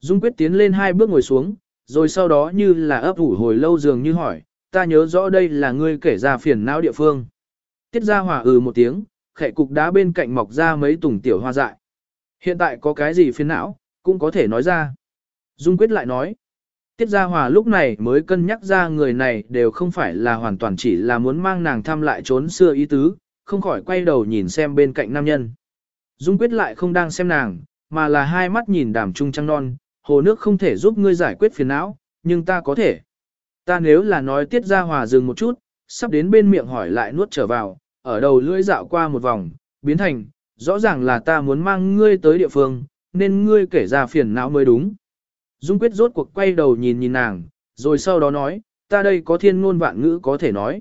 Dung Quyết tiến lên hai bước ngồi xuống, rồi sau đó như là ấp ủ hồi lâu dường như hỏi, ta nhớ rõ đây là ngươi kể ra phiền não địa phương. Tiết ra hỏa ừ một tiếng, khẽ cục đá bên cạnh mọc ra mấy tùng tiểu hoa dại. Hiện tại có cái gì phiền não, cũng có thể nói ra. Dung Quyết lại nói, Tiết Gia Hòa lúc này mới cân nhắc ra người này đều không phải là hoàn toàn chỉ là muốn mang nàng thăm lại trốn xưa ý tứ, không khỏi quay đầu nhìn xem bên cạnh nam nhân. Dung Quyết lại không đang xem nàng, mà là hai mắt nhìn đàm trung trăng non, hồ nước không thể giúp ngươi giải quyết phiền não, nhưng ta có thể. Ta nếu là nói Tiết Gia Hòa dừng một chút, sắp đến bên miệng hỏi lại nuốt trở vào, ở đầu lưỡi dạo qua một vòng, biến thành, rõ ràng là ta muốn mang ngươi tới địa phương, nên ngươi kể ra phiền não mới đúng. Dung Quyết rốt cuộc quay đầu nhìn nhìn nàng, rồi sau đó nói, ta đây có thiên ngôn vạn ngữ có thể nói.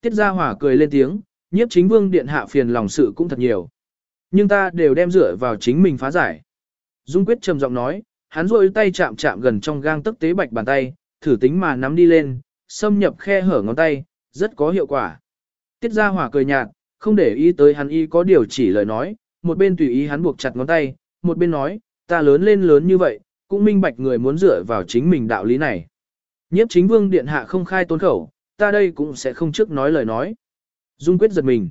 Tiết Gia Hòa cười lên tiếng, nhiếp chính vương điện hạ phiền lòng sự cũng thật nhiều. Nhưng ta đều đem dựa vào chính mình phá giải. Dung Quyết trầm giọng nói, hắn rôi tay chạm chạm gần trong gang tức tế bạch bàn tay, thử tính mà nắm đi lên, xâm nhập khe hở ngón tay, rất có hiệu quả. Tiết Gia Hòa cười nhạt, không để ý tới hắn y có điều chỉ lời nói, một bên tùy ý hắn buộc chặt ngón tay, một bên nói, ta lớn lên lớn như vậy, cũng minh bạch người muốn dựa vào chính mình đạo lý này. Nhiếp chính vương điện hạ không khai tôn khẩu, ta đây cũng sẽ không trước nói lời nói. Dung quyết giật mình.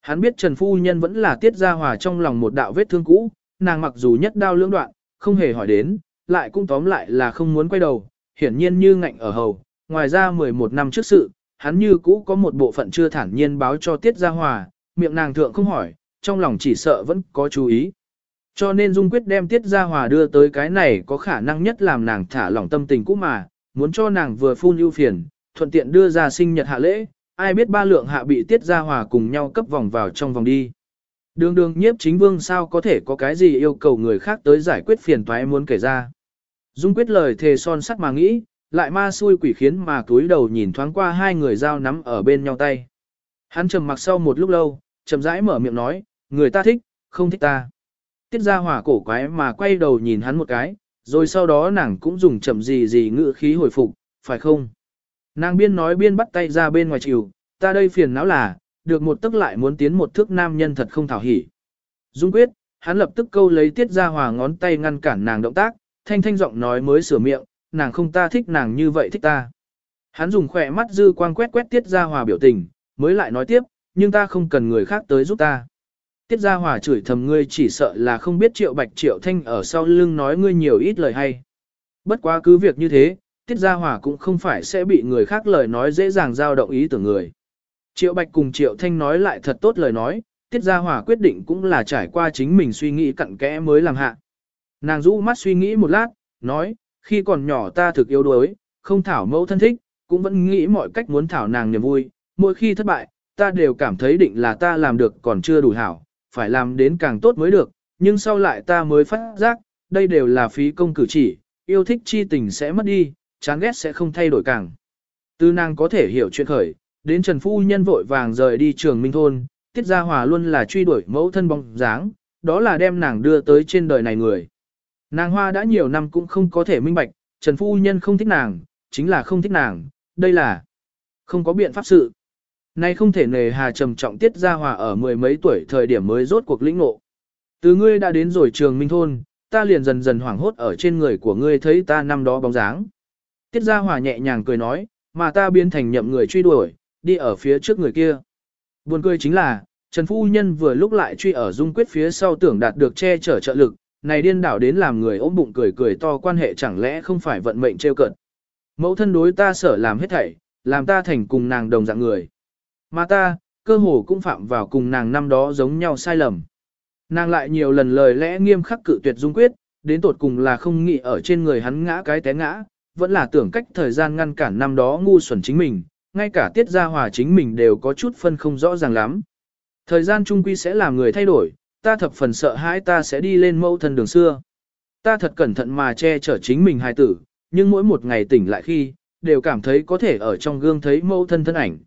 Hắn biết Trần Phu Nhân vẫn là tiết ra hòa trong lòng một đạo vết thương cũ, nàng mặc dù nhất đao lưỡng đoạn, không hề hỏi đến, lại cũng tóm lại là không muốn quay đầu, hiển nhiên như ngạnh ở hầu. Ngoài ra 11 năm trước sự, hắn như cũ có một bộ phận chưa thản nhiên báo cho tiết Gia hòa, miệng nàng thượng không hỏi, trong lòng chỉ sợ vẫn có chú ý. Cho nên Dung quyết đem Tiết Gia Hòa đưa tới cái này có khả năng nhất làm nàng thả lỏng tâm tình cũ mà, muốn cho nàng vừa phun ưu phiền, thuận tiện đưa ra sinh nhật hạ lễ, ai biết ba lượng hạ bị Tiết Gia Hòa cùng nhau cấp vòng vào trong vòng đi. Đường đường nhiếp chính vương sao có thể có cái gì yêu cầu người khác tới giải quyết phiền toái muốn kể ra. Dung quyết lời thề son sắt mà nghĩ, lại ma xui quỷ khiến mà túi đầu nhìn thoáng qua hai người giao nắm ở bên nhau tay. Hắn trầm mặc sau một lúc lâu, chậm rãi mở miệng nói, người ta thích, không thích ta. Tiết ra hỏa cổ quái mà quay đầu nhìn hắn một cái, rồi sau đó nàng cũng dùng chậm gì gì ngữ khí hồi phục, phải không? Nàng biên nói biên bắt tay ra bên ngoài chiều, ta đây phiền não là, được một tức lại muốn tiến một thước nam nhân thật không thảo hỉ. Dung quyết, hắn lập tức câu lấy tiết ra hòa ngón tay ngăn cản nàng động tác, thanh thanh giọng nói mới sửa miệng, nàng không ta thích nàng như vậy thích ta. Hắn dùng khỏe mắt dư quang quét quét tiết ra hòa biểu tình, mới lại nói tiếp, nhưng ta không cần người khác tới giúp ta. Tiết Gia Hòa chửi thầm ngươi chỉ sợ là không biết Triệu Bạch Triệu Thanh ở sau lưng nói ngươi nhiều ít lời hay. Bất quá cứ việc như thế, Tiết Gia Hòa cũng không phải sẽ bị người khác lời nói dễ dàng giao động ý tưởng người. Triệu Bạch cùng Triệu Thanh nói lại thật tốt lời nói, Tiết Gia Hòa quyết định cũng là trải qua chính mình suy nghĩ cặn kẽ mới làm hạ. Nàng rũ mắt suy nghĩ một lát, nói, khi còn nhỏ ta thực yếu đuối, không thảo mẫu thân thích, cũng vẫn nghĩ mọi cách muốn thảo nàng niềm vui, mỗi khi thất bại, ta đều cảm thấy định là ta làm được còn chưa đủ hảo, phải làm đến càng tốt mới được, nhưng sau lại ta mới phát giác, đây đều là phí công cử chỉ, yêu thích chi tình sẽ mất đi, chán ghét sẽ không thay đổi càng. Tư nàng có thể hiểu chuyện khởi, đến Trần Phu Nhân vội vàng rời đi trường Minh Thôn, Tiết Gia Hòa luôn là truy đuổi mẫu thân bóng dáng, đó là đem nàng đưa tới trên đời này người. Nàng hoa đã nhiều năm cũng không có thể minh bạch, Trần Phu Nhân không thích nàng, chính là không thích nàng, đây là không có biện pháp sự. Nay không thể nề hà trầm trọng tiết Gia hòa ở mười mấy tuổi thời điểm mới rốt cuộc lĩnh ngộ. Từ ngươi đã đến rồi trường minh thôn, ta liền dần dần hoảng hốt ở trên người của ngươi thấy ta năm đó bóng dáng. Tiết gia hòa nhẹ nhàng cười nói, mà ta biến thành nhậm người truy đuổi, đi ở phía trước người kia. Buồn cười chính là, Trần Phu Nhân vừa lúc lại truy ở dung quyết phía sau tưởng đạt được che chở trợ lực, này điên đảo đến làm người ôm bụng cười cười to quan hệ chẳng lẽ không phải vận mệnh trêu cận. Mẫu thân đối ta sở làm hết thảy, làm ta thành cùng nàng đồng dạng người. Mà ta, cơ hồ cũng phạm vào cùng nàng năm đó giống nhau sai lầm. Nàng lại nhiều lần lời lẽ nghiêm khắc cự tuyệt dung quyết, đến tột cùng là không nghĩ ở trên người hắn ngã cái té ngã, vẫn là tưởng cách thời gian ngăn cản năm đó ngu xuẩn chính mình, ngay cả tiết gia hòa chính mình đều có chút phân không rõ ràng lắm. Thời gian trung quy sẽ làm người thay đổi, ta thập phần sợ hãi ta sẽ đi lên mẫu thân đường xưa. Ta thật cẩn thận mà che chở chính mình hài tử, nhưng mỗi một ngày tỉnh lại khi, đều cảm thấy có thể ở trong gương thấy mẫu thân thân ảnh.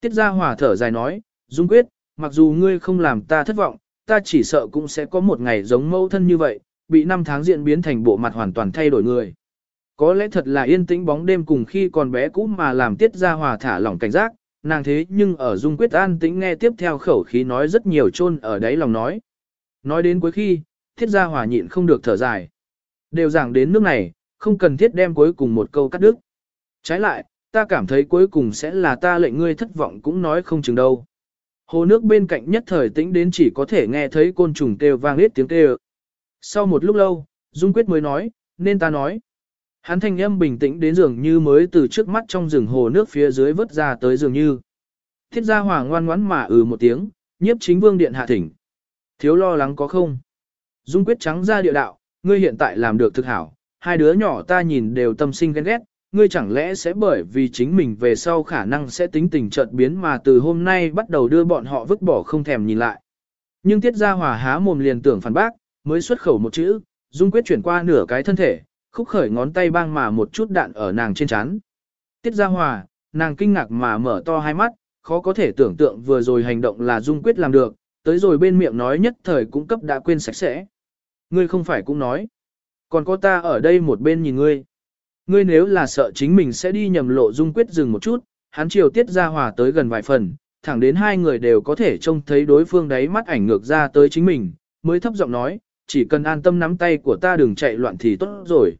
Tiết Gia Hòa thở dài nói, Dung Quyết, mặc dù ngươi không làm ta thất vọng, ta chỉ sợ cũng sẽ có một ngày giống mẫu thân như vậy, bị năm tháng diễn biến thành bộ mặt hoàn toàn thay đổi người. Có lẽ thật là yên tĩnh bóng đêm cùng khi còn bé cũ mà làm Tiết Gia Hòa thả lỏng cảnh giác, nàng thế nhưng ở Dung Quyết an tĩnh nghe tiếp theo khẩu khí nói rất nhiều chôn ở đáy lòng nói. Nói đến cuối khi, Tiết Gia Hòa nhịn không được thở dài. Đều giảng đến nước này, không cần thiết đem cuối cùng một câu cắt đứt. Trái lại, ta cảm thấy cuối cùng sẽ là ta lệnh ngươi thất vọng cũng nói không chừng đâu. Hồ nước bên cạnh nhất thời tĩnh đến chỉ có thể nghe thấy côn trùng kêu vang hết tiếng kêu. Sau một lúc lâu, Dung Quyết mới nói, nên ta nói. Hắn thanh âm bình tĩnh đến dường như mới từ trước mắt trong rừng hồ nước phía dưới vớt ra tới dường như. Thiết gia hòa ngoan ngoãn mà ừ một tiếng, nhiếp chính vương điện hạ thỉnh. Thiếu lo lắng có không? Dung quyết trắng ra địa đạo, ngươi hiện tại làm được thực hảo, hai đứa nhỏ ta nhìn đều tâm sinh ghen ghét, ngươi chẳng lẽ sẽ bởi vì chính mình về sau khả năng sẽ tính tình chợt biến mà từ hôm nay bắt đầu đưa bọn họ vứt bỏ không thèm nhìn lại. Nhưng tiết gia hòa há mồm liền tưởng phản bác, mới xuất khẩu một chữ, Dung quyết chuyển qua nửa cái thân thể, khúc khởi ngón tay băng mà một chút đạn ở nàng trên chán. Tiết gia hòa, nàng kinh ngạc mà mở to hai mắt, khó có thể tưởng tượng vừa rồi hành động là Dung quyết làm được, tới rồi bên miệng nói nhất thời cũng cấp đã quên sạch sẽ. Ngươi không phải cũng nói. Còn có ta ở đây một bên nhìn ngươi. Ngươi nếu là sợ chính mình sẽ đi nhầm lộ dung quyết dừng một chút, hắn chiều tiết ra hòa tới gần vài phần, thẳng đến hai người đều có thể trông thấy đối phương đáy mắt ảnh ngược ra tới chính mình, mới thấp giọng nói, chỉ cần an tâm nắm tay của ta đừng chạy loạn thì tốt rồi.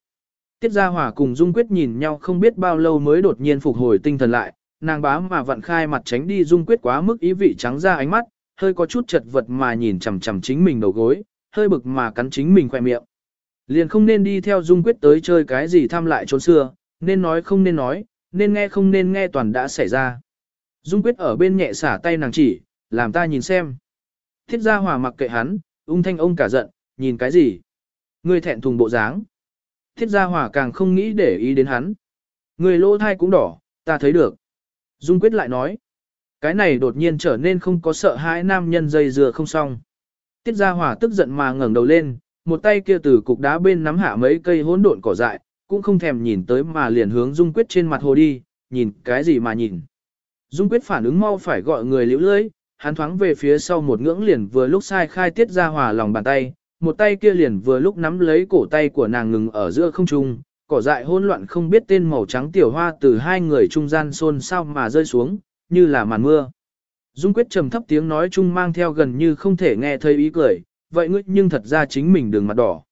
Tiết Gia Hòa cùng Dung Quyết nhìn nhau không biết bao lâu mới đột nhiên phục hồi tinh thần lại, nàng bá mà vặn khai mặt tránh đi Dung Quyết quá mức ý vị trắng ra ánh mắt, hơi có chút chật vật mà nhìn chằm chằm chính mình đầu gối, hơi bực mà cắn chính mình khoe miệng. Liền không nên đi theo Dung Quyết tới chơi cái gì tham lại trốn xưa, nên nói không nên nói, nên nghe không nên nghe toàn đã xảy ra. Dung Quyết ở bên nhẹ xả tay nàng chỉ, làm ta nhìn xem. Thiết gia hòa mặc kệ hắn, ung thanh ông cả giận, nhìn cái gì? Người thẹn thùng bộ dáng. Thiết gia hỏa càng không nghĩ để ý đến hắn. Người lỗ thai cũng đỏ, ta thấy được. Dung Quyết lại nói. Cái này đột nhiên trở nên không có sợ hãi nam nhân dây dừa không xong. Tiết Gia hỏa tức giận mà ngẩng đầu lên, một tay kia từ cục đá bên nắm hạ mấy cây hỗn độn cỏ dại, cũng không thèm nhìn tới mà liền hướng Dung Quyết trên mặt hồ đi, nhìn cái gì mà nhìn. Dung Quyết phản ứng mau phải gọi người liễu lưới, hắn thoáng về phía sau một ngưỡng liền vừa lúc sai khai Tiết Gia Hòa lòng bàn tay, một tay kia liền vừa lúc nắm lấy cổ tay của nàng ngừng ở giữa không trung, cỏ dại hỗn loạn không biết tên màu trắng tiểu hoa từ hai người trung gian xôn xao mà rơi xuống, như là màn mưa. Dung quyết trầm thấp tiếng nói chung mang theo gần như không thể nghe thấy ý cười, vậy ngươi nhưng thật ra chính mình đường mặt đỏ.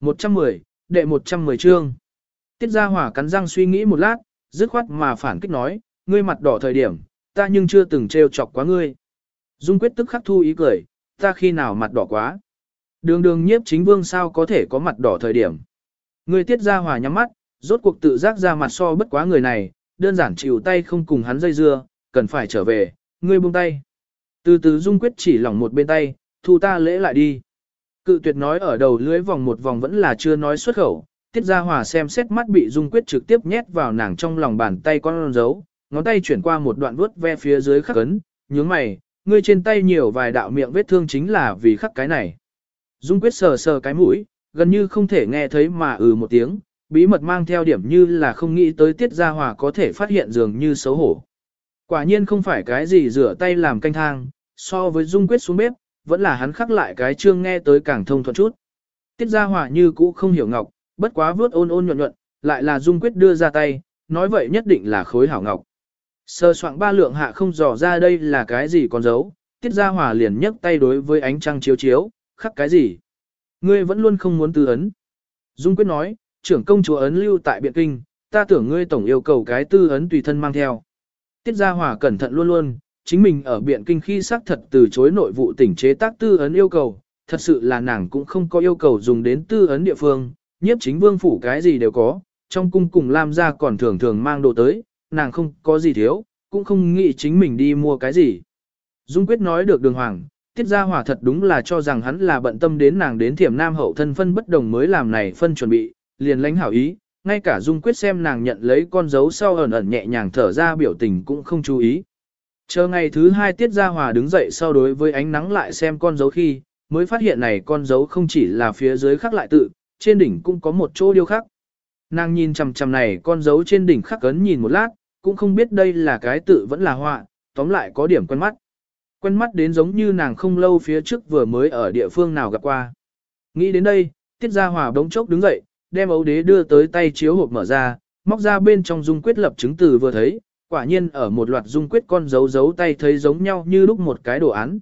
110, đệ 110 chương. Tiết Gia Hỏa cắn răng suy nghĩ một lát, dứt khoát mà phản kích nói, ngươi mặt đỏ thời điểm, ta nhưng chưa từng trêu chọc quá ngươi. Dung quyết tức khắc thu ý cười, ta khi nào mặt đỏ quá. Đường đường nhiếp chính vương sao có thể có mặt đỏ thời điểm. người Tiết Gia hòa nhắm mắt, rốt cuộc tự giác ra mặt so bất quá người này, đơn giản chịu tay không cùng hắn dây dưa, cần phải trở về, ngươi buông tay. Từ từ Dung quyết chỉ lỏng một bên tay, thu ta lễ lại đi. Cự tuyệt nói ở đầu lưới vòng một vòng vẫn là chưa nói xuất khẩu, tiết ra hòa xem xét mắt bị Dung quyết trực tiếp nhét vào nàng trong lòng bàn tay con dấu, ngón tay chuyển qua một đoạn vuốt ve phía dưới khắc cấn, nhướng mày, ngươi trên tay nhiều vài đạo miệng vết thương chính là vì khắc cái này. Dung quyết sờ sờ cái mũi, gần như không thể nghe thấy mà ừ một tiếng, bí mật mang theo điểm như là không nghĩ tới tiết gia hòa có thể phát hiện dường như xấu hổ. Quả nhiên không phải cái gì rửa tay làm canh thang, so với dung quyết xuống bếp, vẫn là hắn khắc lại cái chương nghe tới càng thông thuận chút. Tiết gia Hòa như cũ không hiểu ngọc, bất quá vớt ôn ôn nhuận nhuận, lại là dung quyết đưa ra tay, nói vậy nhất định là khối hảo ngọc. Sơ soạn ba lượng hạ không dò ra đây là cái gì còn giấu, tiết gia Hòa liền nhấc tay đối với ánh trăng chiếu chiếu, khắc cái gì. Ngươi vẫn luôn không muốn tư ấn. Dung quyết nói, trưởng công chúa ấn lưu tại biện kinh, ta tưởng ngươi tổng yêu cầu cái tư ấn tùy thân mang theo. Tiết Gia Hòa cẩn thận luôn luôn, chính mình ở biện kinh khi xác thật từ chối nội vụ tỉnh chế tác tư ấn yêu cầu, thật sự là nàng cũng không có yêu cầu dùng đến tư ấn địa phương, nhiếp chính vương phủ cái gì đều có, trong cung cùng Lam gia còn thường thường mang đồ tới, nàng không có gì thiếu, cũng không nghĩ chính mình đi mua cái gì. Dung quyết nói được đường hoàng, Tiết Gia Hòa thật đúng là cho rằng hắn là bận tâm đến nàng đến thiểm nam hậu thân phân bất đồng mới làm này phân chuẩn bị, liền lãnh hảo ý, ngay cả Dung Quyết xem nàng nhận lấy con dấu sau ẩn ẩn nhẹ nhàng thở ra biểu tình cũng không chú ý. Chờ ngày thứ hai Tiết Gia Hòa đứng dậy sau đối với ánh nắng lại xem con dấu khi, mới phát hiện này con dấu không chỉ là phía dưới khắc lại tự, trên đỉnh cũng có một chỗ điêu khắc. Nàng nhìn chằm chằm này con dấu trên đỉnh khắc ấn nhìn một lát, cũng không biết đây là cái tự vẫn là họa, tóm lại có điểm quen mắt. Quen mắt đến giống như nàng không lâu phía trước vừa mới ở địa phương nào gặp qua. Nghĩ đến đây, Tiết Gia Hòa đống chốc đứng dậy, đem ấu đế đưa tới tay chiếu hộp mở ra, móc ra bên trong dung quyết lập chứng từ vừa thấy, quả nhiên ở một loạt dung quyết con dấu dấu tay thấy giống nhau như lúc một cái đồ án.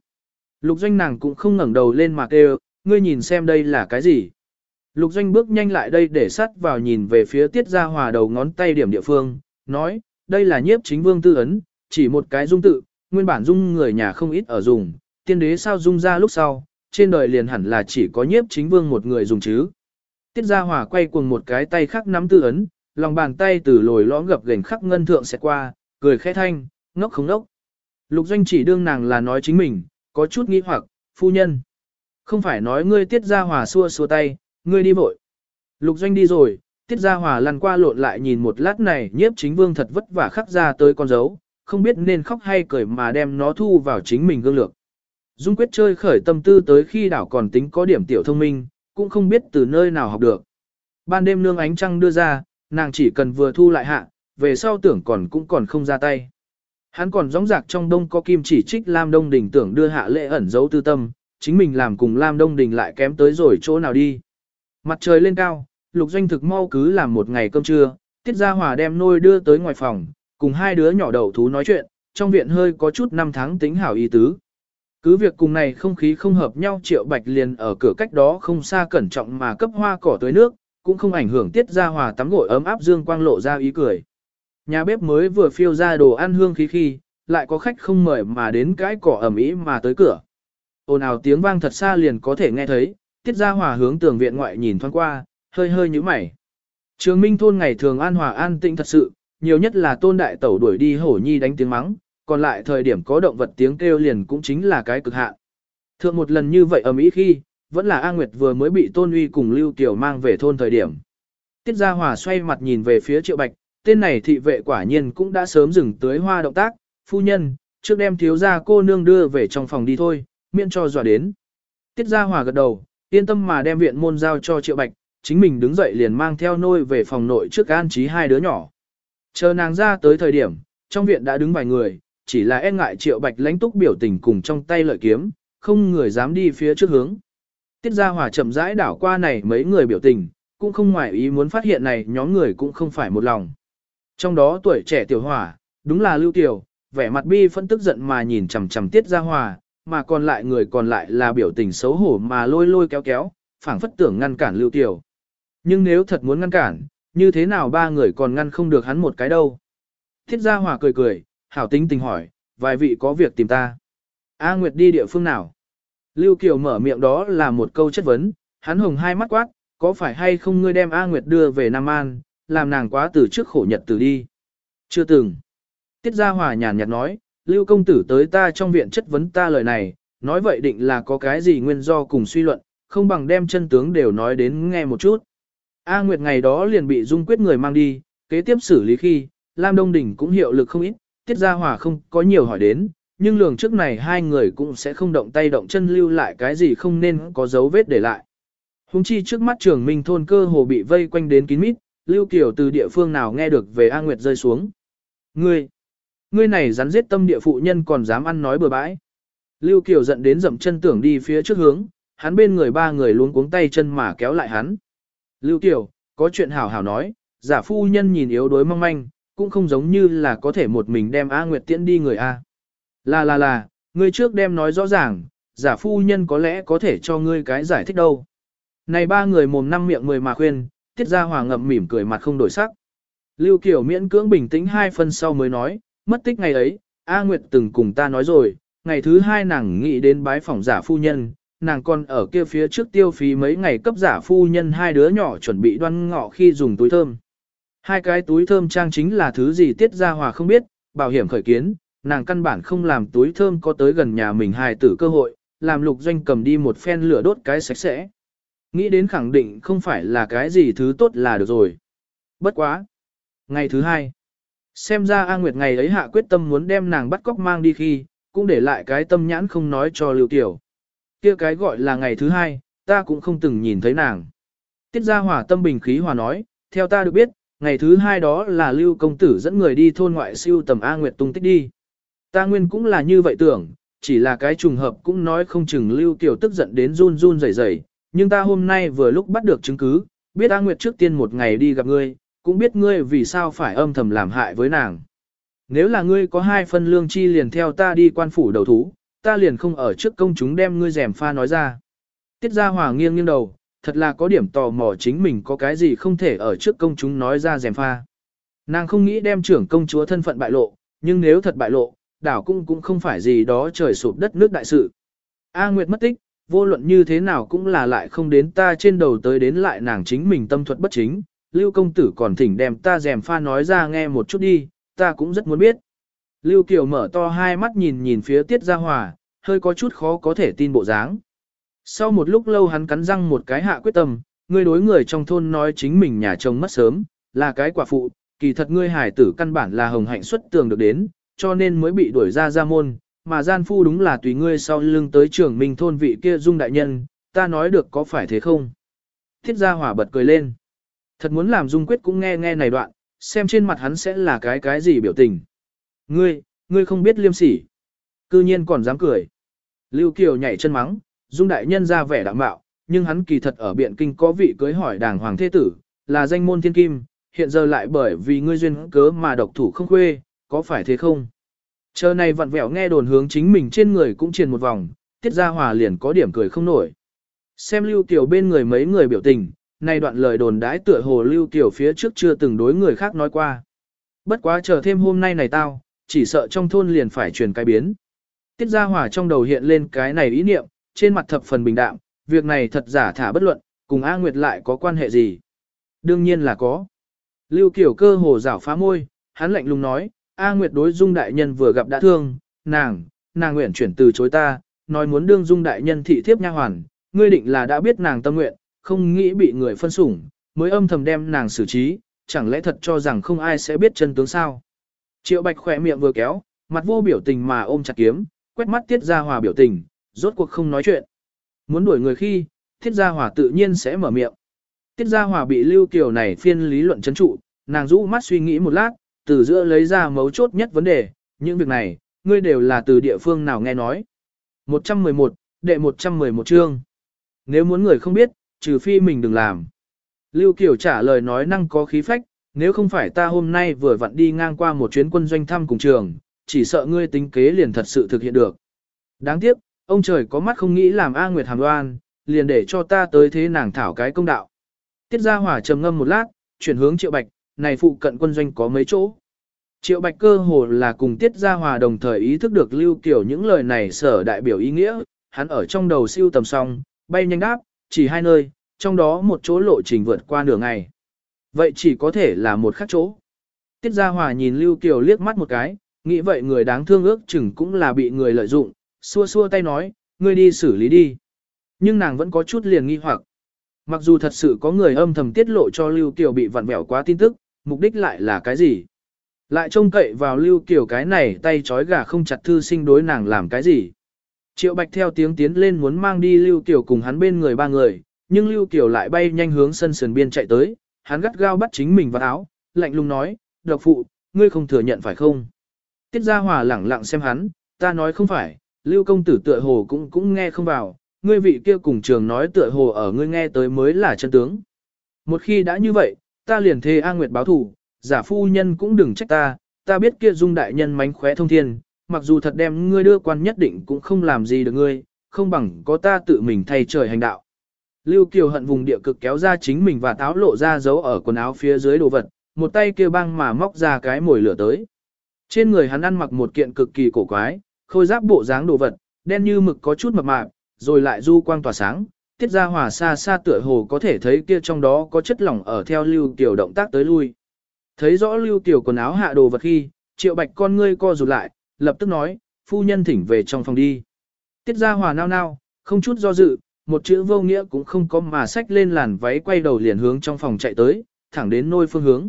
Lục doanh nàng cũng không ngẩng đầu lên mà kêu, ngươi nhìn xem đây là cái gì. Lục Doanh bước nhanh lại đây để sắt vào nhìn về phía Tiết Gia Hòa đầu ngón tay điểm địa phương, nói, đây là nhiếp chính vương tư ấn, chỉ một cái dung tự, nguyên bản dung người nhà không ít ở dùng, tiên đế sao dung ra lúc sau, trên đời liền hẳn là chỉ có nhiếp chính vương một người dùng chứ. Tiết Gia Hòa quay cuồng một cái tay khác nắm tư ấn, lòng bàn tay từ lồi lõm gập gềnh khắc ngân thượng sẽ qua, cười khẽ thanh, ngốc không ngốc. Lục Doanh chỉ đương nàng là nói chính mình, có chút nghi hoặc, phu nhân. Không phải nói ngươi Tiết Gia Hòa xua xua tay, ngươi đi vội. Lục Doanh đi rồi, Tiết Gia Hòa lăn qua lộn lại nhìn một lát này nhiếp chính vương thật vất vả khắc ra tới con dấu, không biết nên khóc hay cười mà đem nó thu vào chính mình gương lược. Dung quyết chơi khởi tâm tư tới khi đảo còn tính có điểm tiểu thông minh, cũng không biết từ nơi nào học được. Ban đêm nương ánh trăng đưa ra, nàng chỉ cần vừa thu lại hạ, về sau tưởng còn cũng còn không ra tay. Hắn còn gióng giạc trong đông có kim chỉ trích Lam Đông Đình tưởng đưa hạ lễ ẩn giấu tư tâm, chính mình làm cùng Lam Đông Đình lại kém tới rồi chỗ nào đi. Mặt trời lên cao, lục doanh thực mau cứ làm một ngày cơm trưa, tiết gia hòa đem nôi đưa tới ngoài phòng, cùng hai đứa nhỏ đầu thú nói chuyện, trong viện hơi có chút năm tháng tính hảo ý tứ. Cứ việc cùng này không khí không hợp nhau triệu bạch liền ở cửa cách đó không xa cẩn trọng mà cấp hoa cỏ tới nước, cũng không ảnh hưởng tiết ra hòa tắm gội ấm áp dương quang lộ ra ý cười. Nhà bếp mới vừa phiêu ra đồ ăn hương khí khi, lại có khách không mời mà đến cái cỏ ẩm ý mà tới cửa. Ồn ào tiếng vang thật xa liền có thể nghe thấy, tiết ra hòa hướng tường viện ngoại nhìn thoáng qua, hơi hơi như mày. Trường Minh thôn ngày thường an hòa an tĩnh thật sự, nhiều nhất là tôn đại tẩu đuổi đi hổ nhi đánh tiếng mắng, còn lại thời điểm có động vật tiếng kêu liền cũng chính là cái cực hạn. Thượng một lần như vậy ở Mỹ khi, vẫn là A Nguyệt vừa mới bị Tôn Uy cùng Lưu Kiều mang về thôn thời điểm. Tiết Gia Hòa xoay mặt nhìn về phía Triệu Bạch, tên này thị vệ quả nhiên cũng đã sớm dừng tới hoa động tác, phu nhân, trước đem thiếu gia cô nương đưa về trong phòng đi thôi, miễn cho dọa đến. Tiết Gia Hòa gật đầu, yên tâm mà đem viện môn giao cho Triệu Bạch, chính mình đứng dậy liền mang theo nôi về phòng nội trước an trí hai đứa nhỏ. Chờ nàng ra tới thời điểm, trong viện đã đứng vài người, chỉ là e ngại triệu bạch lãnh túc biểu tình cùng trong tay lợi kiếm, không người dám đi phía trước hướng. Tiết Gia Hòa chậm rãi đảo qua này mấy người biểu tình, cũng không ngoài ý muốn phát hiện này nhóm người cũng không phải một lòng. Trong đó tuổi trẻ tiểu hỏa, đúng là Lưu Tiểu, vẻ mặt bi phân tức giận mà nhìn chằm chằm Tiết Gia Hòa, mà còn lại người còn lại là biểu tình xấu hổ mà lôi lôi kéo kéo, phảng phất tưởng ngăn cản Lưu Tiểu. Nhưng nếu thật muốn ngăn cản, như thế nào ba người còn ngăn không được hắn một cái đâu. Tiết Gia Hòa cười cười, hảo tính tình hỏi, vài vị có việc tìm ta. A Nguyệt đi địa phương nào? Lưu Kiều mở miệng đó là một câu chất vấn, hắn hồng hai mắt quát, có phải hay không ngươi đem A Nguyệt đưa về Nam An, làm nàng quá từ trước khổ nhật từ đi? Chưa từng. Tiết Gia Hòa nhàn nhạt nói, Lưu công tử tới ta trong viện chất vấn ta lời này, nói vậy định là có cái gì nguyên do cùng suy luận, không bằng đem chân tướng đều nói đến nghe một chút. A Nguyệt ngày đó liền bị Dung Quyết người mang đi, kế tiếp xử lý khi, Lam Đông Đình cũng hiệu lực không ít, Tiết Gia Hòa không có nhiều hỏi đến, nhưng lường trước này hai người cũng sẽ không động tay động chân lưu lại cái gì không nên có dấu vết để lại. Hùng chi trước mắt trường minh thôn cơ hồ bị vây quanh đến kín mít, Lưu Kiều từ địa phương nào nghe được về A Nguyệt rơi xuống. Ngươi, ngươi này rắn giết tâm địa phụ nhân còn dám ăn nói bừa bãi. Lưu Kiều giận đến dậm chân tưởng đi phía trước hướng, hắn bên người ba người luống cuống tay chân mà kéo lại hắn. Lưu Kiều, có chuyện hảo hảo nói, giả phu nhân nhìn yếu đuối mong manh, cũng không giống như là có thể một mình đem A Nguyệt tiễn đi người A. Là là là, ngươi trước đem nói rõ ràng, giả phu nhân có lẽ có thể cho ngươi cái giải thích đâu. Này ba người mồm năm miệng mười mà khuyên, tiết ra hòa ngậm mỉm cười mặt không đổi sắc. Lưu Kiều miễn cưỡng bình tĩnh hai phân sau mới nói, mất tích ngày ấy, A Nguyệt từng cùng ta nói rồi, ngày thứ hai nàng nghĩ đến bái phỏng giả phu nhân, nàng còn ở kia phía trước tiêu phí mấy ngày cấp giả phu nhân hai đứa nhỏ chuẩn bị đoan ngọ khi dùng túi thơm. Hai cái túi thơm trang chính là thứ gì tiết ra hòa không biết, bảo hiểm khởi kiến, nàng căn bản không làm túi thơm có tới gần nhà mình hài tử cơ hội, làm lục doanh cầm đi một phen lửa đốt cái sạch sẽ. Nghĩ đến khẳng định không phải là cái gì thứ tốt là được rồi. Bất quá. Ngày thứ hai. Xem ra A Nguyệt ngày ấy hạ quyết tâm muốn đem nàng bắt cóc mang đi khi, cũng để lại cái tâm nhãn không nói cho Lưu Tiểu kia cái gọi là ngày thứ hai, ta cũng không từng nhìn thấy nàng. Tiết gia hỏa tâm bình khí hòa nói, theo ta được biết, ngày thứ hai đó là Lưu công tử dẫn người đi thôn ngoại siêu tầm A Nguyệt tung tích đi. Ta nguyên cũng là như vậy tưởng, chỉ là cái trùng hợp cũng nói không chừng Lưu tiểu tức giận đến run run rẩy rẩy, nhưng ta hôm nay vừa lúc bắt được chứng cứ, biết A Nguyệt trước tiên một ngày đi gặp ngươi, cũng biết ngươi vì sao phải âm thầm làm hại với nàng. Nếu là ngươi có hai phân lương chi liền theo ta đi quan phủ đầu thú, ta liền không ở trước công chúng đem ngươi rèm pha nói ra. Tiết Gia Hòa nghiêng nghiêng đầu, thật là có điểm tò mò chính mình có cái gì không thể ở trước công chúng nói ra rèm pha. Nàng không nghĩ đem trưởng công chúa thân phận bại lộ, nhưng nếu thật bại lộ, đảo cũng cũng không phải gì đó trời sụp đất nước đại sự. A Nguyệt mất tích, vô luận như thế nào cũng là lại không đến ta trên đầu tới đến lại nàng chính mình tâm thuật bất chính. Lưu công tử còn thỉnh đem ta rèm pha nói ra nghe một chút đi, ta cũng rất muốn biết. Lưu Kiều mở to hai mắt nhìn nhìn phía Tiết Gia Hòa, hơi có chút khó có thể tin bộ dáng. Sau một lúc lâu hắn cắn răng một cái hạ quyết tâm, ngươi đối người trong thôn nói chính mình nhà chồng mất sớm, là cái quả phụ, kỳ thật ngươi hải tử căn bản là hồng hạnh xuất tường được đến, cho nên mới bị đuổi ra ra môn, mà gian phu đúng là tùy ngươi sau lưng tới trưởng mình thôn vị kia dung đại nhân, ta nói được có phải thế không? Thiết gia hỏa bật cười lên. Thật muốn làm dung quyết cũng nghe nghe này đoạn, xem trên mặt hắn sẽ là cái cái gì biểu tình. Ngươi, ngươi không biết liêm sỉ. Cư nhiên còn dám cười. Lưu Kiều nhảy chân mắng, dung đại nhân ra vẻ đạm bạo, nhưng hắn kỳ thật ở biện kinh có vị cưới hỏi đàng hoàng thế tử, là danh môn thiên kim, hiện giờ lại bởi vì ngươi duyên cớ mà độc thủ không khuê, có phải thế không? Chờ này vặn vẹo nghe đồn hướng chính mình trên người cũng truyền một vòng, tiết ra hòa liền có điểm cười không nổi. Xem Lưu Kiều bên người mấy người biểu tình, này đoạn lời đồn đãi tựa hồ Lưu Kiều phía trước chưa từng đối người khác nói qua. Bất quá chờ thêm hôm nay này tao, chỉ sợ trong thôn liền phải truyền cái biến. Tiết Gia Hòa trong đầu hiện lên cái này ý niệm, trên mặt thập phần bình đạm, việc này thật giả thả bất luận, cùng A Nguyệt lại có quan hệ gì? Đương nhiên là có. Lưu Kiều cơ hồ rảo phá môi, hắn lạnh lùng nói, A Nguyệt đối Dung Đại Nhân vừa gặp đã thương, nàng, nàng nguyện chuyển từ chối ta, nói muốn đương Dung Đại Nhân thị thiếp nha hoàn, ngươi định là đã biết nàng tâm nguyện, không nghĩ bị người phân sủng, mới âm thầm đem nàng xử trí, chẳng lẽ thật cho rằng không ai sẽ biết chân tướng sao. Triệu Bạch khỏe miệng vừa kéo, mặt vô biểu tình mà ôm chặt kiếm, quét mắt Tiết Gia Hòa biểu tình, rốt cuộc không nói chuyện. Muốn đuổi người khi, Tiết Gia Hòa tự nhiên sẽ mở miệng. Tiết Gia Hòa bị Lưu Kiều này phiên lý luận chấn trụ, nàng rũ mắt suy nghĩ một lát, từ giữa lấy ra mấu chốt nhất vấn đề, những việc này, ngươi đều là từ địa phương nào nghe nói. 111, đệ 111 chương. Nếu muốn người không biết, trừ phi mình đừng làm. Lưu Kiều trả lời nói năng có khí phách, nếu không phải ta hôm nay vừa vặn đi ngang qua một chuyến quân doanh thăm cùng trường, chỉ sợ ngươi tính kế liền thật sự thực hiện được. Đáng tiếc, ông trời có mắt không nghĩ làm A Nguyệt hàm đoan, liền để cho ta tới thế nàng thảo cái công đạo. Tiết Gia Hỏa trầm ngâm một lát, chuyển hướng Triệu Bạch, này phụ cận quân doanh có mấy chỗ. Triệu Bạch cơ hồ là cùng Tiết Gia Hòa đồng thời ý thức được Lưu Kiều những lời này sở đại biểu ý nghĩa, hắn ở trong đầu siêu tầm xong, bay nhanh đáp, chỉ hai nơi, trong đó một chỗ lộ trình vượt qua nửa ngày. Vậy chỉ có thể là một khác chỗ. Tiết Gia Hòa nhìn Lưu Kiều liếc mắt một cái, nghĩ vậy người đáng thương ước chừng cũng là bị người lợi dụng, xua xua tay nói, ngươi đi xử lý đi. Nhưng nàng vẫn có chút liền nghi hoặc. Mặc dù thật sự có người âm thầm tiết lộ cho Lưu Kiều bị vặn vẹo quá tin tức, mục đích lại là cái gì? Lại trông cậy vào Lưu Kiều cái này tay trói gà không chặt thư sinh đối nàng làm cái gì? Triệu Bạch theo tiếng tiến lên muốn mang đi Lưu Kiều cùng hắn bên người ba người, nhưng Lưu Kiều lại bay nhanh hướng sân sườn biên chạy tới, hắn gắt gao bắt chính mình vào áo, lạnh lùng nói, độc phụ, ngươi không thừa nhận phải không? Tiết Gia Hòa lẳng lặng xem hắn, ta nói không phải, Lưu công tử tựa hồ cũng cũng nghe không vào, ngươi vị kia cùng trường nói tựa hồ ở ngươi nghe tới mới là chân tướng. Một khi đã như vậy, ta liền thề A Nguyệt báo thủ, giả phu nhân cũng đừng trách ta, ta biết kia dung đại nhân mánh khóe thông thiên, mặc dù thật đem ngươi đưa quan nhất định cũng không làm gì được ngươi, không bằng có ta tự mình thay trời hành đạo. Lưu Kiều hận vùng địa cực kéo ra chính mình và táo lộ ra dấu ở quần áo phía dưới đồ vật, một tay kia băng mà móc ra cái mồi lửa tới. Trên người hắn ăn mặc một kiện cực kỳ cổ quái, khôi giáp bộ dáng đồ vật, đen như mực có chút mập mạp, rồi lại du quang tỏa sáng, tiết ra hòa xa xa tựa hồ có thể thấy kia trong đó có chất lỏng ở theo Lưu Kiều động tác tới lui. Thấy rõ Lưu Kiều quần áo hạ đồ vật khi, triệu bạch con ngươi co rụt lại, lập tức nói, phu nhân thỉnh về trong phòng đi. Tiết ra hòa nao nao, không chút do dự, một chữ vô nghĩa cũng không có mà sách lên làn váy quay đầu liền hướng trong phòng chạy tới, thẳng đến nôi phương hướng.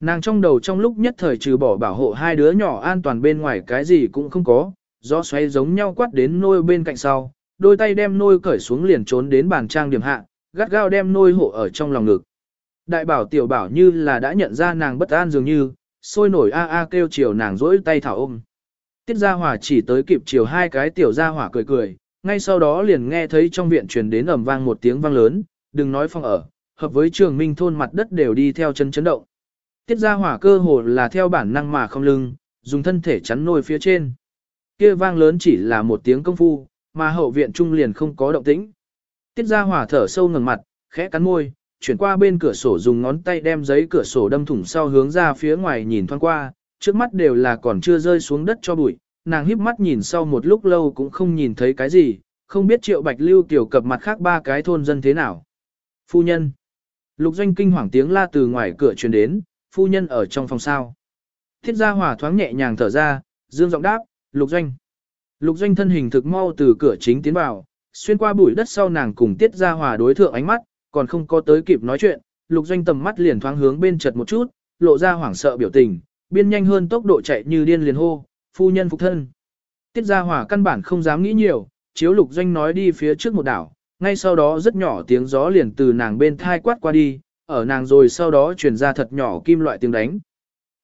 Nàng trong đầu trong lúc nhất thời trừ bỏ bảo hộ hai đứa nhỏ an toàn bên ngoài cái gì cũng không có, do xoay giống nhau quát đến nôi bên cạnh sau, đôi tay đem nôi cởi xuống liền trốn đến bàn trang điểm hạ, gắt gao đem nôi hộ ở trong lòng ngực. Đại bảo tiểu bảo như là đã nhận ra nàng bất an dường như, sôi nổi a a kêu chiều nàng rỗi tay thảo ôm. Tiết gia hỏa chỉ tới kịp chiều hai cái tiểu gia hỏa cười cười, ngay sau đó liền nghe thấy trong viện truyền đến ầm vang một tiếng vang lớn, đừng nói phong ở, hợp với trường minh thôn mặt đất đều đi theo chân chấn động. Tiết gia hỏa cơ hồ là theo bản năng mà không lưng, dùng thân thể chắn nôi phía trên. Kia vang lớn chỉ là một tiếng công phu, mà hậu viện trung liền không có động tĩnh. Tiết gia hỏa thở sâu ngẩng mặt, khẽ cắn môi, chuyển qua bên cửa sổ dùng ngón tay đem giấy cửa sổ đâm thủng sau hướng ra phía ngoài nhìn thoáng qua, trước mắt đều là còn chưa rơi xuống đất cho bụi, nàng híp mắt nhìn sau một lúc lâu cũng không nhìn thấy cái gì, không biết triệu bạch lưu tiểu cập mặt khác ba cái thôn dân thế nào. Phu nhân. Lục doanh kinh hoàng tiếng la từ ngoài cửa truyền đến, phu nhân ở trong phòng sao. Thiết gia hỏa thoáng nhẹ nhàng thở ra, dương giọng đáp, lục doanh. Lục doanh thân hình thực mau từ cửa chính tiến vào, xuyên qua bụi đất sau nàng cùng tiết gia hỏa đối thượng ánh mắt, còn không có tới kịp nói chuyện, lục doanh tầm mắt liền thoáng hướng bên chật một chút, lộ ra hoảng sợ biểu tình, biên nhanh hơn tốc độ chạy như điên liền hô, phu nhân phục thân. Tiết gia hỏa căn bản không dám nghĩ nhiều, chiếu lục doanh nói đi phía trước một đảo, ngay sau đó rất nhỏ tiếng gió liền từ nàng bên thai quát qua đi, ở nàng rồi sau đó truyền ra thật nhỏ kim loại tiếng đánh.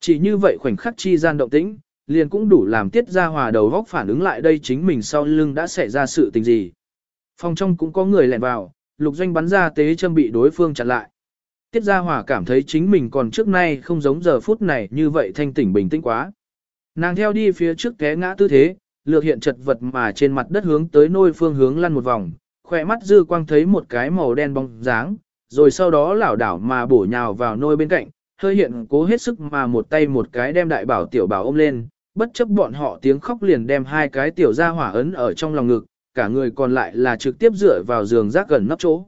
Chỉ như vậy khoảnh khắc chi gian động tĩnh, liền cũng đủ làm tiết gia hòa đầu góc phản ứng lại đây chính mình sau lưng đã xảy ra sự tình gì. Phòng trong cũng có người lẻn vào, lục doanh bắn ra tế châm bị đối phương chặn lại. Tiết gia hòa cảm thấy chính mình còn trước nay không giống giờ phút này như vậy thanh tỉnh bình tĩnh quá. Nàng theo đi phía trước té ngã tư thế, lược hiện chật vật mà trên mặt đất hướng tới nôi phương hướng lăn một vòng, khỏe mắt dư quang thấy một cái màu đen bóng dáng, rồi sau đó lảo đảo mà bổ nhào vào nôi bên cạnh, hơi hiện cố hết sức mà một tay một cái đem đại bảo tiểu bảo ôm lên, bất chấp bọn họ tiếng khóc liền đem hai cái tiểu ra hỏa ấn ở trong lòng ngực, cả người còn lại là trực tiếp dựa vào giường rác gần nắp chỗ.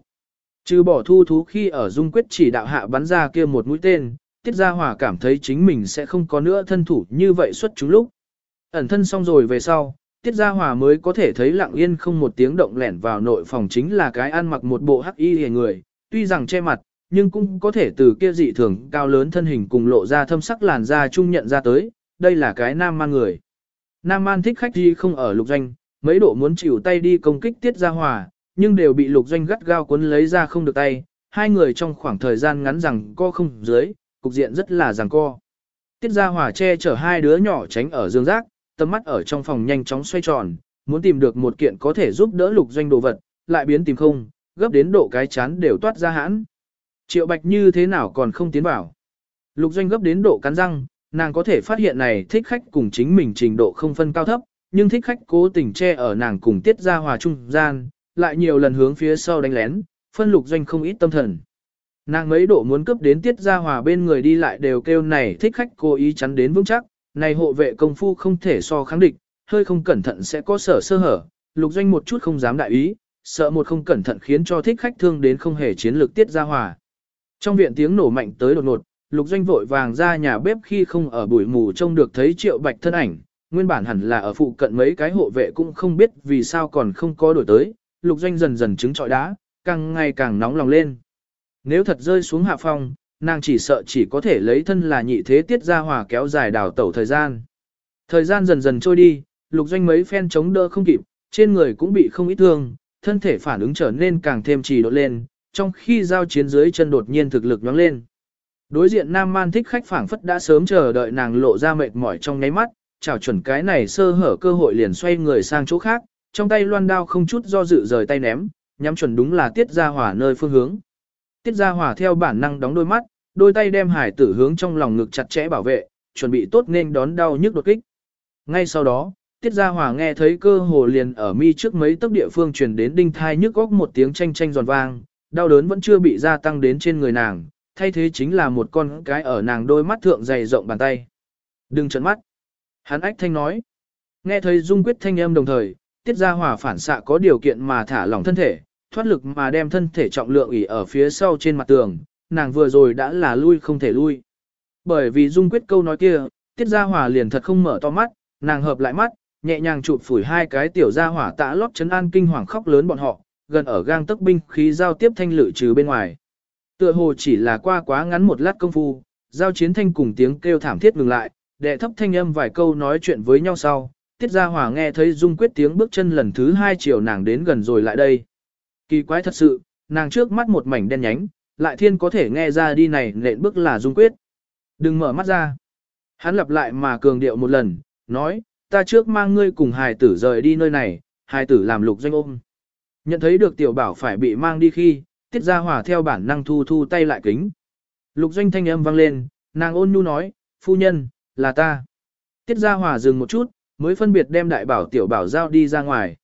Trừ bỏ thu thú khi ở dung quyết chỉ đạo hạ bắn ra kia một mũi tên, tiết gia Hòa cảm thấy chính mình sẽ không có nữa thân thủ như vậy xuất chúng lúc. Ẩn thân xong rồi về sau, tiết gia Hòa mới có thể thấy lặng yên không một tiếng động lẻn vào nội phòng chính là cái ăn mặc một bộ hắc y hề người, tuy rằng che mặt, nhưng cũng có thể từ kia dị thường cao lớn thân hình cùng lộ ra thâm sắc làn da trung nhận ra tới, đây là cái nam man người. Nam man thích khách đi không ở lục doanh, mấy độ muốn chịu tay đi công kích tiết gia hòa, nhưng đều bị lục doanh gắt gao cuốn lấy ra không được tay, hai người trong khoảng thời gian ngắn rằng co không dưới, cục diện rất là giằng co. Tiết gia hòa che chở hai đứa nhỏ tránh ở dương rác, tầm mắt ở trong phòng nhanh chóng xoay tròn, muốn tìm được một kiện có thể giúp đỡ lục doanh đồ vật, lại biến tìm không, gấp đến độ cái chán đều toát ra hãn. Triệu Bạch như thế nào còn không tiến vào. Lục doanh gấp đến độ cắn răng, nàng có thể phát hiện này thích khách cùng chính mình trình độ không phân cao thấp, nhưng thích khách cố tình che ở nàng cùng tiết ra hòa trung gian, lại nhiều lần hướng phía sau đánh lén, phân lục doanh không ít tâm thần. Nàng mấy độ muốn cướp đến tiết ra hòa bên người đi lại đều kêu này thích khách cố ý chắn đến vững chắc, này hộ vệ công phu không thể so kháng địch, hơi không cẩn thận sẽ có sở sơ hở, lục doanh một chút không dám đại ý, sợ một không cẩn thận khiến cho thích khách thương đến không hề chiến lược tiết ra hòa. Trong viện tiếng nổ mạnh tới đột ngột, lục doanh vội vàng ra nhà bếp khi không ở buổi mù trông được thấy triệu bạch thân ảnh, nguyên bản hẳn là ở phụ cận mấy cái hộ vệ cũng không biết vì sao còn không có đổi tới, lục doanh dần dần trứng trọi đá, càng ngày càng nóng lòng lên. Nếu thật rơi xuống hạ phong, nàng chỉ sợ chỉ có thể lấy thân là nhị thế tiết ra hòa kéo dài đào tẩu thời gian. Thời gian dần dần trôi đi, lục doanh mấy phen chống đỡ không kịp, trên người cũng bị không ít thương, thân thể phản ứng trở nên càng thêm trì độ lên, trong khi giao chiến dưới chân đột nhiên thực lực nhóng lên. Đối diện Nam Man thích khách phảng phất đã sớm chờ đợi nàng lộ ra mệt mỏi trong nháy mắt, chào chuẩn cái này sơ hở cơ hội liền xoay người sang chỗ khác, trong tay loan đao không chút do dự rời tay ném, nhắm chuẩn đúng là Tiết Gia Hỏa nơi phương hướng. Tiết Gia Hòa theo bản năng đóng đôi mắt, đôi tay đem hải tử hướng trong lòng ngực chặt chẽ bảo vệ, chuẩn bị tốt nên đón đau nhức đột kích. Ngay sau đó, Tiết Gia Hòa nghe thấy cơ hồ liền ở mi trước mấy tấc địa phương truyền đến đinh thai nhức góc một tiếng chanh chanh giòn vang, đau đớn vẫn chưa bị gia tăng đến trên người nàng, thay thế chính là một con cái ở nàng đôi mắt thượng dày rộng bàn tay. Đừng trợn mắt. Hắn ách thanh nói. Nghe thấy dung quyết thanh âm đồng thời, tiết Gia Hòa phản xạ có điều kiện mà thả lỏng thân thể, thoát lực mà đem thân thể trọng lượng ỉ ở phía sau trên mặt tường, nàng vừa rồi đã là lui không thể lui. Bởi vì dung quyết câu nói kia, tiết ra hỏa liền thật không mở to mắt, nàng hợp lại mắt, nhẹ nhàng chụp phủi hai cái tiểu ra hỏa tạ lót chấn an kinh hoàng khóc lớn bọn họ, gần ở gang tấc binh khí giao tiếp thanh lự trừ bên ngoài. Tựa hồ chỉ là qua quá ngắn một lát công phu, giao chiến thanh cùng tiếng kêu thảm thiết ngừng lại, đệ thấp thanh âm vài câu nói chuyện với nhau sau, tiết gia hỏa nghe thấy dung quyết tiếng bước chân lần thứ hai chiều nàng đến gần rồi lại đây. Kỳ quái thật sự, nàng trước mắt một mảnh đen nhánh, lại thiên có thể nghe ra đi này nện bước là dung quyết. Đừng mở mắt ra. Hắn lặp lại mà cường điệu một lần, nói, ta trước mang ngươi cùng hài tử rời đi nơi này, hài tử làm lục doanh ôm. Nhận thấy được tiểu bảo phải bị mang đi khi, tiết gia hỏa theo bản năng thu thu tay lại kính. Lục doanh thanh âm vang lên, nàng ôn nhu nói, phu nhân, là ta. Tiết gia hỏa dừng một chút, mới phân biệt đem đại bảo tiểu bảo giao đi ra ngoài.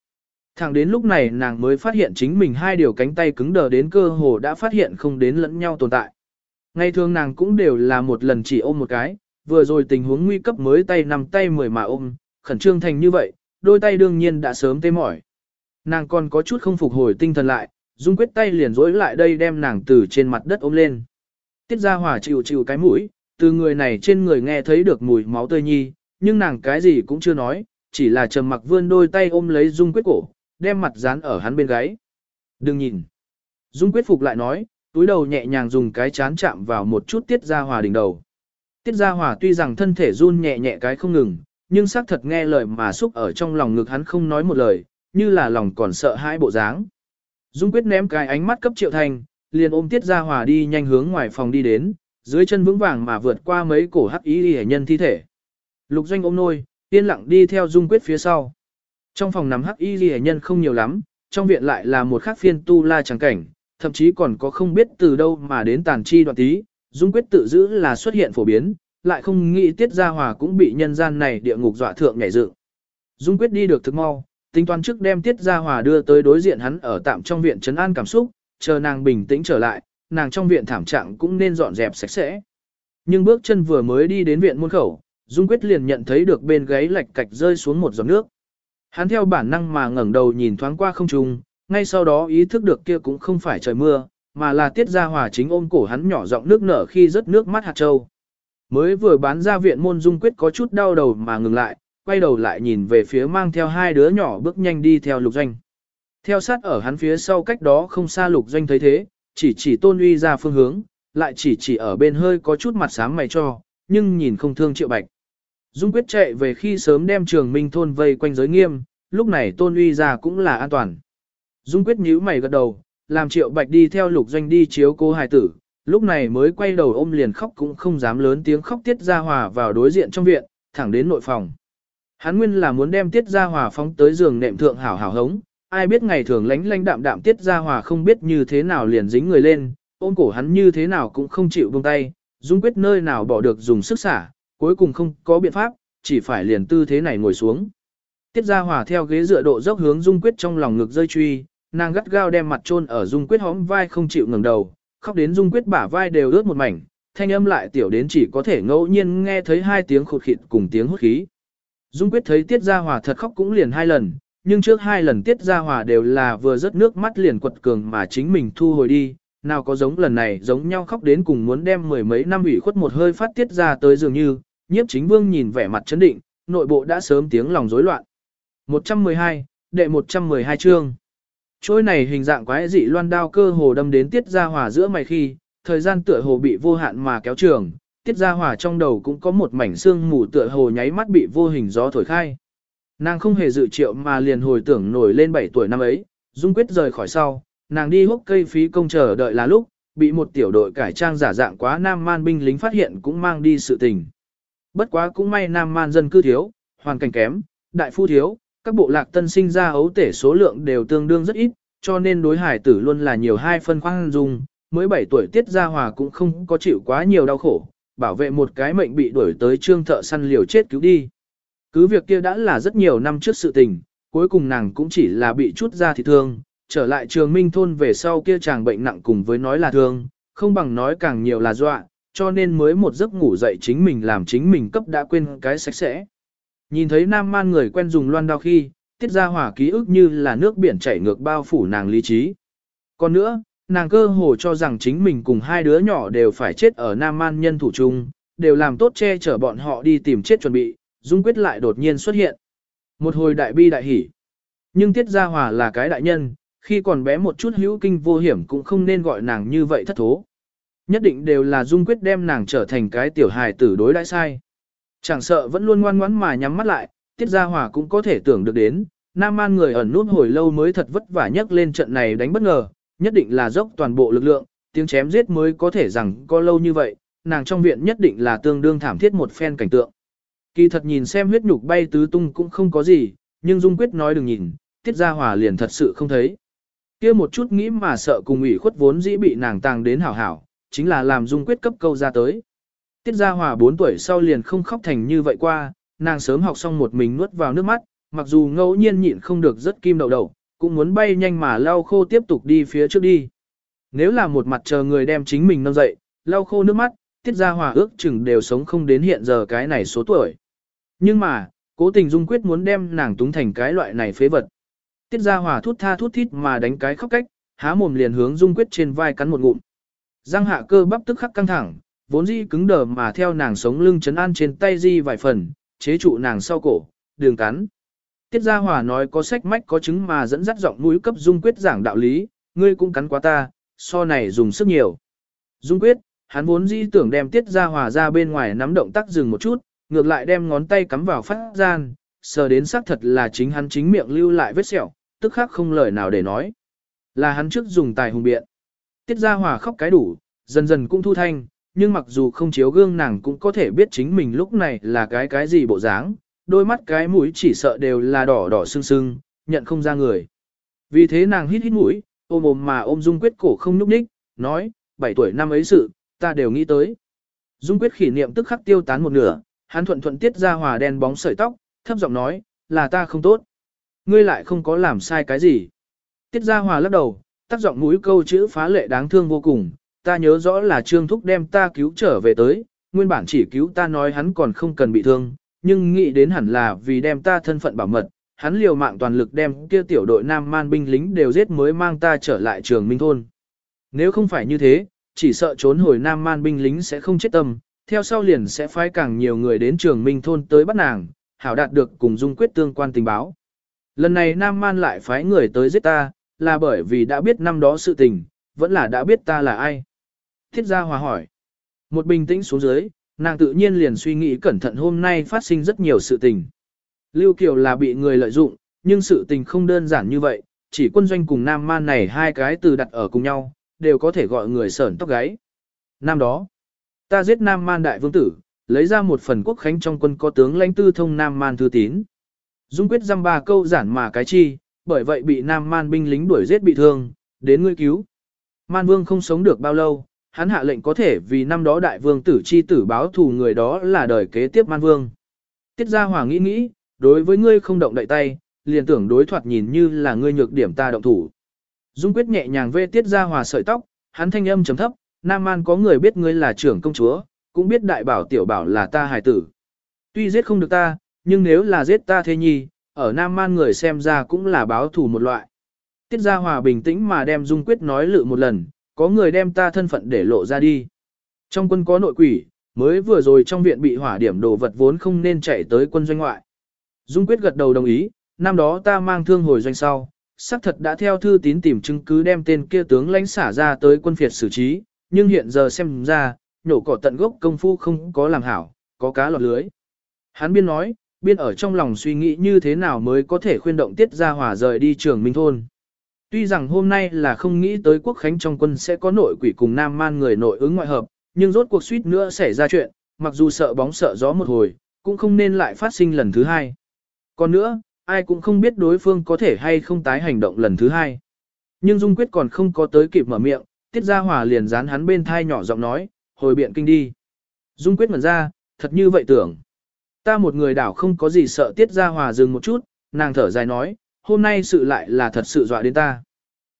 Thẳng đến lúc này nàng mới phát hiện chính mình hai điều cánh tay cứng đờ đến cơ hồ đã phát hiện không đến lẫn nhau tồn tại. Ngày thường nàng cũng đều là một lần chỉ ôm một cái, vừa rồi tình huống nguy cấp mới tay nằm tay mười mà ôm, khẩn trương thành như vậy, đôi tay đương nhiên đã sớm tê mỏi. Nàng còn có chút không phục hồi tinh thần lại, dung quyết tay liền rối lại đây đem nàng từ trên mặt đất ôm lên. Tiết ra hỏa chịu chịu cái mũi, từ người này trên người nghe thấy được mùi máu tươi nhi, nhưng nàng cái gì cũng chưa nói, chỉ là trầm mặc vươn đôi tay ôm lấy dung quyết cổ, đem mặt dán ở hắn bên gáy. Đừng nhìn. Dung quyết phục lại nói, túi đầu nhẹ nhàng dùng cái chán chạm vào một chút tiết ra hòa đỉnh đầu. Tiết ra hòa tuy rằng thân thể run nhẹ nhẹ cái không ngừng, nhưng xác thật nghe lời mà xúc ở trong lòng ngực hắn không nói một lời, như là lòng còn sợ hãi bộ dáng. Dung quyết ném cái ánh mắt cấp triệu thành, liền ôm tiết ra hòa đi nhanh hướng ngoài phòng đi đến, dưới chân vững vàng mà vượt qua mấy cổ hắc ý hệ nhân thi thể. Lục doanh ôm nôi, yên lặng đi theo dung quyết phía sau. Trong phòng nằm hắc y ghi nhân không nhiều lắm, trong viện lại là một khắc phiên tu la chẳng cảnh, thậm chí còn có không biết từ đâu mà đến tàn chi đoạn tí, dung quyết tự giữ là xuất hiện phổ biến, lại không nghĩ tiết gia hòa cũng bị nhân gian này địa ngục dọa thượng nhảy dựng. Dung quyết đi được thực mau, tính toán trước đem tiết gia hòa đưa tới đối diện hắn ở tạm trong viện trấn an cảm xúc, chờ nàng bình tĩnh trở lại, nàng trong viện thảm trạng cũng nên dọn dẹp sạch sẽ. Nhưng bước chân vừa mới đi đến viện môn khẩu, Dung Quyết liền nhận thấy được bên gáy lạch cạch rơi xuống một giọt nước. Hắn theo bản năng mà ngẩng đầu nhìn thoáng qua không trung, ngay sau đó ý thức được kia cũng không phải trời mưa, mà là tiết ra hòa chính ôm cổ hắn nhỏ giọng nước nở khi rớt nước mắt hạt châu. Mới vừa bán ra viện môn dung quyết có chút đau đầu mà ngừng lại, quay đầu lại nhìn về phía mang theo hai đứa nhỏ bước nhanh đi theo lục doanh. Theo sát ở hắn phía sau cách đó không xa lục doanh thấy thế, chỉ chỉ tôn uy ra phương hướng, lại chỉ chỉ ở bên hơi có chút mặt sáng mày cho, nhưng nhìn không thương triệu bạch. Dung quyết chạy về khi sớm đem trường minh thôn vây quanh giới nghiêm, lúc này tôn uy ra cũng là an toàn. Dung quyết nhíu mày gật đầu, làm triệu bạch đi theo lục doanh đi chiếu cô hài tử, lúc này mới quay đầu ôm liền khóc cũng không dám lớn tiếng khóc tiết ra hòa vào đối diện trong viện, thẳng đến nội phòng. Hắn nguyên là muốn đem tiết ra hòa phóng tới giường nệm thượng hảo hảo hống, ai biết ngày thường lánh lánh đạm đạm tiết ra hòa không biết như thế nào liền dính người lên, ôm cổ hắn như thế nào cũng không chịu buông tay, dung quyết nơi nào bỏ được dùng sức xả, cuối cùng không có biện pháp, chỉ phải liền tư thế này ngồi xuống. Tiết Gia hòa theo ghế dựa độ dốc hướng dung quyết trong lòng ngực rơi truy, nàng gắt gao đem mặt chôn ở dung quyết hõm vai không chịu ngẩng đầu, khóc đến dung quyết bả vai đều ướt một mảnh, thanh âm lại tiểu đến chỉ có thể ngẫu nhiên nghe thấy hai tiếng khụt khịt cùng tiếng hút khí. Dung quyết thấy tiết Gia hòa thật khóc cũng liền hai lần, nhưng trước hai lần tiết Gia hòa đều là vừa rớt nước mắt liền quật cường mà chính mình thu hồi đi, nào có giống lần này giống nhau khóc đến cùng muốn đem mười mấy năm ủy khuất một hơi phát tiết ra tới dường như, nhiếp chính vương nhìn vẻ mặt chấn định, nội bộ đã sớm tiếng lòng rối loạn. 112, đệ 112 chương. Trôi này hình dạng quái dị loan đao cơ hồ đâm đến tiết ra hòa giữa mày khi, thời gian tựa hồ bị vô hạn mà kéo trường, tiết ra hòa trong đầu cũng có một mảnh xương mù tựa hồ nháy mắt bị vô hình gió thổi khai. Nàng không hề dự triệu mà liền hồi tưởng nổi lên 7 tuổi năm ấy, dung quyết rời khỏi sau, nàng đi hốc cây phí công chờ đợi là lúc, bị một tiểu đội cải trang giả dạng quá nam man binh lính phát hiện cũng mang đi sự tình. Bất quá cũng may nam man dân cư thiếu, hoàn cảnh kém, đại phu thiếu, các bộ lạc tân sinh ra ấu tể số lượng đều tương đương rất ít, cho nên đối hải tử luôn là nhiều hai phân khoan dung, mới 7 tuổi tiết ra hòa cũng không có chịu quá nhiều đau khổ, bảo vệ một cái mệnh bị đuổi tới trương thợ săn liều chết cứu đi. Cứ việc kia đã là rất nhiều năm trước sự tình, cuối cùng nàng cũng chỉ là bị chút ra thì thương, trở lại trường minh thôn về sau kia chàng bệnh nặng cùng với nói là thương, không bằng nói càng nhiều là dọa, cho nên mới một giấc ngủ dậy chính mình làm chính mình cấp đã quên cái sạch sẽ. Nhìn thấy nam man người quen dùng loan đao khi, tiết ra hỏa ký ức như là nước biển chảy ngược bao phủ nàng lý trí. Còn nữa, nàng cơ hồ cho rằng chính mình cùng hai đứa nhỏ đều phải chết ở nam man nhân thủ chung, đều làm tốt che chở bọn họ đi tìm chết chuẩn bị, dung quyết lại đột nhiên xuất hiện. Một hồi đại bi đại hỉ. Nhưng tiết ra hòa là cái đại nhân, khi còn bé một chút hữu kinh vô hiểm cũng không nên gọi nàng như vậy thất thố. Nhất định đều là dung quyết đem nàng trở thành cái tiểu hài tử đối đãi sai. Chẳng sợ vẫn luôn ngoan ngoãn mà nhắm mắt lại, tiết gia hòa cũng có thể tưởng được đến, nam man người ẩn nút hồi lâu mới thật vất vả nhấc lên trận này đánh bất ngờ, nhất định là dốc toàn bộ lực lượng, tiếng chém giết mới có thể rằng có lâu như vậy, nàng trong viện nhất định là tương đương thảm thiết một phen cảnh tượng. Kỳ thật nhìn xem huyết nhục bay tứ tung cũng không có gì, nhưng Dung Quyết nói đừng nhìn, tiết gia hòa liền thật sự không thấy. kia một chút nghĩ mà sợ cùng ủy khuất vốn dĩ bị nàng tàng đến hảo hảo, chính là làm Dung Quyết cấp câu ra tới. Tiết Gia Hòa 4 tuổi sau liền không khóc thành như vậy qua, nàng sớm học xong một mình nuốt vào nước mắt, mặc dù ngẫu nhiên nhịn không được rất kim đầu đầu, cũng muốn bay nhanh mà lau khô tiếp tục đi phía trước đi. Nếu là một mặt chờ người đem chính mình nâng dậy, lau khô nước mắt, tiết gia hòa ước chừng đều sống không đến hiện giờ cái này số tuổi. Nhưng mà, cố tình dung quyết muốn đem nàng túng thành cái loại này phế vật. Tiết gia hòa thút tha thút thít mà đánh cái khóc cách, há mồm liền hướng dung quyết trên vai cắn một ngụm giang hạ cơ bắp tức khắc căng thẳng, vốn dĩ cứng đờ mà theo nàng sống lưng chấn an trên tay di vài phần, chế trụ nàng sau cổ, đường cắn. Tiết Gia Hòa nói có sách mách có chứng mà dẫn dắt giọng mũi cấp Dung Quyết giảng đạo lý, ngươi cũng cắn quá ta, so này dùng sức nhiều. Dung Quyết, hắn vốn dĩ tưởng đem Tiết Gia Hòa ra bên ngoài nắm động tác dừng một chút, ngược lại đem ngón tay cắm vào phát gian, sờ đến xác thật là chính hắn chính miệng lưu lại vết sẹo, tức khắc không lời nào để nói. Là hắn trước dùng tài hùng biện. Tiết Gia Hòa khóc cái đủ, dần dần cũng thu thanh, nhưng mặc dù không chiếu gương nàng cũng có thể biết chính mình lúc này là cái cái gì bộ dáng, đôi mắt cái mũi chỉ sợ đều là đỏ đỏ sưng sưng, nhận không ra người. Vì thế nàng hít hít mũi, ôm ôm mà ôm Dung Quyết cổ không nhúc nhích, nói, 7 tuổi năm ấy sự, ta đều nghĩ tới. Dung Quyết khỉ niệm tức khắc tiêu tán một nửa, hắn thuận thuận tiết ra hòa đen bóng sợi tóc, thấp giọng nói, là ta không tốt. Ngươi lại không có làm sai cái gì. Tiết ra hòa lắc đầu, tác giọng mũi câu chữ phá lệ đáng thương vô cùng, ta nhớ rõ là Trương Thúc đem ta cứu trở về tới, nguyên bản chỉ cứu ta nói hắn còn không cần bị thương, nhưng nghĩ đến hẳn là vì đem ta thân phận bảo mật, hắn liều mạng toàn lực đem kia tiểu đội nam man binh lính đều giết mới mang ta trở lại trường Minh Thôn. Nếu không phải như thế, chỉ sợ trốn hồi nam man binh lính sẽ không chết tâm, theo sau liền sẽ phái càng nhiều người đến trường Minh Thôn tới bắt nàng, hảo đạt được cùng dung quyết tương quan tình báo. Lần này nam man lại phái người tới giết ta, là bởi vì đã biết năm đó sự tình, vẫn là đã biết ta là ai. Thiết gia hòa hỏi. Một bình tĩnh xuống dưới, nàng tự nhiên liền suy nghĩ cẩn thận hôm nay phát sinh rất nhiều sự tình. Lưu Kiều là bị người lợi dụng, nhưng sự tình không đơn giản như vậy, chỉ quân doanh cùng Nam Man này hai cái từ đặt ở cùng nhau, đều có thể gọi người sởn tóc gáy. Năm đó, ta giết Nam Man đại vương tử, lấy ra một phần quốc khánh trong quân có tướng lãnh tư thông Nam Man thư tín. Dung quyết dăm ba câu giản mà cái chi, bởi vậy bị Nam Man binh lính đuổi giết bị thương, đến ngươi cứu. Man vương không sống được bao lâu, hắn hạ lệnh có thể vì năm đó đại vương tử chi tử báo thù người đó là đời kế tiếp man vương. Tiết gia hòa nghĩ nghĩ, đối với ngươi không động đậy tay, liền tưởng đối thoạt nhìn như là ngươi nhược điểm ta động thủ. Dung quyết nhẹ nhàng vê tiết gia hòa sợi tóc, hắn thanh âm trầm thấp, nam man có người biết ngươi là trưởng công chúa, cũng biết đại bảo tiểu bảo là ta hài tử. Tuy giết không được ta, nhưng nếu là giết ta thế nhi, ở nam man người xem ra cũng là báo thù một loại. Tiết gia hòa bình tĩnh mà đem dung quyết nói lự một lần, có người đem ta thân phận để lộ ra đi. Trong quân có nội quỷ, mới vừa rồi trong viện bị hỏa điểm đồ vật vốn không nên chạy tới quân doanh ngoại. Dung quyết gật đầu đồng ý, năm đó ta mang thương hồi doanh sau, xác thật đã theo thư tín tìm chứng cứ đem tên kia tướng lãnh xả ra tới quân phiệt xử trí, nhưng hiện giờ xem ra, nhổ cỏ tận gốc công phu không có làm hảo, có cá lọt lưới. Hắn biên nói, biên ở trong lòng suy nghĩ như thế nào mới có thể khuyên động tiết gia hỏa rời đi trường minh thôn. Tuy rằng hôm nay là không nghĩ tới quốc khánh trong quân sẽ có nội quỷ cùng nam man người nội ứng ngoại hợp, nhưng rốt cuộc suýt nữa xảy ra chuyện, mặc dù sợ bóng sợ gió một hồi, cũng không nên lại phát sinh lần thứ hai. Còn nữa, ai cũng không biết đối phương có thể hay không tái hành động lần thứ hai. Nhưng Dung Quyết còn không có tới kịp mở miệng, Tiết Gia Hòa liền dán hắn bên thai nhỏ giọng nói, hồi biện kinh đi. Dung Quyết ngẩn ra, thật như vậy tưởng. Ta một người đảo không có gì sợ Tiết Gia Hòa dừng một chút, nàng thở dài nói, hôm nay sự lại là thật sự dọa đến ta.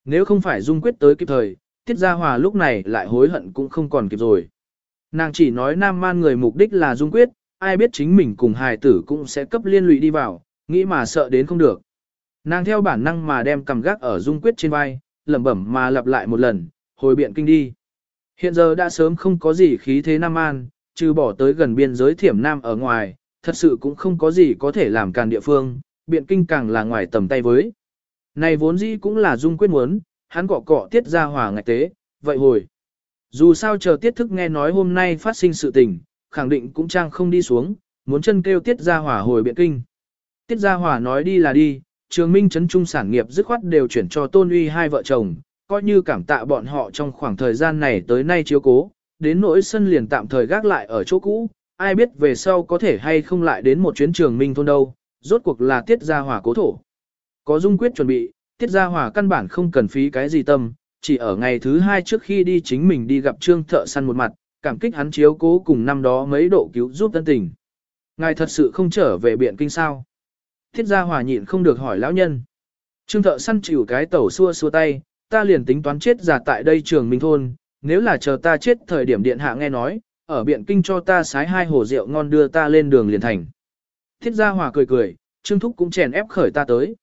Nếu không phải Dung quyết tới kịp thời, Tiết Gia Hòa lúc này lại hối hận cũng không còn kịp rồi. Nàng chỉ nói nam man người mục đích là Dung quyết, ai biết chính mình cùng hài tử cũng sẽ cấp liên lụy đi vào, nghĩ mà sợ đến không được. Nàng theo bản năng mà đem cầm gác ở Dung quyết trên vai, lẩm bẩm mà lặp lại một lần, hồi biện kinh đi. Hiện giờ đã sớm không có gì khí thế nam an, trừ bỏ tới gần biên giới thiểm nam ở ngoài, thật sự cũng không có gì có thể làm càn địa phương, biện kinh càng là ngoài tầm tay với. Này vốn dĩ cũng là dung quyết muốn, hắn cọ cọ tiết ra hòa ngạch tế, vậy hồi. Dù sao chờ tiết thức nghe nói hôm nay phát sinh sự tình, khẳng định cũng trang không đi xuống, muốn chân kêu tiết ra hòa hồi biện kinh. Tiết ra hòa nói đi là đi, trường minh chấn trung sản nghiệp dứt khoát đều chuyển cho tôn uy hai vợ chồng, coi như cảm tạ bọn họ trong khoảng thời gian này tới nay chiếu cố, đến nỗi sân liền tạm thời gác lại ở chỗ cũ, ai biết về sau có thể hay không lại đến một chuyến trường minh thôn đâu, rốt cuộc là tiết gia hòa cố thổ. Có dung quyết chuẩn bị, tiết gia hòa căn bản không cần phí cái gì tâm, chỉ ở ngày thứ hai trước khi đi chính mình đi gặp trương thợ săn một mặt, cảm kích hắn chiếu cố cùng năm đó mấy độ cứu giúp tân tình. Ngài thật sự không trở về biện kinh sao. Tiết gia hòa nhịn không được hỏi lão nhân. Trương thợ săn chịu cái tẩu xua xua tay, ta liền tính toán chết giả tại đây trường minh thôn, nếu là chờ ta chết thời điểm điện hạ nghe nói, ở biện kinh cho ta sái hai hồ rượu ngon đưa ta lên đường liền thành. Thiết gia hòa cười cười, Trương Thúc cũng chèn ép khởi ta tới.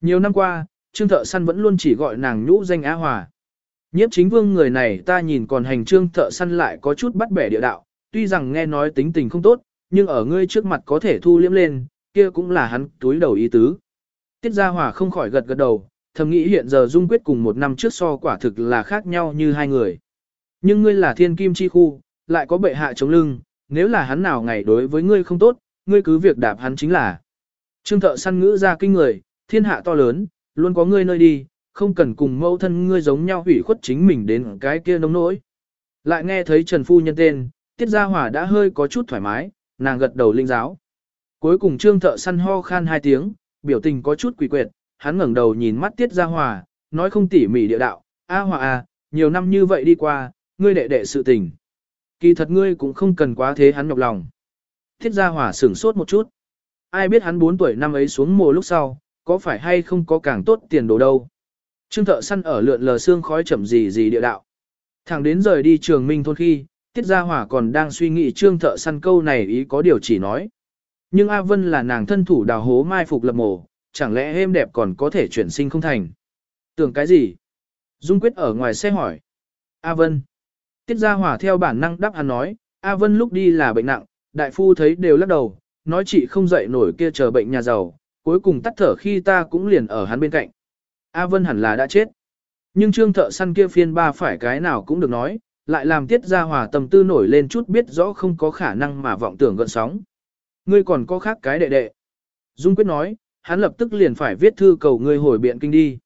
Nhiều năm qua, Trương Thợ Săn vẫn luôn chỉ gọi nàng nhũ danh Á Hòa. Nhiếp chính vương người này ta nhìn còn hành Trương Thợ Săn lại có chút bắt bẻ địa đạo, tuy rằng nghe nói tính tình không tốt, nhưng ở ngươi trước mặt có thể thu liễm lên, kia cũng là hắn túi đầu ý tứ. Tiết Gia Hòa không khỏi gật gật đầu, thầm nghĩ hiện giờ Dung Quyết cùng một năm trước so quả thực là khác nhau như hai người. Nhưng ngươi là thiên kim chi khu, lại có bệ hạ chống lưng, nếu là hắn nào ngày đối với ngươi không tốt, ngươi cứ việc đạp hắn chính là. Trương thợ săn ngữ ra kinh người, thiên hạ to lớn, luôn có ngươi nơi đi, không cần cùng mẫu thân ngươi giống nhau hủy khuất chính mình đến cái kia nông nỗi. Lại nghe thấy Trần Phu Nhân tên, Tiết Gia Hòa đã hơi có chút thoải mái, nàng gật đầu linh giáo. Cuối cùng Trương thợ săn ho khan hai tiếng, biểu tình có chút quỷ quyệt, hắn ngẩng đầu nhìn mắt Tiết Gia Hòa, nói không tỉ mỉ địa đạo, A Hòa à, nhiều năm như vậy đi qua, ngươi đệ đệ sự tình. Kỳ thật ngươi cũng không cần quá thế hắn nhọc lòng. Tiết Gia hỏa sửng sốt một chút. Ai biết hắn 4 tuổi năm ấy xuống mùa lúc sau, có phải hay không có càng tốt tiền đồ đâu. Trương thợ săn ở lượn lờ xương khói chậm gì gì địa đạo. Thẳng đến rời đi trường minh thôn khi, Tiết Gia hỏa còn đang suy nghĩ trương thợ săn câu này ý có điều chỉ nói. Nhưng A Vân là nàng thân thủ đào hố mai phục lập mổ, chẳng lẽ êm đẹp còn có thể chuyển sinh không thành. Tưởng cái gì? Dung Quyết ở ngoài xe hỏi. A Vân. Tiết Gia Hòa theo bản năng đáp án nói, A Vân lúc đi là bệnh nặng, đại phu thấy đều lắc đầu, nói chị không dậy nổi kia chờ bệnh nhà giàu, cuối cùng tắt thở khi ta cũng liền ở hắn bên cạnh. A Vân hẳn là đã chết. Nhưng trương thợ săn kia phiên ba phải cái nào cũng được nói, lại làm tiết gia hòa tâm tư nổi lên chút biết rõ không có khả năng mà vọng tưởng gợn sóng. Ngươi còn có khác cái đệ đệ. Dung quyết nói, hắn lập tức liền phải viết thư cầu ngươi hồi biện kinh đi.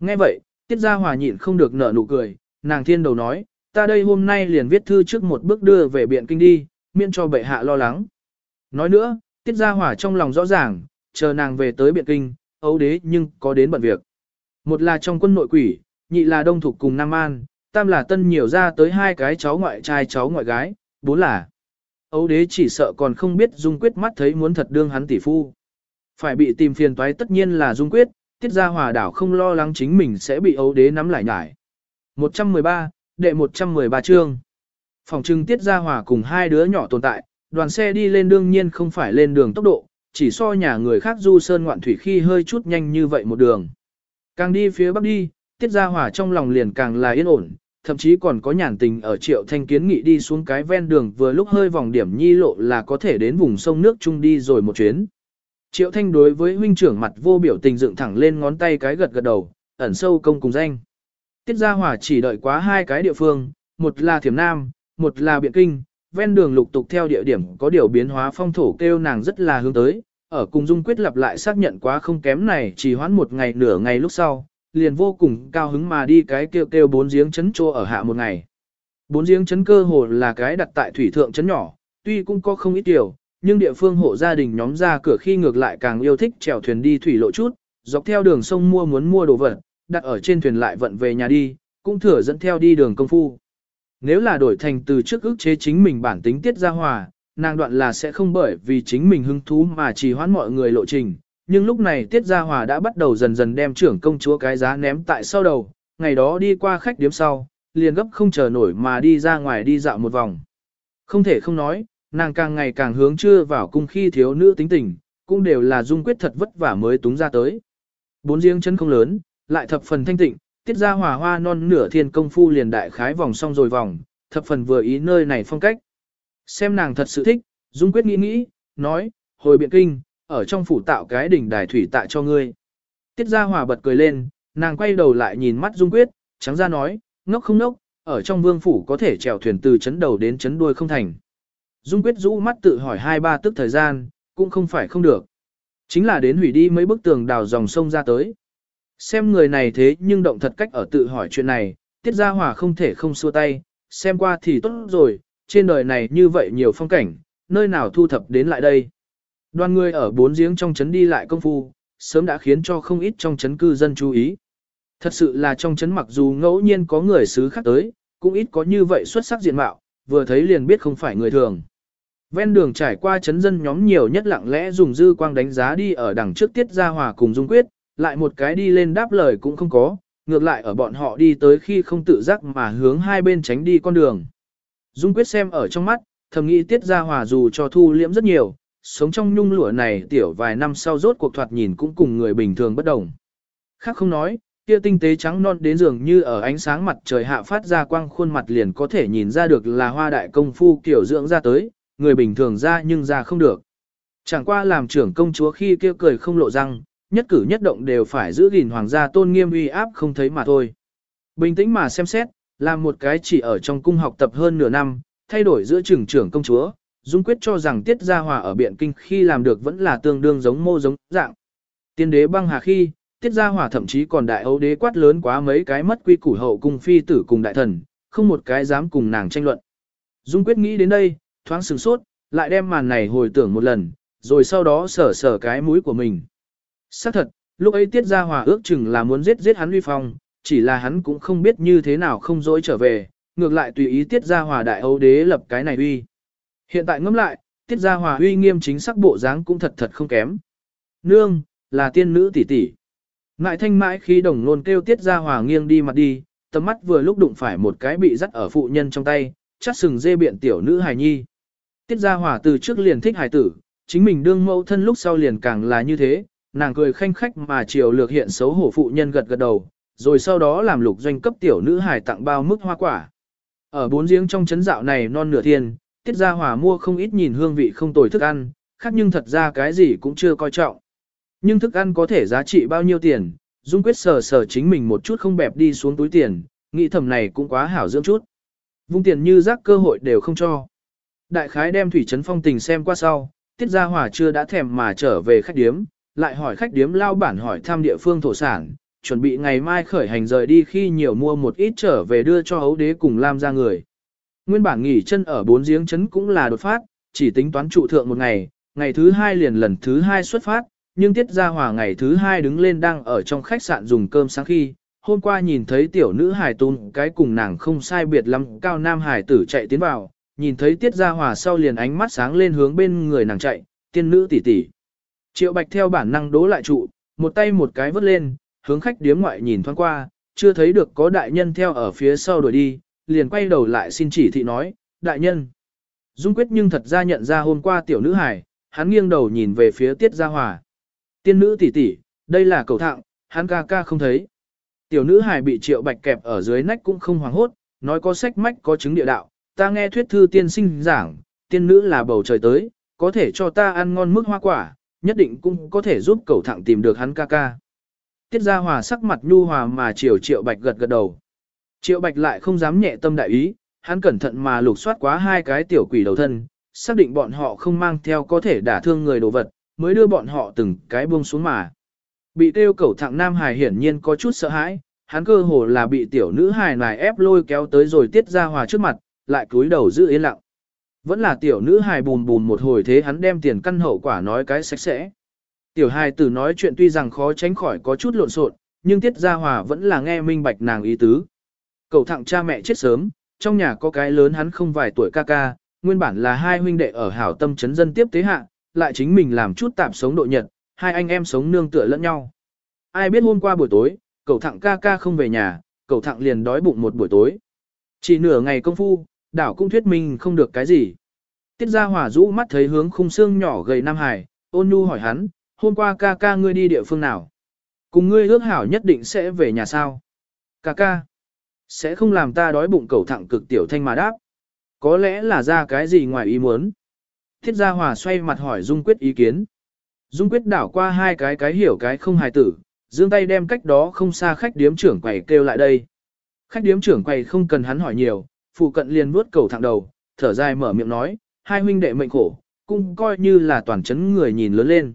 Nghe vậy, tiết gia hòa nhịn không được nở nụ cười, nàng thiên đầu nói, ta đây hôm nay liền viết thư trước một bước đưa về biện kinh đi, miễn cho bệ hạ lo lắng. Nói nữa, tiết ra hỏa trong lòng rõ ràng, chờ nàng về tới biện kinh, ấu đế nhưng có đến bận việc. Một là trong quân nội quỷ, nhị là đông thuộc cùng Nam An, tam là tân nhiều ra tới hai cái cháu ngoại trai cháu ngoại gái, bốn là ấu đế chỉ sợ còn không biết dung quyết mắt thấy muốn thật đương hắn tỷ phu. Phải bị tìm phiền toái tất nhiên là dung quyết, tiết ra hòa đảo không lo lắng chính mình sẽ bị ấu đế nắm lại nhải. 113, đệ 113 chương. Phòng trưng tiết ra hòa cùng hai đứa nhỏ tồn tại, đoàn xe đi lên đương nhiên không phải lên đường tốc độ, chỉ so nhà người khác du sơn ngoạn thủy khi hơi chút nhanh như vậy một đường. Càng đi phía bắc đi, tiết ra hòa trong lòng liền càng là yên ổn, thậm chí còn có nhàn tình ở triệu thanh kiến nghị đi xuống cái ven đường vừa lúc hơi vòng điểm nhi lộ là có thể đến vùng sông nước chung đi rồi một chuyến. Triệu thanh đối với huynh trưởng mặt vô biểu tình dựng thẳng lên ngón tay cái gật gật đầu, ẩn sâu công cùng danh. Tiết Gia Hòa chỉ đợi quá hai cái địa phương, một là Thiểm Nam, một là Biện Kinh, ven đường lục tục theo địa điểm có điều biến hóa phong thổ kêu nàng rất là hướng tới, ở cùng Dung quyết lập lại xác nhận quá không kém này chỉ hoãn một ngày nửa ngày lúc sau, liền vô cùng cao hứng mà đi cái kêu kêu bốn giếng chấn trô ở hạ một ngày. Bốn giếng chấn cơ hồ là cái đặt tại thủy thượng chấn nhỏ, tuy cũng có không ít điều, nhưng địa phương hộ gia đình nhóm ra cửa khi ngược lại càng yêu thích chèo thuyền đi thủy lộ chút, dọc theo đường sông mua muốn mua đồ vật, đặt ở trên thuyền lại vận về nhà đi, cũng thừa dẫn theo đi đường công phu. Nếu là đổi thành từ trước ức chế chính mình bản tính tiết ra hòa, nàng đoạn là sẽ không bởi vì chính mình hứng thú mà trì hoãn mọi người lộ trình. Nhưng lúc này Tiết Gia Hòa đã bắt đầu dần dần đem trưởng công chúa cái giá ném tại sau đầu, ngày đó đi qua khách điếm sau, liền gấp không chờ nổi mà đi ra ngoài đi dạo một vòng. Không thể không nói, nàng càng ngày càng hướng chưa vào cung khi thiếu nữ tính tình, cũng đều là dung quyết thật vất vả mới túng ra tới. Bốn riêng chân không lớn, lại thập phần thanh tịnh, tiết ra hòa hoa non nửa thiên công phu liền đại khái vòng xong rồi vòng, thập phần vừa ý nơi này phong cách. Xem nàng thật sự thích, Dung Quyết nghĩ nghĩ, nói, hồi biện kinh, ở trong phủ tạo cái đỉnh đài thủy tạ cho ngươi. Tiết ra hòa bật cười lên, nàng quay đầu lại nhìn mắt Dung Quyết, trắng ra nói, ngốc không ngốc, ở trong vương phủ có thể chèo thuyền từ chấn đầu đến chấn đuôi không thành. Dung Quyết rũ mắt tự hỏi hai ba tức thời gian, cũng không phải không được. Chính là đến hủy đi mấy bức tường đào dòng sông ra tới. Xem người này thế nhưng động thật cách ở tự hỏi chuyện này, tiết gia hòa không thể không xua tay, xem qua thì tốt rồi, trên đời này như vậy nhiều phong cảnh, nơi nào thu thập đến lại đây. Đoàn người ở bốn giếng trong trấn đi lại công phu, sớm đã khiến cho không ít trong trấn cư dân chú ý. Thật sự là trong trấn mặc dù ngẫu nhiên có người xứ khác tới, cũng ít có như vậy xuất sắc diện mạo, vừa thấy liền biết không phải người thường. Ven đường trải qua trấn dân nhóm nhiều nhất lặng lẽ dùng dư quang đánh giá đi ở đằng trước tiết gia hòa cùng dung quyết, lại một cái đi lên đáp lời cũng không có, ngược lại ở bọn họ đi tới khi không tự giác mà hướng hai bên tránh đi con đường. Dung quyết xem ở trong mắt, thầm nghĩ tiết ra hòa dù cho thu liễm rất nhiều, sống trong nhung lụa này tiểu vài năm sau rốt cuộc thoạt nhìn cũng cùng người bình thường bất đồng. Khác không nói, kia tinh tế trắng non đến dường như ở ánh sáng mặt trời hạ phát ra quang khuôn mặt liền có thể nhìn ra được là hoa đại công phu kiểu dưỡng ra tới, người bình thường ra nhưng ra không được. Chẳng qua làm trưởng công chúa khi kia cười không lộ răng, nhất cử nhất động đều phải giữ gìn hoàng gia tôn nghiêm uy áp không thấy mà thôi. Bình tĩnh mà xem xét, làm một cái chỉ ở trong cung học tập hơn nửa năm, thay đổi giữa trưởng trưởng công chúa, Dung quyết cho rằng Tiết Gia Hòa ở Biện Kinh khi làm được vẫn là tương đương giống mô giống dạng. Tiên đế băng hà khi, Tiết Gia Hòa thậm chí còn đại ấu đế quát lớn quá mấy cái mất quy củ hậu cung phi tử cùng đại thần, không một cái dám cùng nàng tranh luận. Dung quyết nghĩ đến đây, thoáng sừng sốt, lại đem màn này hồi tưởng một lần, rồi sau đó sở sở cái mũi của mình. Xác thật, lúc ấy Tiết Gia Hòa ước chừng là muốn giết giết hắn uy phong, chỉ là hắn cũng không biết như thế nào không dối trở về, ngược lại tùy ý Tiết Gia Hòa đại ấu đế lập cái này uy. Hiện tại ngẫm lại, Tiết Gia Hòa uy nghiêm chính sắc bộ dáng cũng thật thật không kém. Nương, là tiên nữ tỷ tỷ. Ngại thanh mãi khi đồng luôn kêu Tiết Gia Hòa nghiêng đi mặt đi, tầm mắt vừa lúc đụng phải một cái bị dắt ở phụ nhân trong tay, chắc sừng dê biện tiểu nữ hài nhi. Tiết Gia Hòa từ trước liền thích hài tử, chính mình đương mẫu thân lúc sau liền càng là như thế, nàng cười khanh khách mà chiều lược hiện xấu hổ phụ nhân gật gật đầu, rồi sau đó làm lục doanh cấp tiểu nữ hài tặng bao mức hoa quả. Ở bốn giếng trong chấn dạo này non nửa thiên, tiết gia hòa mua không ít nhìn hương vị không tồi thức ăn, khác nhưng thật ra cái gì cũng chưa coi trọng. Nhưng thức ăn có thể giá trị bao nhiêu tiền, Dung quyết sờ sờ chính mình một chút không bẹp đi xuống túi tiền, nghĩ thầm này cũng quá hảo dưỡng chút. Vung tiền như rác cơ hội đều không cho. Đại khái đem thủy trấn phong tình xem qua sau, tiết gia hòa chưa đã thèm mà trở về khách điếm, lại hỏi khách điếm lao bản hỏi thăm địa phương thổ sản, chuẩn bị ngày mai khởi hành rời đi khi nhiều mua một ít trở về đưa cho hấu đế cùng Lam ra người. Nguyên bản nghỉ chân ở bốn giếng chấn cũng là đột phát, chỉ tính toán trụ thượng một ngày, ngày thứ hai liền lần thứ hai xuất phát, nhưng tiết ra hòa ngày thứ hai đứng lên đang ở trong khách sạn dùng cơm sáng khi, hôm qua nhìn thấy tiểu nữ hải tôn cái cùng nàng không sai biệt lắm cao nam hải tử chạy tiến vào, nhìn thấy tiết ra hòa sau liền ánh mắt sáng lên hướng bên người nàng chạy, tiên nữ tỷ tỷ. Triệu bạch theo bản năng đố lại trụ, một tay một cái vớt lên, hướng khách điếm ngoại nhìn thoáng qua, chưa thấy được có đại nhân theo ở phía sau đuổi đi, liền quay đầu lại xin chỉ thị nói, đại nhân. Dung quyết nhưng thật ra nhận ra hôm qua tiểu nữ hải, hắn nghiêng đầu nhìn về phía tiết gia hòa. Tiên nữ tỷ tỷ, đây là cầu thạng, hắn ca ca không thấy. Tiểu nữ hải bị triệu bạch kẹp ở dưới nách cũng không hoảng hốt, nói có sách mách có chứng địa đạo, ta nghe thuyết thư tiên sinh giảng, tiên nữ là bầu trời tới, có thể cho ta ăn ngon mức hoa quả, nhất định cũng có thể giúp cầu thẳng tìm được hắn ca ca. Tiết gia hòa sắc mặt nhu hòa mà chiều triệu bạch gật gật đầu. Triệu bạch lại không dám nhẹ tâm đại ý, hắn cẩn thận mà lục soát quá hai cái tiểu quỷ đầu thân, xác định bọn họ không mang theo có thể đả thương người đồ vật, mới đưa bọn họ từng cái buông xuống mà. Bị tiêu cầu thẳng Nam Hải hiển nhiên có chút sợ hãi, hắn cơ hồ là bị tiểu nữ hài này ép lôi kéo tới rồi tiết ra hòa trước mặt, lại cúi đầu giữ yên lặng. Vẫn là tiểu nữ hài bùn bùn một hồi thế hắn đem tiền căn hậu quả nói cái sạch sẽ. Tiểu hài tử nói chuyện tuy rằng khó tránh khỏi có chút lộn xộn, nhưng tiết gia hòa vẫn là nghe minh bạch nàng ý tứ. cậu thẳng cha mẹ chết sớm, trong nhà có cái lớn hắn không vài tuổi ca ca, nguyên bản là hai huynh đệ ở hảo tâm chấn dân tiếp tế hạ, lại chính mình làm chút tạm sống độ nhật, hai anh em sống nương tựa lẫn nhau. Ai biết hôm qua buổi tối, cậu thẳng ca ca không về nhà, cậu thẳng liền đói bụng một buổi tối. Chỉ nửa ngày công phu, đảo cũng thuyết minh không được cái gì. Tiết gia hỏa rũ mắt thấy hướng khung xương nhỏ gầy Nam Hải, ôn nhu hỏi hắn, hôm qua ca ca ngươi đi địa phương nào? Cùng ngươi ước hảo nhất định sẽ về nhà sao? Ca ca, sẽ không làm ta đói bụng cầu thẳng cực tiểu thanh mà đáp. Có lẽ là ra cái gì ngoài ý muốn. Thiết gia hòa xoay mặt hỏi Dung Quyết ý kiến. Dung Quyết đảo qua hai cái cái hiểu cái không hài tử, dương tay đem cách đó không xa khách điếm trưởng quầy kêu lại đây. Khách điếm trưởng quầy không cần hắn hỏi nhiều, phụ cận liền vuốt cầu thẳng đầu, thở dài mở miệng nói, hai huynh đệ mệnh khổ, cũng coi như là toàn chấn người nhìn lớn lên.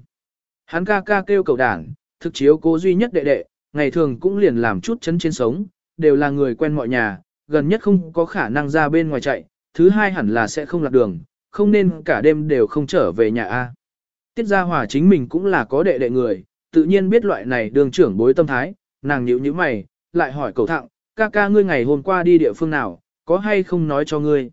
Hắn ca ca kêu cầu đảng, thực chiếu cố duy nhất đệ đệ, ngày thường cũng liền làm chút chấn trên sống, đều là người quen mọi nhà, gần nhất không có khả năng ra bên ngoài chạy, thứ hai hẳn là sẽ không lạc đường, không nên cả đêm đều không trở về nhà A. Tiết Gia Hòa chính mình cũng là có đệ đệ người, tự nhiên biết loại này đường trưởng bối tâm thái, nàng nhíu như mày, lại hỏi cầu thẳng, ca ca ngươi ngày hôm qua đi địa phương nào, có hay không nói cho ngươi.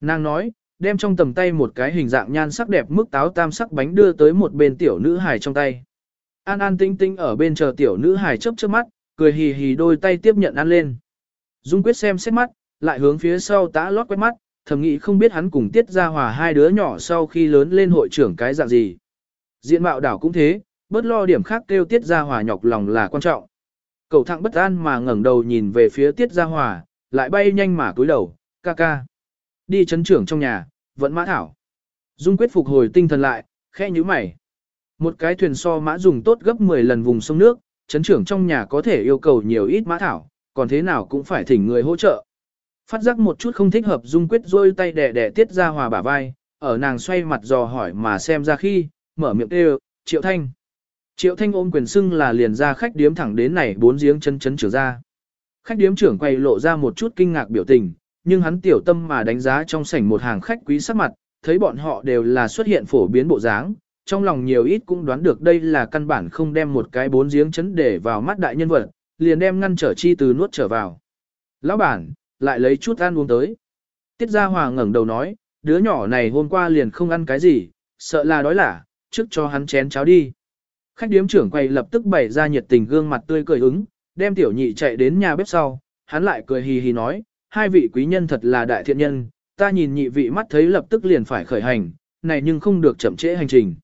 Nàng nói, đem trong tầm tay một cái hình dạng nhan sắc đẹp mức táo tam sắc bánh đưa tới một bên tiểu nữ hài trong tay. An an tinh tinh ở bên chờ tiểu nữ hài chớp chớp mắt, cười hì hì đôi tay tiếp nhận ăn lên. Dung quyết xem xét mắt, lại hướng phía sau tã lót quét mắt, thầm nghĩ không biết hắn cùng tiết ra hòa hai đứa nhỏ sau khi lớn lên hội trưởng cái dạng gì. Diện mạo đảo cũng thế, bớt lo điểm khác kêu tiết ra hòa nhọc lòng là quan trọng. Cầu thẳng bất an mà ngẩng đầu nhìn về phía tiết ra hòa, lại bay nhanh mà cúi đầu, ca ca. Đi chấn trưởng trong nhà, vẫn mã thảo. Dung quyết phục hồi tinh thần lại, khẽ như mày. Một cái thuyền so mã dùng tốt gấp 10 lần vùng sông nước, chấn trưởng trong nhà có thể yêu cầu nhiều ít mã thảo, còn thế nào cũng phải thỉnh người hỗ trợ. Phát giác một chút không thích hợp Dung quyết rôi tay đẻ đẻ tiết ra hòa bả vai, ở nàng xoay mặt dò hỏi mà xem ra khi, mở miệng kêu, triệu thanh. Triệu thanh ôm quyền xưng là liền ra khách điếm thẳng đến này bốn giếng chân chấn trưởng ra. Khách điếm trưởng quay lộ ra một chút kinh ngạc biểu tình, nhưng hắn tiểu tâm mà đánh giá trong sảnh một hàng khách quý sắc mặt, thấy bọn họ đều là xuất hiện phổ biến bộ dáng, trong lòng nhiều ít cũng đoán được đây là căn bản không đem một cái bốn giếng chấn để vào mắt đại nhân vật, liền đem ngăn trở chi từ nuốt trở vào. Lão bản, lại lấy chút ăn uống tới. Tiết Gia Hòa ngẩng đầu nói, đứa nhỏ này hôm qua liền không ăn cái gì, sợ là đói lả, trước cho hắn chén cháo đi. Khách điếm trưởng quay lập tức bày ra nhiệt tình gương mặt tươi cười ứng, đem tiểu nhị chạy đến nhà bếp sau, hắn lại cười hì hì nói, hai vị quý nhân thật là đại thiện nhân, ta nhìn nhị vị mắt thấy lập tức liền phải khởi hành, này nhưng không được chậm trễ hành trình.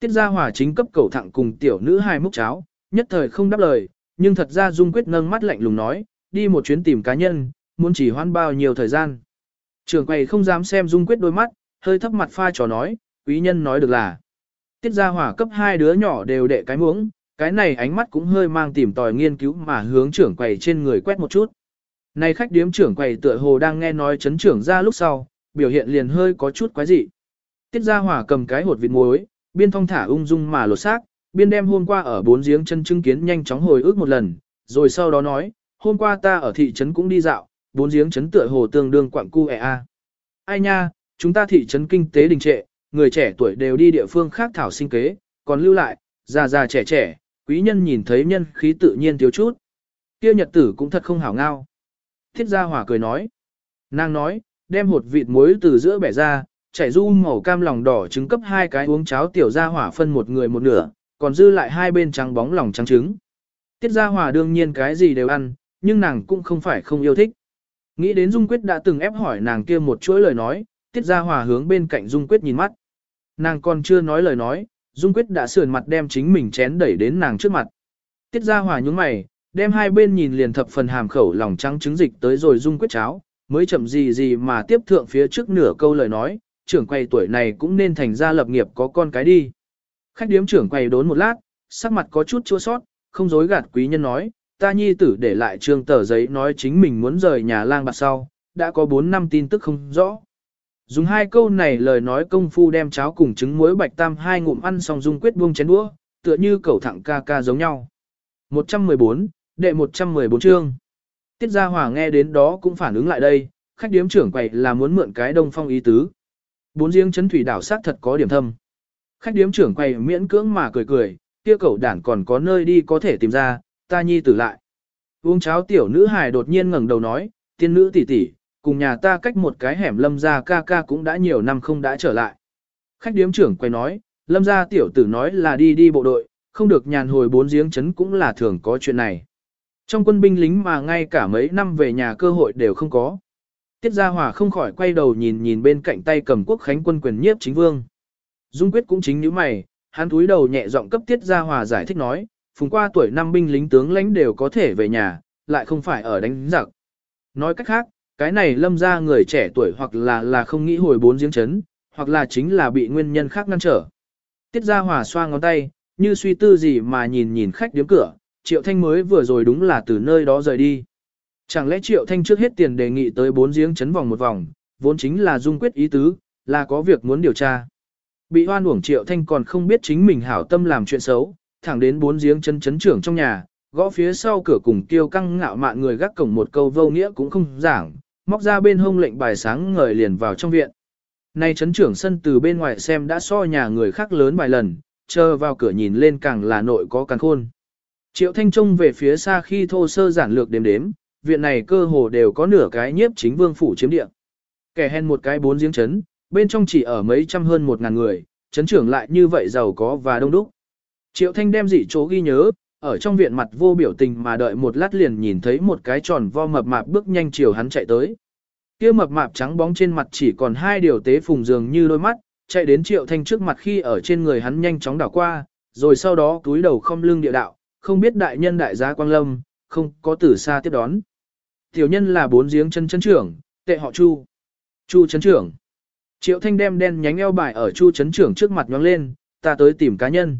Tiết Gia Hòa chính cấp cầu thẳng cùng tiểu nữ hai múc cháo, nhất thời không đáp lời, nhưng thật ra Dung Quyết nâng mắt lạnh lùng nói, đi một chuyến tìm cá nhân, muốn chỉ hoãn bao nhiêu thời gian. Trường quầy không dám xem Dung Quyết đôi mắt, hơi thấp mặt pha trò nói, quý nhân nói được là. Tiết Gia Hòa cấp hai đứa nhỏ đều đệ cái muỗng, cái này ánh mắt cũng hơi mang tìm tòi nghiên cứu mà hướng trưởng quầy trên người quét một chút. Này khách điếm trưởng quầy tựa hồ đang nghe nói chấn trưởng ra lúc sau, biểu hiện liền hơi có chút quái dị. Tiết Gia Hòa cầm cái hột vịt muối, biên thong thả ung dung mà lột xác, biên đem hôm qua ở bốn giếng chân chứng kiến nhanh chóng hồi ức một lần, rồi sau đó nói, hôm qua ta ở thị trấn cũng đi dạo, bốn giếng trấn tựa hồ tương đương quặng cu ẹ a. Ai nha, chúng ta thị trấn kinh tế đình trệ, người trẻ tuổi đều đi địa phương khác thảo sinh kế, còn lưu lại, già già trẻ trẻ, quý nhân nhìn thấy nhân khí tự nhiên thiếu chút. Kia nhật tử cũng thật không hảo ngao. Thiết gia hỏa cười nói. Nàng nói, đem hột vịt muối từ giữa bẻ ra, chảy du màu cam lòng đỏ trứng cấp hai cái uống cháo tiểu gia hỏa phân một người một nửa, còn dư lại hai bên trắng bóng lòng trắng trứng. Tiết gia hỏa đương nhiên cái gì đều ăn, nhưng nàng cũng không phải không yêu thích. Nghĩ đến Dung Quyết đã từng ép hỏi nàng kia một chuỗi lời nói, Tiết gia hỏa hướng bên cạnh Dung Quyết nhìn mắt. Nàng còn chưa nói lời nói, Dung Quyết đã sườn mặt đem chính mình chén đẩy đến nàng trước mặt. Tiết gia Hòa nhúng mày, đem hai bên nhìn liền thập phần hàm khẩu lòng trắng trứng dịch tới rồi Dung Quyết cháo, mới chậm gì gì mà tiếp thượng phía trước nửa câu lời nói, trưởng quầy tuổi này cũng nên thành ra lập nghiệp có con cái đi. Khách điếm trưởng quầy đốn một lát, sắc mặt có chút chua sót, không dối gạt quý nhân nói, ta nhi tử để lại trương tờ giấy nói chính mình muốn rời nhà lang bạc sau, đã có 4 năm tin tức không rõ. Dùng hai câu này lời nói công phu đem cháo cùng trứng muối bạch tam hai ngụm ăn xong dung quyết buông chén đũa, tựa như cẩu thẳng ca ca giống nhau. 114, đệ 114 chương. Tiết Gia Hòa nghe đến đó cũng phản ứng lại đây, khách điếm trưởng quầy là muốn mượn cái đông phong ý tứ. Bốn riêng chấn thủy đảo sát thật có điểm thâm. Khách điếm trưởng quầy miễn cưỡng mà cười cười, kia cậu đản còn có nơi đi có thể tìm ra, ta nhi tử lại. Uống cháo tiểu nữ hài đột nhiên ngẩng đầu nói, tiên nữ tỷ tỷ, cùng nhà ta cách một cái hẻm lâm gia ca ca cũng đã nhiều năm không đã trở lại. Khách điếm trưởng quay nói, lâm gia tiểu tử nói là đi đi bộ đội, không được nhàn hồi bốn giếng chấn cũng là thường có chuyện này. Trong quân binh lính mà ngay cả mấy năm về nhà cơ hội đều không có. Tiết Gia Hòa không khỏi quay đầu nhìn nhìn bên cạnh tay cầm quốc khánh quân quyền nhiếp chính vương. Dung quyết cũng chính như mày, hắn túi đầu nhẹ giọng cấp Tiết Gia Hòa giải thích nói, phùng qua tuổi năm binh lính tướng lãnh đều có thể về nhà, lại không phải ở đánh giặc. Nói cách khác, cái này lâm ra người trẻ tuổi hoặc là là không nghĩ hồi bốn giếng chấn, hoặc là chính là bị nguyên nhân khác ngăn trở. Tiết Gia Hòa xoa ngón tay, như suy tư gì mà nhìn nhìn khách điếm cửa, Triệu Thanh mới vừa rồi đúng là từ nơi đó rời đi. Chẳng lẽ Triệu Thanh trước hết tiền đề nghị tới bốn giếng chấn vòng một vòng, vốn chính là dung quyết ý tứ, là có việc muốn điều tra. Bị hoan uổng Triệu Thanh còn không biết chính mình hảo tâm làm chuyện xấu, thẳng đến bốn giếng chấn chấn trưởng trong nhà, gõ phía sau cửa cùng kêu căng ngạo mạn người gác cổng một câu vô nghĩa cũng không giảng, móc ra bên hông lệnh bài sáng ngời liền vào trong viện. Nay chấn trưởng sân từ bên ngoài xem đã so nhà người khác lớn vài lần, chờ vào cửa nhìn lên càng là nội có càng khôn. Triệu Thanh trông về phía xa khi thô sơ giản lược đếm đếm, viện này cơ hồ đều có nửa cái nhiếp chính vương phủ chiếm địa. Kẻ hèn một cái bốn giếng chấn, bên trong chỉ ở mấy trăm hơn một ngàn người, chấn trưởng lại như vậy giàu có và đông đúc. Triệu Thanh đem dị chỗ ghi nhớ, ở trong viện mặt vô biểu tình mà đợi một lát liền nhìn thấy một cái tròn vo mập mạp bước nhanh chiều hắn chạy tới. Kia mập mạp trắng bóng trên mặt chỉ còn hai điều tế phùng dường như đôi mắt, chạy đến Triệu Thanh trước mặt khi ở trên người hắn nhanh chóng đảo qua, rồi sau đó túi đầu không lưng địa đạo, không biết đại nhân đại gia Quang Lâm, không có từ xa tiếp đón. Tiểu nhân là bốn giếng chân chân trưởng, tệ họ Chu. Chu chân trưởng. Triệu Thanh đem đen nhánh eo bài ở Chu chấn trưởng trước mặt nhóng lên, ta tới tìm cá nhân.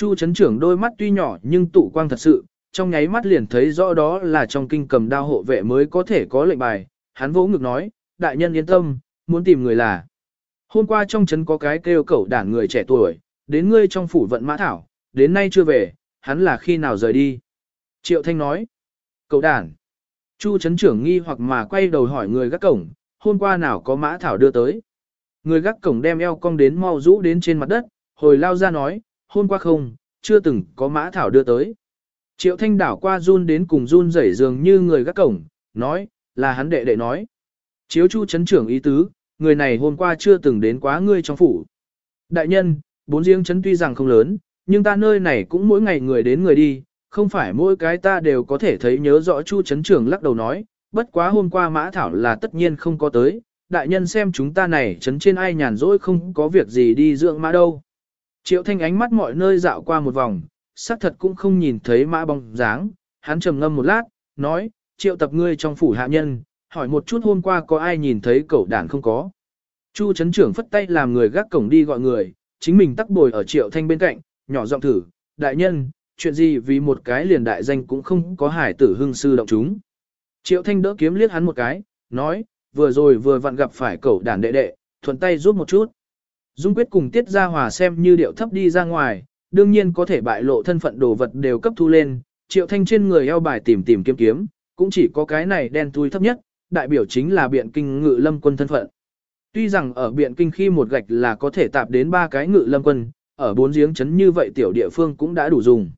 Chu chấn trưởng đôi mắt tuy nhỏ nhưng tụ quang thật sự, trong nháy mắt liền thấy rõ đó là trong kinh cầm đao hộ vệ mới có thể có lệnh bài. Hắn vỗ ngực nói, đại nhân yên tâm, muốn tìm người là. Hôm qua trong trấn có cái kêu cẩu đản người trẻ tuổi, đến ngươi trong phủ vận mã thảo, đến nay chưa về, hắn là khi nào rời đi. Triệu Thanh nói, cậu đản. Chu chấn trưởng nghi hoặc mà quay đầu hỏi người gác cổng, hôm qua nào có mã thảo đưa tới. Người gác cổng đem eo cong đến mau rũ đến trên mặt đất, hồi lao ra nói, hôm qua không, chưa từng có mã thảo đưa tới. Triệu thanh đảo qua run đến cùng run rẩy dường như người gác cổng, nói, là hắn đệ đệ nói. Chiếu chu chấn trưởng ý tứ, người này hôm qua chưa từng đến quá ngươi trong phủ. Đại nhân, bốn riêng chấn tuy rằng không lớn, nhưng ta nơi này cũng mỗi ngày người đến người đi, không phải mỗi cái ta đều có thể thấy nhớ rõ chu chấn trưởng lắc đầu nói, bất quá hôm qua mã thảo là tất nhiên không có tới, đại nhân xem chúng ta này chấn trên ai nhàn rỗi không có việc gì đi dưỡng mã đâu. Triệu thanh ánh mắt mọi nơi dạo qua một vòng, xác thật cũng không nhìn thấy mã bóng dáng, hắn trầm ngâm một lát, nói, triệu tập ngươi trong phủ hạ nhân, hỏi một chút hôm qua có ai nhìn thấy cậu đàn không có. Chu chấn trưởng phất tay làm người gác cổng đi gọi người, chính mình tắc bồi ở triệu thanh bên cạnh, nhỏ giọng thử, đại nhân, chuyện gì vì một cái liền đại danh cũng không có hải tử hưng sư động chúng. Triệu thanh đỡ kiếm liếc hắn một cái, nói, vừa rồi vừa vặn gặp phải cậu đàn đệ đệ, thuận tay giúp một chút. Dung quyết cùng tiết ra hòa xem như điệu thấp đi ra ngoài, đương nhiên có thể bại lộ thân phận đồ vật đều cấp thu lên, triệu thanh trên người eo bài tìm tìm kiếm kiếm, cũng chỉ có cái này đen túi thấp nhất, đại biểu chính là biện kinh ngự lâm quân thân phận. Tuy rằng ở biện kinh khi một gạch là có thể tạp đến ba cái ngự lâm quân, ở bốn giếng chấn như vậy tiểu địa phương cũng đã đủ dùng.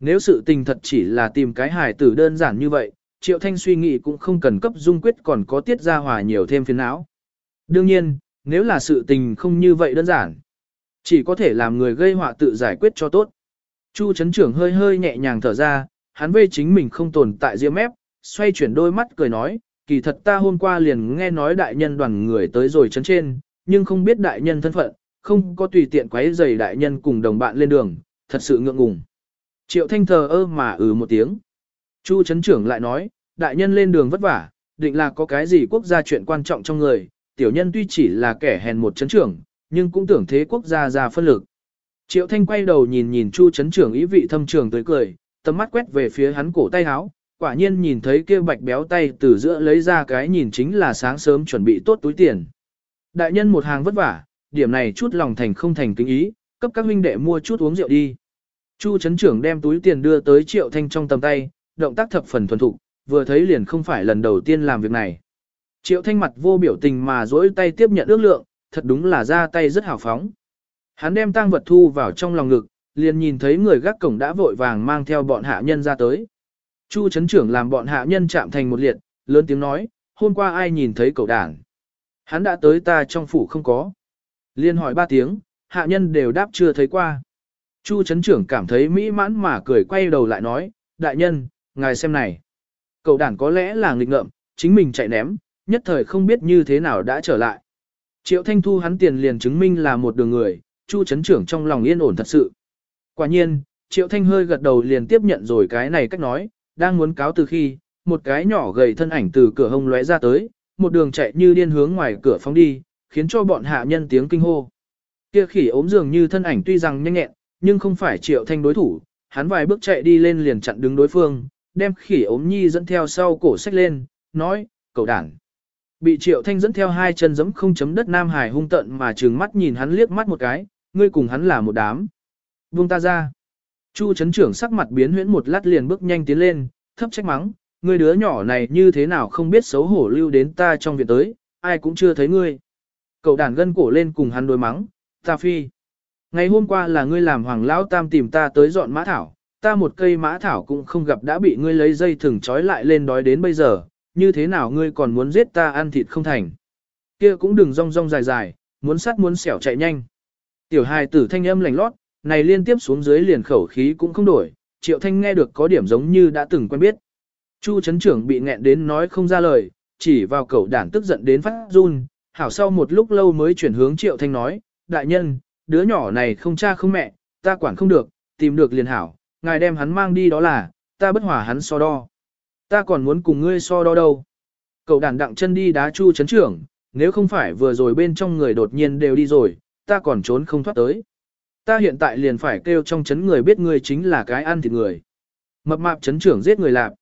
Nếu sự tình thật chỉ là tìm cái hài tử đơn giản như vậy, Triệu Thanh suy nghĩ cũng không cần cấp dung quyết còn có tiết ra hòa nhiều thêm phiền não. Đương nhiên, nếu là sự tình không như vậy đơn giản, chỉ có thể làm người gây họa tự giải quyết cho tốt. Chu chấn trưởng hơi hơi nhẹ nhàng thở ra, hắn vê chính mình không tồn tại riêng mép, xoay chuyển đôi mắt cười nói, kỳ thật ta hôm qua liền nghe nói đại nhân đoàn người tới rồi chấn trên, nhưng không biết đại nhân thân phận, không có tùy tiện quấy rầy đại nhân cùng đồng bạn lên đường, thật sự ngượng ngùng. Triệu thanh thờ ơ mà ừ một tiếng. Chu chấn trưởng lại nói, đại nhân lên đường vất vả, định là có cái gì quốc gia chuyện quan trọng trong người, tiểu nhân tuy chỉ là kẻ hèn một chấn trưởng, nhưng cũng tưởng thế quốc gia ra phân lực. Triệu thanh quay đầu nhìn nhìn chu chấn trưởng ý vị thâm trường tới cười, tầm mắt quét về phía hắn cổ tay háo, quả nhiên nhìn thấy kia bạch béo tay từ giữa lấy ra cái nhìn chính là sáng sớm chuẩn bị tốt túi tiền. Đại nhân một hàng vất vả, điểm này chút lòng thành không thành kính ý, cấp các huynh đệ mua chút uống rượu đi. Chu chấn trưởng đem túi tiền đưa tới triệu thanh trong tầm tay, động tác thập phần thuần thục, vừa thấy liền không phải lần đầu tiên làm việc này. Triệu thanh mặt vô biểu tình mà dỗi tay tiếp nhận ước lượng, thật đúng là ra tay rất hào phóng. Hắn đem tang vật thu vào trong lòng ngực, liền nhìn thấy người gác cổng đã vội vàng mang theo bọn hạ nhân ra tới. Chu chấn trưởng làm bọn hạ nhân chạm thành một liệt, lớn tiếng nói, hôm qua ai nhìn thấy cậu đảng. Hắn đã tới ta trong phủ không có. Liên hỏi ba tiếng, hạ nhân đều đáp chưa thấy qua. Chu chấn trưởng cảm thấy mỹ mãn mà cười quay đầu lại nói, đại nhân, ngài xem này. Cậu đảng có lẽ là nghịch ngợm, chính mình chạy ném, nhất thời không biết như thế nào đã trở lại. Triệu Thanh Thu hắn tiền liền chứng minh là một đường người, Chu chấn trưởng trong lòng yên ổn thật sự. Quả nhiên, Triệu Thanh hơi gật đầu liền tiếp nhận rồi cái này cách nói, đang muốn cáo từ khi, một cái nhỏ gầy thân ảnh từ cửa hông lóe ra tới, một đường chạy như điên hướng ngoài cửa phóng đi, khiến cho bọn hạ nhân tiếng kinh hô. Kia khỉ ốm dường như thân ảnh tuy rằng nhanh nhẹn, nhưng không phải Triệu Thanh đối thủ, hắn vài bước chạy đi lên liền chặn đứng đối phương, đem khỉ ốm nhi dẫn theo sau cổ sách lên, nói, cậu đảng. Bị Triệu Thanh dẫn theo hai chân giẫm không chấm đất Nam Hải hung tận mà trừng mắt nhìn hắn liếc mắt một cái, ngươi cùng hắn là một đám. Buông ta ra. Chu chấn trưởng sắc mặt biến huyễn một lát liền bước nhanh tiến lên, thấp trách mắng, ngươi đứa nhỏ này như thế nào không biết xấu hổ lưu đến ta trong viện tới, ai cũng chưa thấy ngươi. Cậu đàn gân cổ lên cùng hắn đối mắng, ta phi. Ngày hôm qua là ngươi làm hoàng lão tam tìm ta tới dọn mã thảo, ta một cây mã thảo cũng không gặp đã bị ngươi lấy dây thừng trói lại lên đói đến bây giờ, như thế nào ngươi còn muốn giết ta ăn thịt không thành. Kia cũng đừng rong rong dài dài, muốn sát muốn xẻo chạy nhanh. Tiểu hài tử thanh âm lành lót, này liên tiếp xuống dưới liền khẩu khí cũng không đổi, triệu thanh nghe được có điểm giống như đã từng quen biết. Chu chấn trưởng bị nghẹn đến nói không ra lời, chỉ vào cậu đản tức giận đến phát run, hảo sau một lúc lâu mới chuyển hướng triệu thanh nói, đại nhân, đứa nhỏ này không cha không mẹ, ta quản không được, tìm được liền hảo, ngài đem hắn mang đi đó là, ta bất hòa hắn so đo. Ta còn muốn cùng ngươi so đo đâu. Cậu đàn đặng chân đi đá chu chấn trưởng, nếu không phải vừa rồi bên trong người đột nhiên đều đi rồi, ta còn trốn không thoát tới. Ta hiện tại liền phải kêu trong chấn người biết ngươi chính là cái ăn thịt người. Mập mạp chấn trưởng giết người lạp.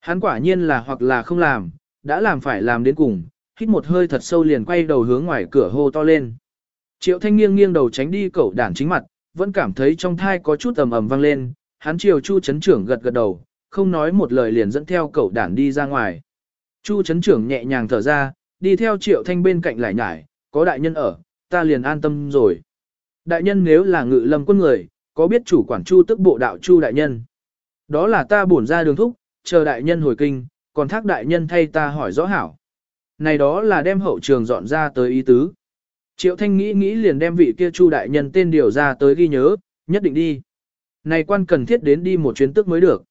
Hắn quả nhiên là hoặc là không làm, đã làm phải làm đến cùng, hít một hơi thật sâu liền quay đầu hướng ngoài cửa hô to lên. Triệu thanh nghiêng nghiêng đầu tránh đi cậu đản chính mặt, vẫn cảm thấy trong thai có chút ầm ầm vang lên, hắn chiều chu chấn trưởng gật gật đầu, không nói một lời liền dẫn theo cậu đản đi ra ngoài. Chu chấn trưởng nhẹ nhàng thở ra, đi theo triệu thanh bên cạnh lại nhải, có đại nhân ở, ta liền an tâm rồi. Đại nhân nếu là ngự lâm quân người, có biết chủ quản chu tức bộ đạo chu đại nhân. Đó là ta bổn ra đường thúc, chờ đại nhân hồi kinh, còn thác đại nhân thay ta hỏi rõ hảo. Này đó là đem hậu trường dọn ra tới ý tứ. Triệu Thanh nghĩ nghĩ liền đem vị kia Chu đại nhân tên điều ra tới ghi nhớ, nhất định đi. Này quan cần thiết đến đi một chuyến tức mới được.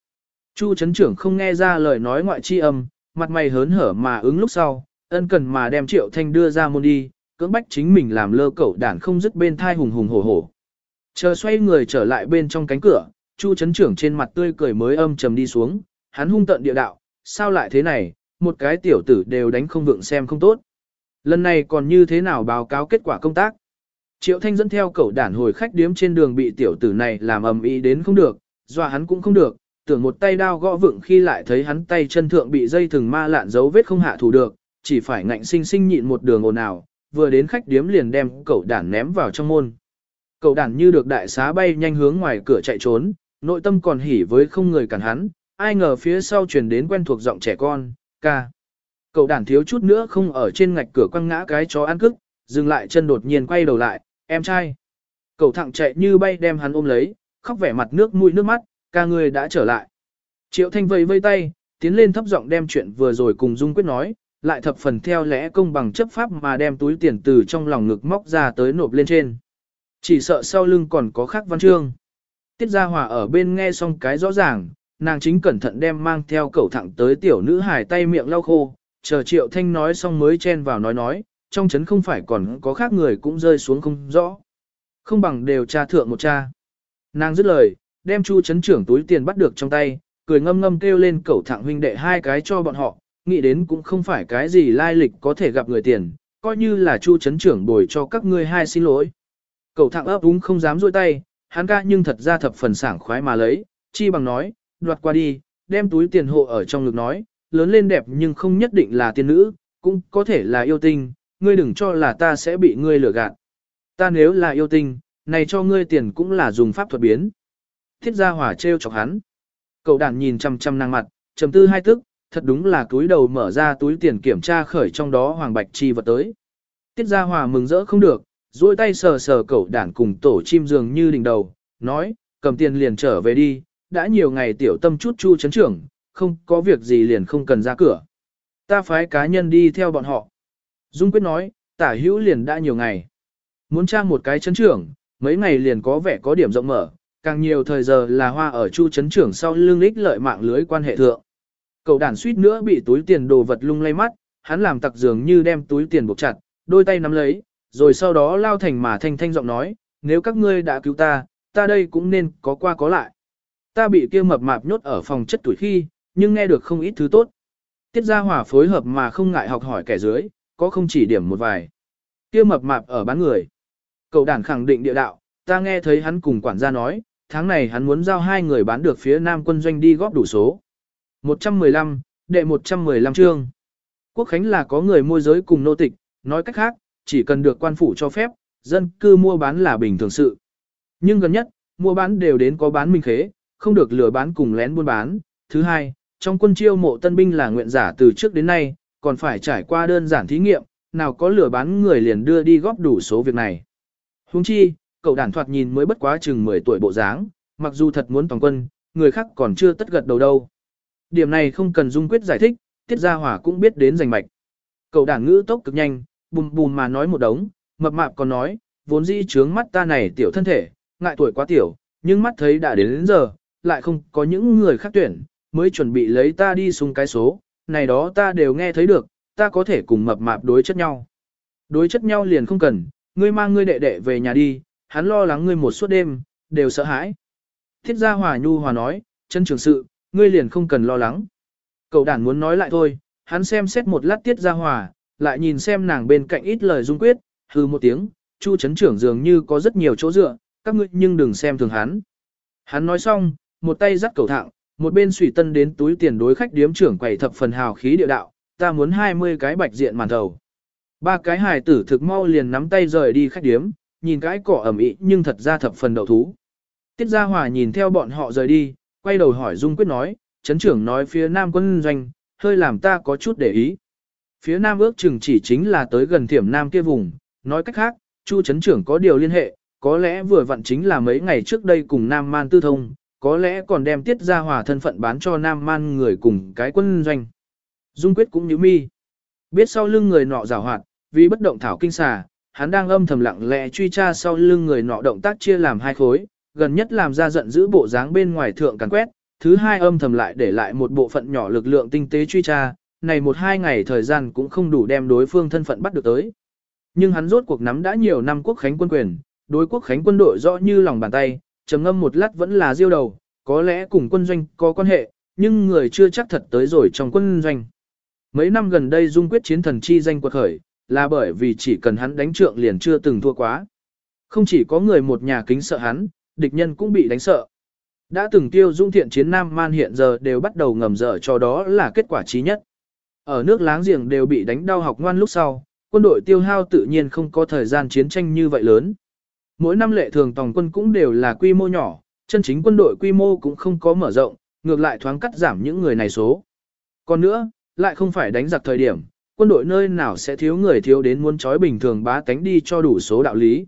Chu chấn trưởng không nghe ra lời nói ngoại chi âm, mặt mày hớn hở mà ứng lúc sau, ân cần mà đem Triệu Thanh đưa ra môn đi, cưỡng bách chính mình làm lơ cẩu đản không dứt bên thai hùng hùng hổ hổ. Chờ xoay người trở lại bên trong cánh cửa, Chu chấn trưởng trên mặt tươi cười mới âm trầm đi xuống, hắn hung tận địa đạo, sao lại thế này, một cái tiểu tử đều đánh không vượng xem không tốt. Lần này còn như thế nào báo cáo kết quả công tác? Triệu Thanh dẫn theo cậu đản hồi khách điếm trên đường bị tiểu tử này làm ầm ĩ đến không được, dọa hắn cũng không được, tưởng một tay đao gõ vựng khi lại thấy hắn tay chân thượng bị dây thừng ma lạn dấu vết không hạ thủ được, chỉ phải ngạnh sinh sinh nhịn một đường ồn ào, vừa đến khách điếm liền đem cậu đản ném vào trong môn. Cậu đản như được đại xá bay nhanh hướng ngoài cửa chạy trốn, nội tâm còn hỉ với không người cản hắn, ai ngờ phía sau truyền đến quen thuộc giọng trẻ con, ca. Cậu đản thiếu chút nữa không ở trên ngạch cửa quăng ngã cái chó ăn cức, dừng lại chân đột nhiên quay đầu lại, em trai. Cậu thẳng chạy như bay đem hắn ôm lấy, khóc vẻ mặt nước mũi nước mắt, ca người đã trở lại. Triệu Thanh vây vây tay, tiến lên thấp giọng đem chuyện vừa rồi cùng Dung Quyết nói, lại thập phần theo lẽ công bằng chấp pháp mà đem túi tiền từ trong lòng ngực móc ra tới nộp lên trên. Chỉ sợ sau lưng còn có khác văn chương. Tiết Gia Hòa ở bên nghe xong cái rõ ràng, nàng chính cẩn thận đem mang theo cẩu thẳng tới tiểu nữ Hải tay miệng lau khô, chờ Triệu Thanh nói xong mới chen vào nói nói, trong chấn không phải còn có khác người cũng rơi xuống không rõ. Không bằng đều tra thượng một cha. Nàng dứt lời, đem chu chấn trưởng túi tiền bắt được trong tay, cười ngâm ngâm kêu lên cẩu thẳng huynh đệ hai cái cho bọn họ, nghĩ đến cũng không phải cái gì lai lịch có thể gặp người tiền, coi như là chu chấn trưởng bồi cho các ngươi hai xin lỗi. Cẩu thẳng ấp úng không dám rôi tay, hắn ca nhưng thật ra thập phần sảng khoái mà lấy, chi bằng nói, đoạt qua đi, đem túi tiền hộ ở trong ngực nói, lớn lên đẹp nhưng không nhất định là tiên nữ, cũng có thể là yêu tinh, ngươi đừng cho là ta sẽ bị ngươi lừa gạt. Ta nếu là yêu tinh, này cho ngươi tiền cũng là dùng pháp thuật biến. Thiết gia hỏa trêu chọc hắn. Cậu đàn nhìn chăm chăm năng mặt, trầm tư hai tức, thật đúng là túi đầu mở ra túi tiền kiểm tra khởi trong đó hoàng bạch chi vật tới. Tiết gia hòa mừng rỡ không được, duỗi tay sờ sờ cậu đàn cùng tổ chim dường như đỉnh đầu, nói, cầm tiền liền trở về đi, đã nhiều ngày tiểu tâm chút chu chấn trưởng, không có việc gì liền không cần ra cửa. Ta phái cá nhân đi theo bọn họ. Dung Quyết nói, tả hữu liền đã nhiều ngày. Muốn trang một cái chấn trưởng, mấy ngày liền có vẻ có điểm rộng mở, càng nhiều thời giờ là hoa ở chu chấn trưởng sau lưng ích lợi mạng lưới quan hệ thượng. Cậu đàn suýt nữa bị túi tiền đồ vật lung lay mắt, hắn làm tặc dường như đem túi tiền buộc chặt, đôi tay nắm lấy, rồi sau đó lao thành mà thanh thanh giọng nói, nếu các ngươi đã cứu ta, ta đây cũng nên có qua có lại. Ta bị kia mập mạp nhốt ở phòng chất tuổi khi, nhưng nghe được không ít thứ tốt. Tiết gia hỏa phối hợp mà không ngại học hỏi kẻ dưới, có không chỉ điểm một vài. Kia mập mạp ở bán người. Cậu đàn khẳng định địa đạo, ta nghe thấy hắn cùng quản gia nói, tháng này hắn muốn giao hai người bán được phía nam quân doanh đi góp đủ số. 115, đệ 115 chương. Quốc Khánh là có người môi giới cùng nô tịch, nói cách khác, chỉ cần được quan phủ cho phép, dân cư mua bán là bình thường sự. Nhưng gần nhất, mua bán đều đến có bán minh khế, không được lừa bán cùng lén buôn bán. Thứ hai, trong quân chiêu mộ tân binh là nguyện giả từ trước đến nay, còn phải trải qua đơn giản thí nghiệm, nào có lừa bán người liền đưa đi góp đủ số việc này. Huống chi, cậu đàn thoạt nhìn mới bất quá chừng 10 tuổi bộ dáng, mặc dù thật muốn toàn quân, người khác còn chưa tất gật đầu đâu. Điểm này không cần dung quyết giải thích, tiết gia hỏa cũng biết đến giành mạch. Cậu đàn ngữ tốc cực nhanh, bùm bùm mà nói một đống, mập mạp còn nói, vốn dĩ trướng mắt ta này tiểu thân thể, ngại tuổi quá tiểu, nhưng mắt thấy đã đến, đến giờ, lại không có những người khác tuyển, mới chuẩn bị lấy ta đi xung cái số, này đó ta đều nghe thấy được, ta có thể cùng mập mạp đối chất nhau. Đối chất nhau liền không cần, ngươi mang ngươi đệ đệ về nhà đi, hắn lo lắng ngươi một suốt đêm, đều sợ hãi. Thiết gia hòa nhu hòa nói, chân trường sự, ngươi liền không cần lo lắng. Cậu đàn muốn nói lại thôi, hắn xem xét một lát tiết gia hòa, lại nhìn xem nàng bên cạnh ít lời dung quyết, hư một tiếng, chu chấn trưởng dường như có rất nhiều chỗ dựa, các ngươi nhưng đừng xem thường hắn. Hắn nói xong, một tay dắt cầu thạng, một bên sủy tân đến túi tiền đối khách điếm trưởng quầy thập phần hào khí địa đạo, ta muốn 20 cái bạch diện màn thầu. Ba cái hài tử thực mau liền nắm tay rời đi khách điếm, nhìn cái cỏ ẩm ĩ nhưng thật ra thập phần đầu thú. Tiết Gia Hòa nhìn theo bọn họ rời đi, quay đầu hỏi Dung Quyết nói, chấn trưởng nói phía Nam quân doanh, hơi làm ta có chút để ý. Phía Nam ước chừng chỉ chính là tới gần thiểm Nam kia vùng, nói cách khác, Chu chấn trưởng có điều liên hệ, có lẽ vừa vặn chính là mấy ngày trước đây cùng Nam Man tư thông, có lẽ còn đem Tiết Gia Hòa thân phận bán cho Nam Man người cùng cái quân doanh. Dung Quyết cũng như mi. Biết sau lưng người nọ rào hoạt, vì bất động thảo kinh xà, hắn đang âm thầm lặng lẽ truy tra sau lưng người nọ động tác chia làm hai khối, gần nhất làm ra giận giữ bộ dáng bên ngoài thượng càn quét, thứ hai âm thầm lại để lại một bộ phận nhỏ lực lượng tinh tế truy tra, này một hai ngày thời gian cũng không đủ đem đối phương thân phận bắt được tới. Nhưng hắn rốt cuộc nắm đã nhiều năm quốc khánh quân quyền, đối quốc khánh quân đội rõ như lòng bàn tay, trầm ngâm một lát vẫn là diêu đầu, có lẽ cùng quân doanh có quan hệ, nhưng người chưa chắc thật tới rồi trong quân doanh. Mấy năm gần đây dung quyết chiến thần chi danh quật khởi, là bởi vì chỉ cần hắn đánh trượng liền chưa từng thua quá. Không chỉ có người một nhà kính sợ hắn, địch nhân cũng bị đánh sợ. Đã từng tiêu dung thiện chiến Nam Man hiện giờ đều bắt đầu ngầm dở cho đó là kết quả trí nhất. Ở nước láng giềng đều bị đánh đau học ngoan lúc sau, quân đội tiêu hao tự nhiên không có thời gian chiến tranh như vậy lớn. Mỗi năm lệ thường tòng quân cũng đều là quy mô nhỏ, chân chính quân đội quy mô cũng không có mở rộng, ngược lại thoáng cắt giảm những người này số. Còn nữa, lại không phải đánh giặc thời điểm, quân đội nơi nào sẽ thiếu người thiếu đến muốn trói bình thường bá tánh đi cho đủ số đạo lý.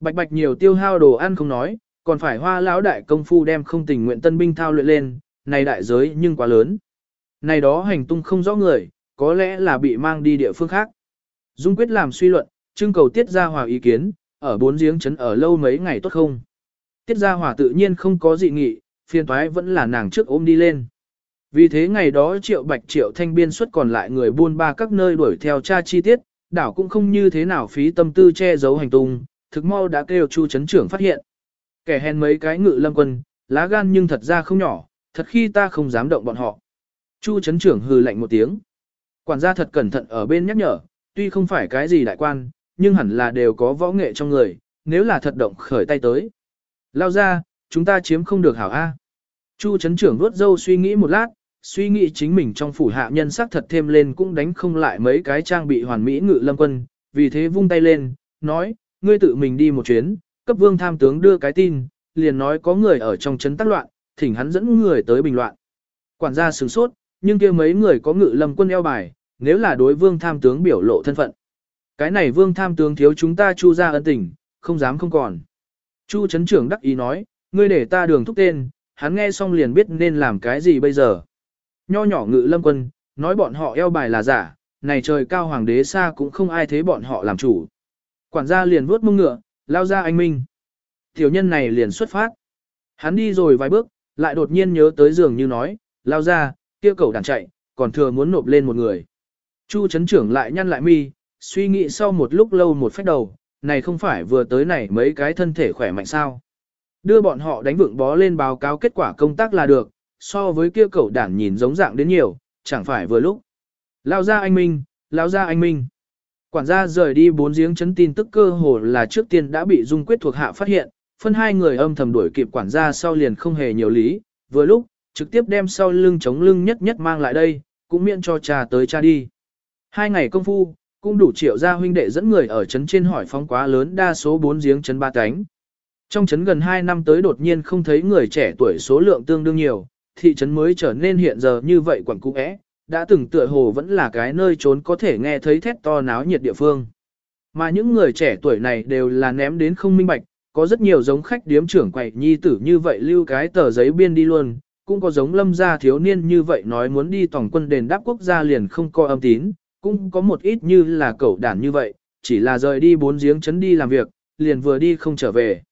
Bạch bạch nhiều tiêu hao đồ ăn không nói, còn phải hoa lão đại công phu đem không tình nguyện tân binh thao luyện lên, này đại giới nhưng quá lớn. Này đó hành tung không rõ người, có lẽ là bị mang đi địa phương khác. Dung quyết làm suy luận, trưng cầu tiết ra hòa ý kiến, ở bốn giếng chấn ở lâu mấy ngày tốt không. Tiết ra hòa tự nhiên không có dị nghị, phiền toái vẫn là nàng trước ôm đi lên. Vì thế ngày đó triệu bạch triệu thanh biên xuất còn lại người buôn ba các nơi đuổi theo tra chi tiết, đảo cũng không như thế nào phí tâm tư che giấu hành tung, thực mau đã kêu chu chấn trưởng phát hiện. Kẻ hèn mấy cái ngự lâm quân, lá gan nhưng thật ra không nhỏ, thật khi ta không dám động bọn họ. Chu chấn trưởng hừ lạnh một tiếng. Quản gia thật cẩn thận ở bên nhắc nhở, tuy không phải cái gì đại quan, nhưng hẳn là đều có võ nghệ trong người, nếu là thật động khởi tay tới. Lao ra, chúng ta chiếm không được hảo A. Chu chấn trưởng vuốt dâu suy nghĩ một lát, suy nghĩ chính mình trong phủ hạ nhân sắc thật thêm lên cũng đánh không lại mấy cái trang bị hoàn mỹ ngự lâm quân, vì thế vung tay lên, nói, ngươi tự mình đi một chuyến, cấp vương tham tướng đưa cái tin, liền nói có người ở trong trấn tác loạn, thỉnh hắn dẫn người tới bình loạn. Quản gia sửng sốt, nhưng kia mấy người có ngự lâm quân eo bài, nếu là đối vương tham tướng biểu lộ thân phận. Cái này vương tham tướng thiếu chúng ta chu ra ân tình, không dám không còn. Chu chấn trưởng đắc ý nói, ngươi để ta đường thúc tên, hắn nghe xong liền biết nên làm cái gì bây giờ. Nho nhỏ ngự lâm quân, nói bọn họ eo bài là giả, này trời cao hoàng đế xa cũng không ai thế bọn họ làm chủ. Quản gia liền vuốt mông ngựa, lao ra anh Minh. Tiểu nhân này liền xuất phát. Hắn đi rồi vài bước, lại đột nhiên nhớ tới giường như nói, lao ra, kia cầu đàn chạy, còn thừa muốn nộp lên một người. Chu chấn trưởng lại nhăn lại mi, suy nghĩ sau một lúc lâu một phép đầu, này không phải vừa tới này mấy cái thân thể khỏe mạnh sao. Đưa bọn họ đánh vượng bó lên báo cáo kết quả công tác là được, so với kia cậu đản nhìn giống dạng đến nhiều, chẳng phải vừa lúc. Lao ra anh Minh, lao ra anh Minh. Quản gia rời đi bốn giếng chấn tin tức cơ hồ là trước tiên đã bị Dung Quyết thuộc hạ phát hiện, phân hai người âm thầm đuổi kịp quản gia sau liền không hề nhiều lý, vừa lúc, trực tiếp đem sau lưng chống lưng nhất nhất mang lại đây, cũng miễn cho trà tới cha đi. Hai ngày công phu, cũng đủ triệu gia huynh đệ dẫn người ở chấn trên hỏi phóng quá lớn đa số bốn giếng chấn ba cánh. Trong chấn gần 2 năm tới đột nhiên không thấy người trẻ tuổi số lượng tương đương nhiều, thị trấn mới trở nên hiện giờ như vậy quẩn cũ ẽ, đã từng tựa hồ vẫn là cái nơi trốn có thể nghe thấy thét to náo nhiệt địa phương. Mà những người trẻ tuổi này đều là ném đến không minh bạch, có rất nhiều giống khách điếm trưởng quầy nhi tử như vậy lưu cái tờ giấy biên đi luôn, cũng có giống lâm gia thiếu niên như vậy nói muốn đi tổng quân đền đáp quốc gia liền không coi âm tín, cũng có một ít như là cẩu đản như vậy, chỉ là rời đi bốn giếng chấn đi làm việc, liền vừa đi không trở về.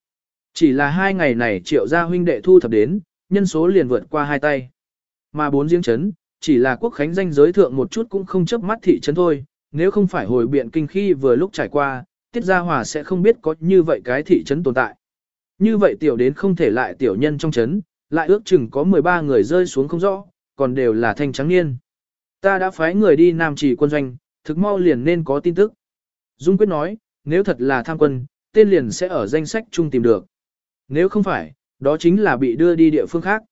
Chỉ là hai ngày này triệu gia huynh đệ thu thập đến, nhân số liền vượt qua hai tay. Mà bốn giếng chấn, chỉ là quốc khánh danh giới thượng một chút cũng không chấp mắt thị trấn thôi, nếu không phải hồi biện kinh khi vừa lúc trải qua, tiết gia hòa sẽ không biết có như vậy cái thị trấn tồn tại. Như vậy tiểu đến không thể lại tiểu nhân trong trấn, lại ước chừng có 13 người rơi xuống không rõ, còn đều là thanh trắng niên. Ta đã phái người đi Nam chỉ quân doanh, thực mau liền nên có tin tức. Dung Quyết nói, nếu thật là tham quân, tên liền sẽ ở danh sách chung tìm được. Nếu không phải, đó chính là bị đưa đi địa phương khác.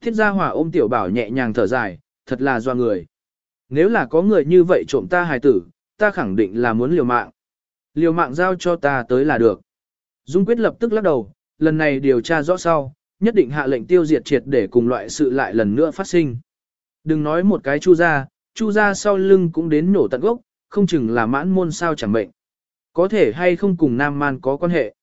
Thiết gia hỏa ôm tiểu bảo nhẹ nhàng thở dài, thật là doa người. Nếu là có người như vậy trộm ta hài tử, ta khẳng định là muốn liều mạng. Liều mạng giao cho ta tới là được. Dung quyết lập tức lắc đầu, lần này điều tra rõ sau, nhất định hạ lệnh tiêu diệt triệt để cùng loại sự lại lần nữa phát sinh. Đừng nói một cái chu ra, chu ra sau lưng cũng đến nổ tận gốc, không chừng là mãn môn sao chẳng mệnh. Có thể hay không cùng Nam Man có quan hệ.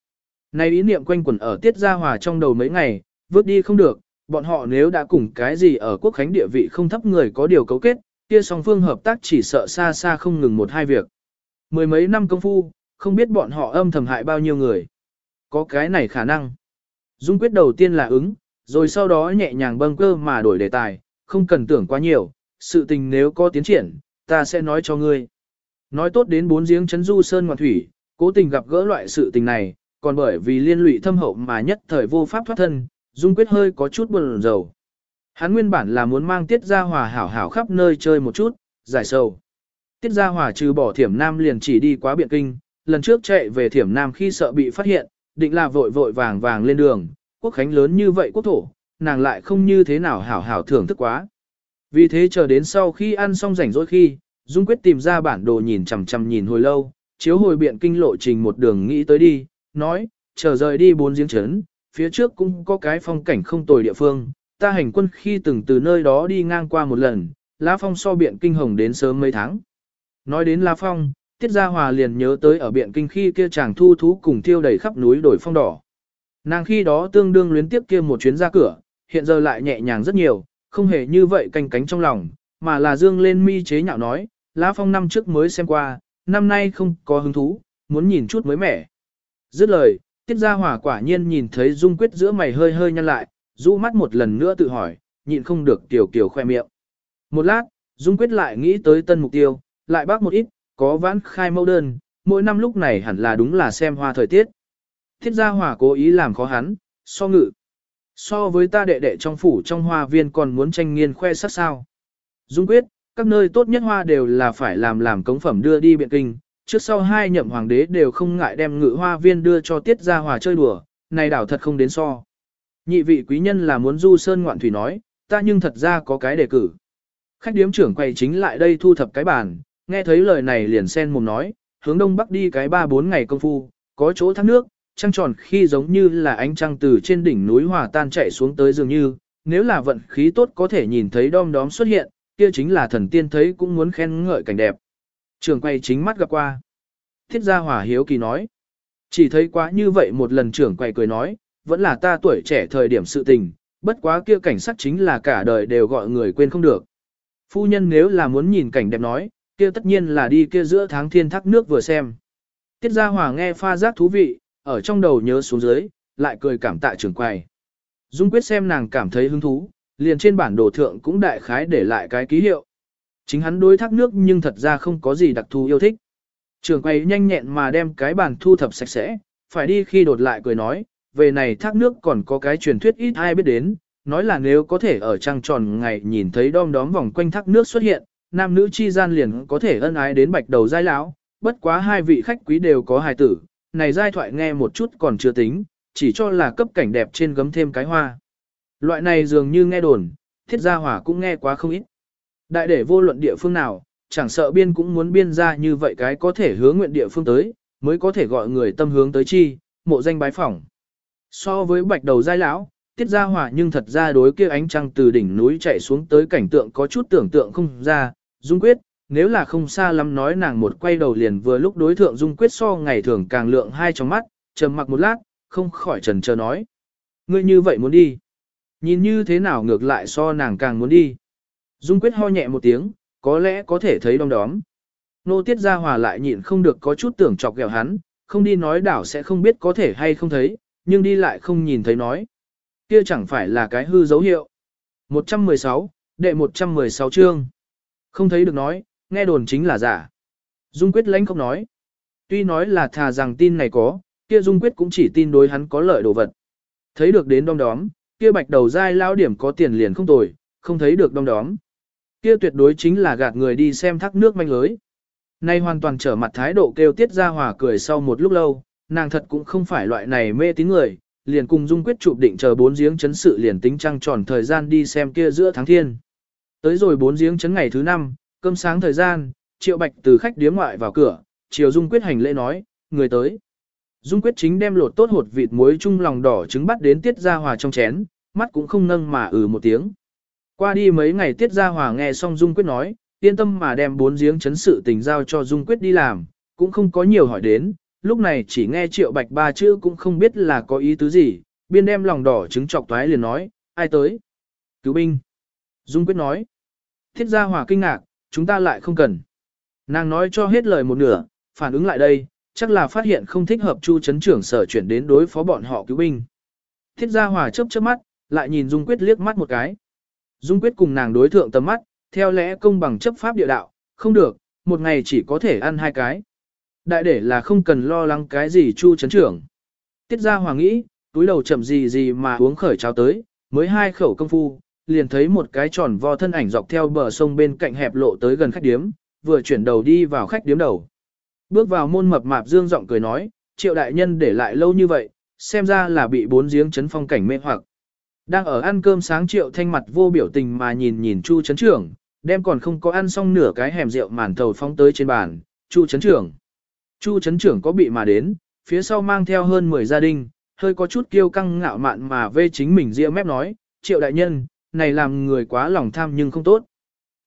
Này ý niệm quanh quẩn ở tiết gia hòa trong đầu mấy ngày, vứt đi không được, bọn họ nếu đã cùng cái gì ở quốc khánh địa vị không thấp người có điều cấu kết, kia song phương hợp tác chỉ sợ xa xa không ngừng một hai việc. Mười mấy năm công phu, không biết bọn họ âm thầm hại bao nhiêu người. Có cái này khả năng. Dung quyết đầu tiên là ứng, rồi sau đó nhẹ nhàng bâng cơ mà đổi đề tài, không cần tưởng quá nhiều, sự tình nếu có tiến triển, ta sẽ nói cho ngươi. Nói tốt đến bốn giếng chấn du sơn ngoạn thủy, cố tình gặp gỡ loại sự tình này, còn bởi vì liên lụy thâm hậu mà nhất thời vô pháp thoát thân, Dung Quyết hơi có chút buồn rầu. Hắn nguyên bản là muốn mang Tiết Gia Hòa hảo hảo khắp nơi chơi một chút, giải sầu. Tiết Gia Hòa trừ bỏ Thiểm Nam liền chỉ đi quá biện kinh, lần trước chạy về Thiểm Nam khi sợ bị phát hiện, định là vội vội vàng vàng lên đường, quốc khánh lớn như vậy quốc thổ, nàng lại không như thế nào hảo hảo thưởng thức quá. Vì thế chờ đến sau khi ăn xong rảnh rỗi khi, Dung Quyết tìm ra bản đồ nhìn chằm chằm nhìn hồi lâu, chiếu hồi biện kinh lộ trình một đường nghĩ tới đi, nói, chờ rời đi bốn giếng chấn, phía trước cũng có cái phong cảnh không tồi địa phương, ta hành quân khi từng từ nơi đó đi ngang qua một lần, lá phong so biện kinh hồng đến sớm mấy tháng. Nói đến lá phong, Tiết Gia Hòa liền nhớ tới ở biện kinh khi kia chàng thu thú cùng tiêu đầy khắp núi đổi phong đỏ. Nàng khi đó tương đương luyến tiếp kia một chuyến ra cửa, hiện giờ lại nhẹ nhàng rất nhiều, không hề như vậy canh cánh trong lòng, mà là dương lên mi chế nhạo nói, lá phong năm trước mới xem qua, năm nay không có hứng thú, muốn nhìn chút mới mẻ. Dứt lời, Tiết Gia Hòa quả nhiên nhìn thấy Dung Quyết giữa mày hơi hơi nhăn lại, rũ mắt một lần nữa tự hỏi, nhịn không được tiểu kiểu khoe miệng. Một lát, Dung Quyết lại nghĩ tới tân mục tiêu, lại bác một ít, có vãn khai mẫu đơn, mỗi năm lúc này hẳn là đúng là xem hoa thời tiết. thiết Gia Hòa cố ý làm khó hắn, so ngự. So với ta đệ đệ trong phủ trong hoa viên còn muốn tranh nghiên khoe sắc sao. Dung Quyết, các nơi tốt nhất hoa đều là phải làm làm cống phẩm đưa đi biện kinh, trước sau hai nhậm hoàng đế đều không ngại đem ngự hoa viên đưa cho tiết gia hòa chơi đùa, này đảo thật không đến so. Nhị vị quý nhân là muốn du sơn ngoạn thủy nói, ta nhưng thật ra có cái đề cử. Khách điếm trưởng quầy chính lại đây thu thập cái bàn, nghe thấy lời này liền sen mồm nói, hướng đông bắc đi cái ba bốn ngày công phu, có chỗ thác nước, trăng tròn khi giống như là ánh trăng từ trên đỉnh núi hòa tan chạy xuống tới dường như, nếu là vận khí tốt có thể nhìn thấy đom đóm xuất hiện, kia chính là thần tiên thấy cũng muốn khen ngợi cảnh đẹp. Trường quay chính mắt gặp qua. Thiết gia hỏa hiếu kỳ nói. Chỉ thấy quá như vậy một lần trưởng quay cười nói, vẫn là ta tuổi trẻ thời điểm sự tình, bất quá kia cảnh sát chính là cả đời đều gọi người quên không được. Phu nhân nếu là muốn nhìn cảnh đẹp nói, kia tất nhiên là đi kia giữa tháng thiên thác nước vừa xem. Tiết gia hòa nghe pha giác thú vị, ở trong đầu nhớ xuống dưới, lại cười cảm tạ trưởng quay. Dung quyết xem nàng cảm thấy hứng thú, liền trên bản đồ thượng cũng đại khái để lại cái ký hiệu. Chính hắn đối thác nước nhưng thật ra không có gì đặc thù yêu thích. Trường quay nhanh nhẹn mà đem cái bàn thu thập sạch sẽ, phải đi khi đột lại cười nói, về này thác nước còn có cái truyền thuyết ít ai biết đến, nói là nếu có thể ở trăng tròn ngày nhìn thấy đom đóm vòng quanh thác nước xuất hiện, nam nữ chi gian liền có thể ân ái đến bạch đầu giai lão, bất quá hai vị khách quý đều có hài tử, này giai thoại nghe một chút còn chưa tính, chỉ cho là cấp cảnh đẹp trên gấm thêm cái hoa. Loại này dường như nghe đồn, thiết gia hỏa cũng nghe quá không ít. Đại để vô luận địa phương nào, chẳng sợ biên cũng muốn biên ra như vậy cái có thể hướng nguyện địa phương tới, mới có thể gọi người tâm hướng tới chi, mộ danh bái phỏng. So với bạch đầu giai lão, tiết ra hỏa nhưng thật ra đối kia ánh trăng từ đỉnh núi chạy xuống tới cảnh tượng có chút tưởng tượng không ra, dung quyết, nếu là không xa lắm nói nàng một quay đầu liền vừa lúc đối thượng dung quyết so ngày thường càng lượng hai trong mắt, trầm mặc một lát, không khỏi trần chờ nói. Ngươi như vậy muốn đi. Nhìn như thế nào ngược lại so nàng càng muốn đi. Dung quyết ho nhẹ một tiếng, có lẽ có thể thấy đom đóm. Nô tiết gia hòa lại nhịn không được có chút tưởng chọc ghẹo hắn, không đi nói đảo sẽ không biết có thể hay không thấy, nhưng đi lại không nhìn thấy nói. Kia chẳng phải là cái hư dấu hiệu. 116, đệ 116 chương. Không thấy được nói, nghe đồn chính là giả. Dung Quyết lãnh không nói. Tuy nói là thà rằng tin này có, kia Dung Quyết cũng chỉ tin đối hắn có lợi đồ vật. Thấy được đến đom đóm, kia bạch đầu dai lao điểm có tiền liền không tồi, không thấy được đom đóm. Kia tuyệt đối chính là gạt người đi xem thác nước manh lưới. Nay hoàn toàn trở mặt thái độ kêu tiết ra hòa cười sau một lúc lâu, nàng thật cũng không phải loại này mê tín người, liền cùng Dung Quyết chụp định chờ bốn giếng chấn sự liền tính trăng tròn thời gian đi xem kia giữa tháng thiên. Tới rồi bốn giếng chấn ngày thứ năm, cơm sáng thời gian, Triệu Bạch từ khách điếm ngoại vào cửa, chiều Dung Quyết hành lễ nói, người tới. Dung Quyết chính đem lột tốt hột vịt muối chung lòng đỏ trứng bắt đến Tiết Gia Hòa trong chén, mắt cũng không nâng mà ừ một tiếng. Qua đi mấy ngày Tiết Gia Hòa nghe xong Dung Quyết nói, yên tâm mà đem bốn giếng chấn sự tình giao cho Dung Quyết đi làm, cũng không có nhiều hỏi đến, lúc này chỉ nghe Triệu Bạch ba chữ cũng không biết là có ý tứ gì, biên đem lòng đỏ trứng chọc toái liền nói, ai tới? Cứu binh. Dung Quyết nói. Thiết Gia Hòa kinh ngạc, chúng ta lại không cần. Nàng nói cho hết lời một nửa, phản ứng lại đây, chắc là phát hiện không thích hợp Chu chấn trưởng sở chuyển đến đối phó bọn họ cứu binh. Thiết Gia Hòa chớp chớp mắt, lại nhìn Dung Quyết liếc mắt một cái. Dung Quyết cùng nàng đối thượng tầm mắt, theo lẽ công bằng chấp pháp địa đạo, không được, một ngày chỉ có thể ăn hai cái. Đại để là không cần lo lắng cái gì Chu chấn trưởng. Tiết Gia hoàng nghĩ, túi đầu chậm gì gì mà uống khởi cháo tới, mới hai khẩu công phu, liền thấy một cái tròn vo thân ảnh dọc theo bờ sông bên cạnh hẹp lộ tới gần khách điếm, vừa chuyển đầu đi vào khách điếm đầu. Bước vào môn mập mạp dương giọng cười nói, triệu đại nhân để lại lâu như vậy, xem ra là bị bốn giếng chấn phong cảnh mê hoặc. Đang ở ăn cơm sáng triệu thanh mặt vô biểu tình mà nhìn nhìn chu chấn trưởng, đem còn không có ăn xong nửa cái hẻm rượu màn thầu phong tới trên bàn, chu chấn trưởng. Chu chấn trưởng có bị mà đến, phía sau mang theo hơn 10 gia đình, hơi có chút kiêu căng ngạo mạn mà vê chính mình ria mép nói, triệu đại nhân, này làm người quá lòng tham nhưng không tốt.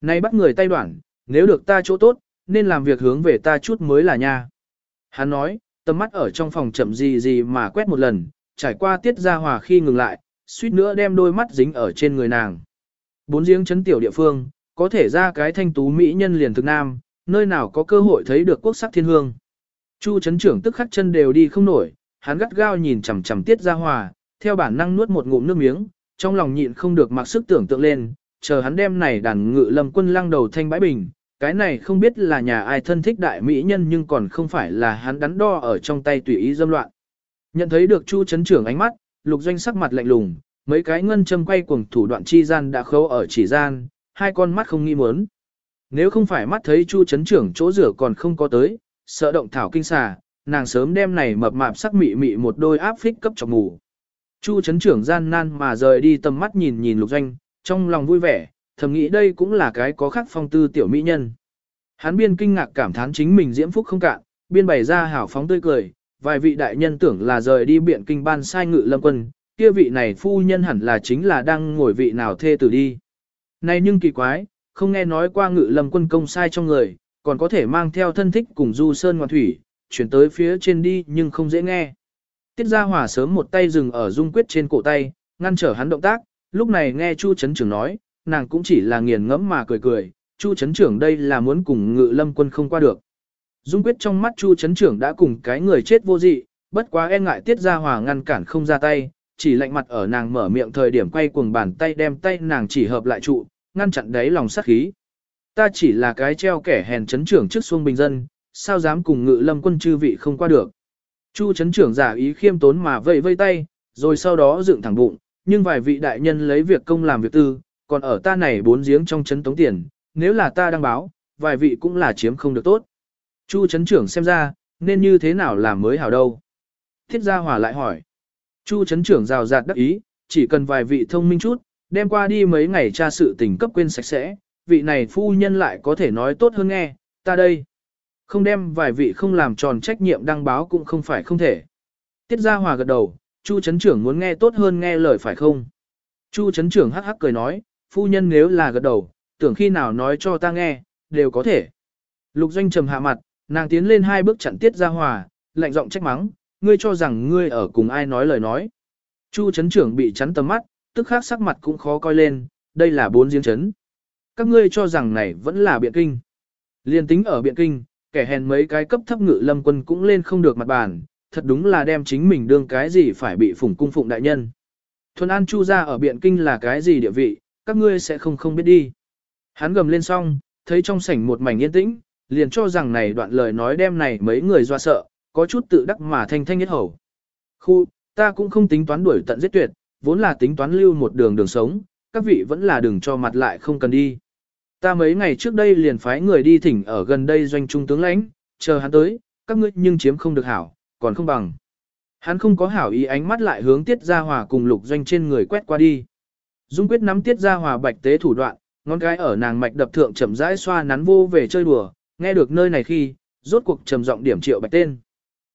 Này bắt người tay đoạn, nếu được ta chỗ tốt, nên làm việc hướng về ta chút mới là nha. Hắn nói, tầm mắt ở trong phòng chậm gì gì mà quét một lần, trải qua tiết ra hòa khi ngừng lại, suýt nữa đem đôi mắt dính ở trên người nàng. Bốn giếng chấn tiểu địa phương, có thể ra cái thanh tú mỹ nhân liền thực nam, nơi nào có cơ hội thấy được quốc sắc thiên hương. Chu chấn trưởng tức khắc chân đều đi không nổi, hắn gắt gao nhìn chằm chằm tiết ra hòa, theo bản năng nuốt một ngụm nước miếng, trong lòng nhịn không được mặc sức tưởng tượng lên, chờ hắn đem này đàn ngự lâm quân lăng đầu thanh bãi bình, cái này không biết là nhà ai thân thích đại mỹ nhân nhưng còn không phải là hắn đắn đo ở trong tay tùy ý dâm loạn. Nhận thấy được Chu chấn trưởng ánh mắt, lục doanh sắc mặt lạnh lùng, mấy cái ngân châm quay cuồng thủ đoạn chi gian đã khâu ở chỉ gian, hai con mắt không nghi muốn. Nếu không phải mắt thấy Chu chấn trưởng chỗ rửa còn không có tới, sợ động thảo kinh xà, nàng sớm đem này mập mạp sắc mị mị một đôi áp phích cấp cho ngủ. Chu chấn trưởng gian nan mà rời đi tầm mắt nhìn nhìn lục doanh, trong lòng vui vẻ, thầm nghĩ đây cũng là cái có khác phong tư tiểu mỹ nhân. Hán biên kinh ngạc cảm thán chính mình diễm phúc không cạn, biên bày ra hảo phóng tươi cười, vài vị đại nhân tưởng là rời đi biện kinh ban sai ngự lâm quân, kia vị này phu nhân hẳn là chính là đang ngồi vị nào thê tử đi. Này nhưng kỳ quái, không nghe nói qua ngự lâm quân công sai trong người, còn có thể mang theo thân thích cùng du sơn ngoan thủy, chuyển tới phía trên đi nhưng không dễ nghe. Tiết Gia Hòa sớm một tay dừng ở dung quyết trên cổ tay, ngăn trở hắn động tác, lúc này nghe Chu Trấn Trưởng nói, nàng cũng chỉ là nghiền ngẫm mà cười cười, Chu Trấn Trưởng đây là muốn cùng ngự lâm quân không qua được. Dung quyết trong mắt Chu Trấn Trưởng đã cùng cái người chết vô dị, bất quá e ngại Tiết Gia Hòa ngăn cản không ra tay, chỉ lạnh mặt ở nàng mở miệng thời điểm quay cuồng bàn tay đem tay nàng chỉ hợp lại trụ, ngăn chặn đáy lòng sát khí. Ta chỉ là cái treo kẻ hèn Trấn Trưởng trước xuông bình dân, sao dám cùng ngự lâm quân chư vị không qua được. Chu Trấn Trưởng giả ý khiêm tốn mà vây vây tay, rồi sau đó dựng thẳng bụng, nhưng vài vị đại nhân lấy việc công làm việc tư, còn ở ta này bốn giếng trong chấn tống tiền, nếu là ta đăng báo, vài vị cũng là chiếm không được tốt. Chu chấn trưởng xem ra, nên như thế nào làm mới hảo đâu. Thiết gia hòa lại hỏi. Chu chấn trưởng rào rạt đắc ý, chỉ cần vài vị thông minh chút, đem qua đi mấy ngày tra sự tình cấp quên sạch sẽ, vị này phu nhân lại có thể nói tốt hơn nghe, ta đây. Không đem vài vị không làm tròn trách nhiệm đăng báo cũng không phải không thể. Tiết gia hòa gật đầu, Chu chấn trưởng muốn nghe tốt hơn nghe lời phải không? Chu chấn trưởng hắc hắc cười nói, phu nhân nếu là gật đầu, tưởng khi nào nói cho ta nghe, đều có thể. Lục doanh trầm hạ mặt, nàng tiến lên hai bước chặn tiết ra hòa, lạnh giọng trách mắng, ngươi cho rằng ngươi ở cùng ai nói lời nói. Chu chấn trưởng bị chắn tầm mắt, tức khắc sắc mặt cũng khó coi lên, đây là bốn giếng chấn. Các ngươi cho rằng này vẫn là biện kinh. Liên tính ở biện kinh, kẻ hèn mấy cái cấp thấp ngự lâm quân cũng lên không được mặt bàn, thật đúng là đem chính mình đương cái gì phải bị phủng cung phụng đại nhân. Thuần An Chu ra ở Biện Kinh là cái gì địa vị, các ngươi sẽ không không biết đi. Hắn gầm lên xong, thấy trong sảnh một mảnh yên tĩnh, liền cho rằng này đoạn lời nói đem này mấy người doa sợ, có chút tự đắc mà thanh thanh nhất hầu. Khu, ta cũng không tính toán đuổi tận giết tuyệt, vốn là tính toán lưu một đường đường sống, các vị vẫn là đừng cho mặt lại không cần đi. Ta mấy ngày trước đây liền phái người đi thỉnh ở gần đây doanh trung tướng lãnh, chờ hắn tới, các ngươi nhưng chiếm không được hảo, còn không bằng. Hắn không có hảo ý ánh mắt lại hướng tiết ra hòa cùng lục doanh trên người quét qua đi. Dung quyết nắm tiết ra hòa bạch tế thủ đoạn, ngón cái ở nàng mạch đập thượng chậm rãi xoa nắn vô về chơi đùa, nghe được nơi này khi, rốt cuộc trầm giọng điểm triệu bạch tên.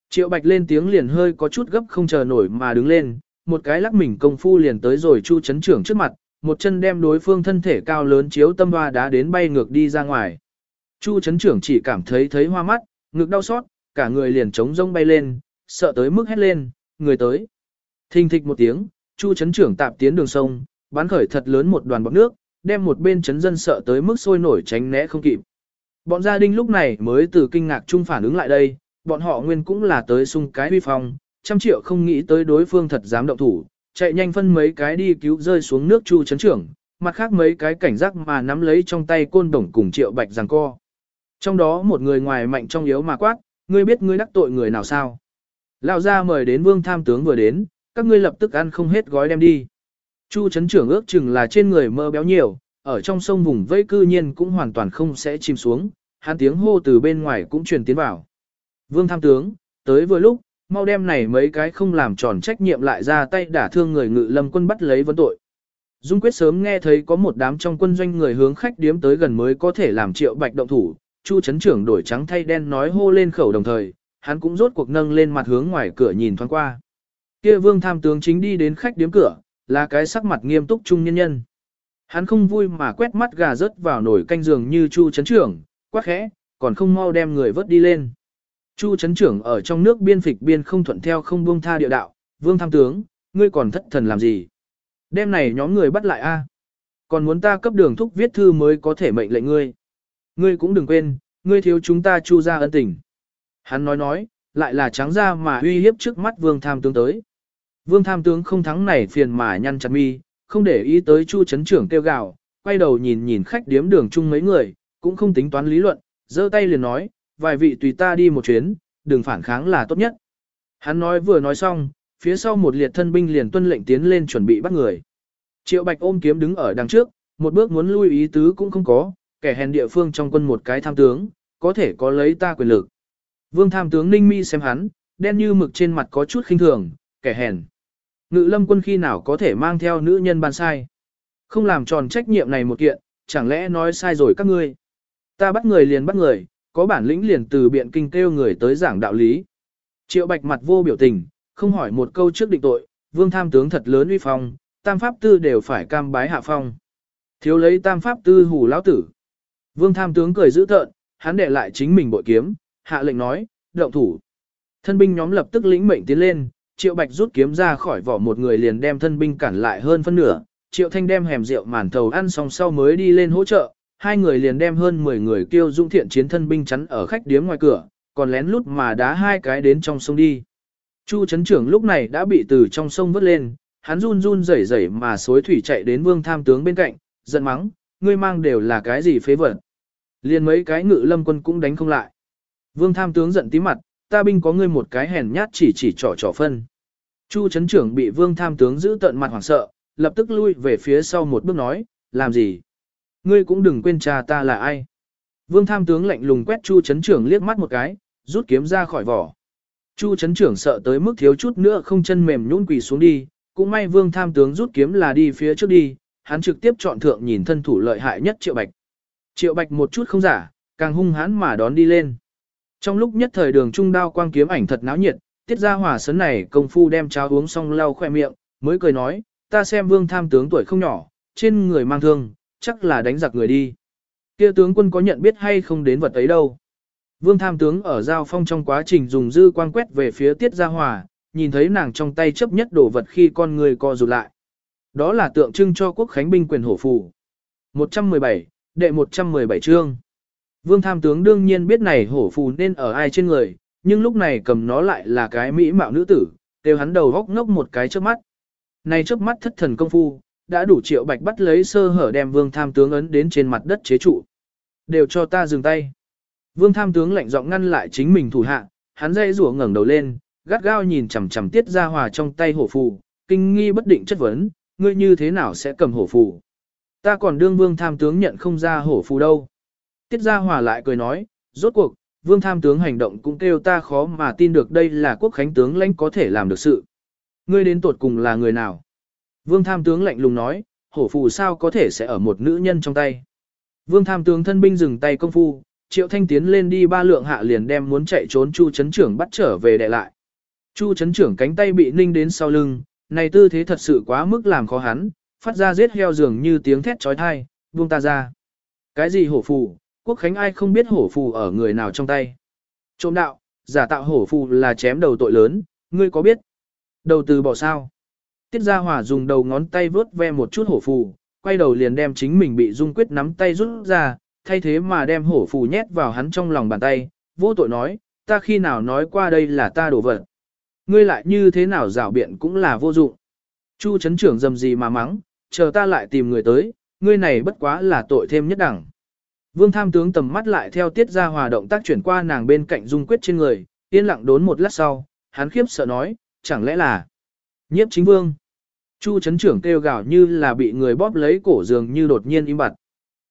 Triệu bạch lên tiếng liền hơi có chút gấp không chờ nổi mà đứng lên, một cái lắc mình công phu liền tới rồi chu chấn trưởng trước mặt, một chân đem đối phương thân thể cao lớn chiếu tâm hoa đá đến bay ngược đi ra ngoài. Chu chấn trưởng chỉ cảm thấy thấy hoa mắt, ngực đau xót, cả người liền trống rông bay lên, sợ tới mức hét lên, người tới. Thình thịch một tiếng, chu chấn trưởng tạp tiến đường sông, bắn khởi thật lớn một đoàn bọc nước, đem một bên chấn dân sợ tới mức sôi nổi tránh né không kịp. Bọn gia đình lúc này mới từ kinh ngạc chung phản ứng lại đây, bọn họ nguyên cũng là tới sung cái huy phong, trăm triệu không nghĩ tới đối phương thật dám động thủ, chạy nhanh phân mấy cái đi cứu rơi xuống nước chu chấn trưởng, mặt khác mấy cái cảnh giác mà nắm lấy trong tay côn đồng cùng triệu bạch giằng co. Trong đó một người ngoài mạnh trong yếu mà quát, ngươi biết ngươi đắc tội người nào sao? Lão gia mời đến vương tham tướng vừa đến, các ngươi lập tức ăn không hết gói đem đi. Chu chấn trưởng ước chừng là trên người mơ béo nhiều, ở trong sông vùng vây cư nhiên cũng hoàn toàn không sẽ chìm xuống, hắn tiếng hô từ bên ngoài cũng truyền tiến vào. Vương tham tướng, tới vừa lúc, mau đem này mấy cái không làm tròn trách nhiệm lại ra tay đả thương người ngự lâm quân bắt lấy vấn tội. Dung quyết sớm nghe thấy có một đám trong quân doanh người hướng khách điếm tới gần mới có thể làm triệu bạch động thủ, chu chấn trưởng đổi trắng thay đen nói hô lên khẩu đồng thời, hắn cũng rốt cuộc nâng lên mặt hướng ngoài cửa nhìn thoáng qua. Kia vương tham tướng chính đi đến khách điếm cửa, là cái sắc mặt nghiêm túc trung nhân nhân. Hắn không vui mà quét mắt gà rớt vào nồi canh giường như chu chấn trưởng, quát khẽ, còn không mau đem người vớt đi lên. Chu chấn trưởng ở trong nước biên phịch biên không thuận theo không buông tha địa đạo, vương tham tướng, ngươi còn thất thần làm gì? Đêm này nhóm người bắt lại a Còn muốn ta cấp đường thúc viết thư mới có thể mệnh lệnh ngươi. Ngươi cũng đừng quên, ngươi thiếu chúng ta chu ra ân tình. Hắn nói nói, lại là trắng ra mà uy hiếp trước mắt vương tham tướng tới. Vương tham tướng không thắng này phiền mà nhăn chặt mi, không để ý tới chu chấn trưởng kêu gào, quay đầu nhìn nhìn khách điếm đường chung mấy người, cũng không tính toán lý luận, giơ tay liền nói, vài vị tùy ta đi một chuyến, đừng phản kháng là tốt nhất. Hắn nói vừa nói xong, phía sau một liệt thân binh liền tuân lệnh tiến lên chuẩn bị bắt người. Triệu Bạch ôm kiếm đứng ở đằng trước, một bước muốn lui ý tứ cũng không có, kẻ hèn địa phương trong quân một cái tham tướng, có thể có lấy ta quyền lực. Vương tham tướng ninh mi xem hắn, đen như mực trên mặt có chút khinh thường, kẻ hèn. Ngự lâm quân khi nào có thể mang theo nữ nhân ban sai. Không làm tròn trách nhiệm này một kiện, chẳng lẽ nói sai rồi các ngươi. Ta bắt người liền bắt người, có bản lĩnh liền từ biện kinh kêu người tới giảng đạo lý. Triệu bạch mặt vô biểu tình, không hỏi một câu trước định tội, vương tham tướng thật lớn uy phong, tam pháp tư đều phải cam bái hạ phong. Thiếu lấy tam pháp tư hù lão tử. Vương tham tướng cười dữ tợn, hắn để lại chính mình bội kiếm, hạ lệnh nói, động thủ. Thân binh nhóm lập tức lĩnh mệnh tiến lên, triệu bạch rút kiếm ra khỏi vỏ một người liền đem thân binh cản lại hơn phân nửa, triệu thanh đem hẻm rượu màn thầu ăn xong sau mới đi lên hỗ trợ, hai người liền đem hơn 10 người kêu dung thiện chiến thân binh chắn ở khách điếm ngoài cửa, còn lén lút mà đá hai cái đến trong sông đi. Chu chấn trưởng lúc này đã bị từ trong sông vớt lên, hắn run run rẩy rẩy mà xối thủy chạy đến vương tham tướng bên cạnh, giận mắng, ngươi mang đều là cái gì phế vật. Liền mấy cái ngự lâm quân cũng đánh không lại. Vương tham tướng giận tí mặt, ta binh có ngươi một cái hèn nhát chỉ chỉ trỏ trỏ phân. Chu chấn trưởng bị vương tham tướng giữ tận mặt hoảng sợ, lập tức lui về phía sau một bước nói, làm gì? Ngươi cũng đừng quên cha ta là ai. Vương tham tướng lạnh lùng quét Chu chấn trưởng liếc mắt một cái, rút kiếm ra khỏi vỏ. Chu chấn trưởng sợ tới mức thiếu chút nữa không chân mềm nhũn quỳ xuống đi, cũng may vương tham tướng rút kiếm là đi phía trước đi, hắn trực tiếp chọn thượng nhìn thân thủ lợi hại nhất Triệu Bạch. Triệu Bạch một chút không giả, càng hung hãn mà đón đi lên. Trong lúc nhất thời đường trung đao quang kiếm ảnh thật náo nhiệt, tiết ra hỏa sấn này công phu đem cháo uống xong lau khoe miệng, mới cười nói, ta xem vương tham tướng tuổi không nhỏ, trên người mang thương, chắc là đánh giặc người đi. Kia tướng quân có nhận biết hay không đến vật ấy đâu. Vương tham tướng ở giao phong trong quá trình dùng dư quang quét về phía tiết gia hỏa, nhìn thấy nàng trong tay chấp nhất đổ vật khi con người co rụt lại. Đó là tượng trưng cho quốc khánh binh quyền hổ phù. 117, đệ 117 chương. Vương tham tướng đương nhiên biết này hổ phù nên ở ai trên người, nhưng lúc này cầm nó lại là cái mỹ mạo nữ tử, đều hắn đầu góc ngốc một cái trước mắt. Này trước mắt thất thần công phu, đã đủ triệu bạch bắt lấy sơ hở đem vương tham tướng ấn đến trên mặt đất chế trụ. Đều cho ta dừng tay. Vương tham tướng lạnh giọng ngăn lại chính mình thủ hạ, hắn dây rủa ngẩng đầu lên, gắt gao nhìn chằm chằm tiết ra hòa trong tay hổ phù, kinh nghi bất định chất vấn, ngươi như thế nào sẽ cầm hổ phù. Ta còn đương vương tham tướng nhận không ra hổ phù đâu. Tiết ra hòa lại cười nói, rốt cuộc, vương tham tướng hành động cũng kêu ta khó mà tin được đây là quốc khánh tướng lãnh có thể làm được sự. Ngươi đến tột cùng là người nào? Vương tham tướng lạnh lùng nói, hổ phù sao có thể sẽ ở một nữ nhân trong tay. Vương tham tướng thân binh dừng tay công phu, triệu thanh tiến lên đi ba lượng hạ liền đem muốn chạy trốn chu chấn trưởng bắt trở về đệ lại. Chu chấn trưởng cánh tay bị ninh đến sau lưng, này tư thế thật sự quá mức làm khó hắn, phát ra giết heo dường như tiếng thét trói thai, buông ta ra. Cái gì hổ phù, quốc khánh ai không biết hổ phù ở người nào trong tay. Trộm đạo, giả tạo hổ phù là chém đầu tội lớn, ngươi có biết? Đầu từ bỏ sao? Tiết Gia Hòa dùng đầu ngón tay vớt ve một chút hổ phù, quay đầu liền đem chính mình bị dung quyết nắm tay rút ra, thay thế mà đem hổ phù nhét vào hắn trong lòng bàn tay, vô tội nói, ta khi nào nói qua đây là ta đổ vật. Ngươi lại như thế nào rảo biện cũng là vô dụng. Chu chấn trưởng dầm gì mà mắng, chờ ta lại tìm người tới, ngươi này bất quá là tội thêm nhất đẳng. Vương tham tướng tầm mắt lại theo tiết ra hòa động tác chuyển qua nàng bên cạnh dung quyết trên người, yên lặng đốn một lát sau, hắn khiếp sợ nói, chẳng lẽ là nhiếp chính vương. Chu chấn trưởng kêu gào như là bị người bóp lấy cổ giường như đột nhiên im bặt.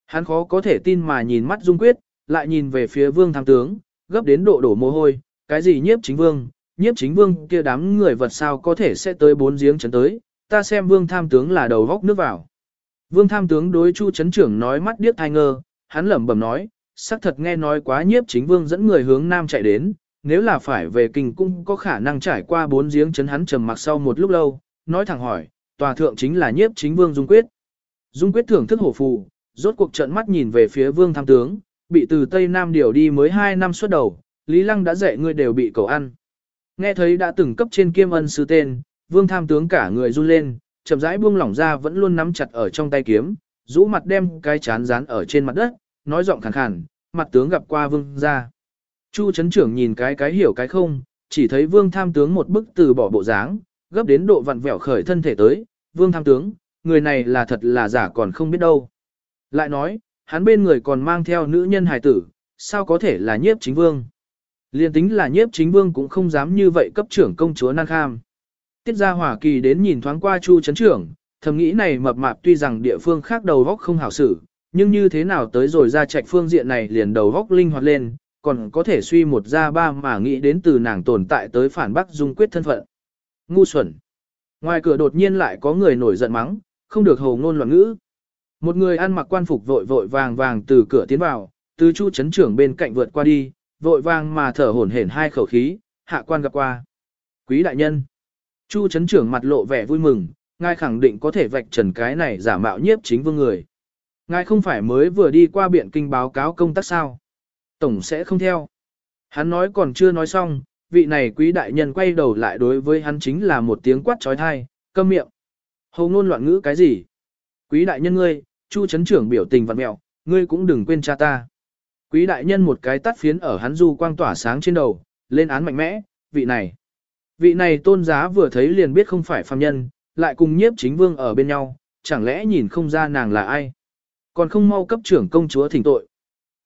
Hắn khó có thể tin mà nhìn mắt dung quyết, lại nhìn về phía vương tham tướng, gấp đến độ đổ mồ hôi, cái gì nhiếp chính vương, nhiếp chính vương kia đám người vật sao có thể sẽ tới bốn giếng chấn tới, ta xem vương tham tướng là đầu góc nước vào. Vương tham tướng đối chu chấn trưởng nói mắt điếc thai ngơ, hắn lẩm bẩm nói, xác thật nghe nói quá nhiếp chính vương dẫn người hướng nam chạy đến, nếu là phải về kinh cung có khả năng trải qua bốn giếng chấn hắn trầm mặc sau một lúc lâu, nói thẳng hỏi, tòa thượng chính là nhiếp chính vương Dung Quyết. Dung Quyết thưởng thức hổ phù, rốt cuộc trận mắt nhìn về phía vương tham tướng, bị từ Tây Nam điều đi mới 2 năm xuất đầu, Lý Lăng đã dạy người đều bị cầu ăn. Nghe thấy đã từng cấp trên kiêm ân sư tên, vương tham tướng cả người run lên, chậm rãi buông lỏng ra vẫn luôn nắm chặt ở trong tay kiếm, rũ mặt đem cái chán dán ở trên mặt đất, nói giọng khàn khàn, mặt tướng gặp qua vương ra. Chu chấn trưởng nhìn cái cái hiểu cái không, chỉ thấy vương tham tướng một bức từ bỏ bộ dáng, gấp đến độ vặn vẹo khởi thân thể tới, vương tham tướng, người này là thật là giả còn không biết đâu. Lại nói, hắn bên người còn mang theo nữ nhân hài tử, sao có thể là nhiếp chính vương. Liên tính là nhiếp chính vương cũng không dám như vậy cấp trưởng công chúa nan kham. Tiết ra hỏa kỳ đến nhìn thoáng qua chu chấn trưởng, thầm nghĩ này mập mạp tuy rằng địa phương khác đầu góc không hảo xử, nhưng như thế nào tới rồi ra trạch phương diện này liền đầu góc linh hoạt lên, còn có thể suy một ra ba mà nghĩ đến từ nàng tồn tại tới phản bác dung quyết thân phận. Ngu xuẩn. Ngoài cửa đột nhiên lại có người nổi giận mắng, không được hồ ngôn loạn ngữ. Một người ăn mặc quan phục vội vội vàng vàng từ cửa tiến vào, từ chu chấn trưởng bên cạnh vượt qua đi, vội vàng mà thở hổn hển hai khẩu khí, hạ quan gặp qua. Quý đại nhân. Chu chấn trưởng mặt lộ vẻ vui mừng, ngài khẳng định có thể vạch trần cái này giả mạo nhiếp chính vương người. Ngài không phải mới vừa đi qua biện kinh báo cáo công tác sao. Tổng sẽ không theo. Hắn nói còn chưa nói xong, vị này quý đại nhân quay đầu lại đối với hắn chính là một tiếng quát trói thai, câm miệng. Hầu ngôn loạn ngữ cái gì? Quý đại nhân ngươi, chu chấn trưởng biểu tình vặn mẹo, ngươi cũng đừng quên cha ta. Quý đại nhân một cái tắt phiến ở hắn du quang tỏa sáng trên đầu, lên án mạnh mẽ, vị này. Vị này tôn giá vừa thấy liền biết không phải phàm nhân, lại cùng nhiếp chính vương ở bên nhau, chẳng lẽ nhìn không ra nàng là ai. Còn không mau cấp trưởng công chúa thỉnh tội.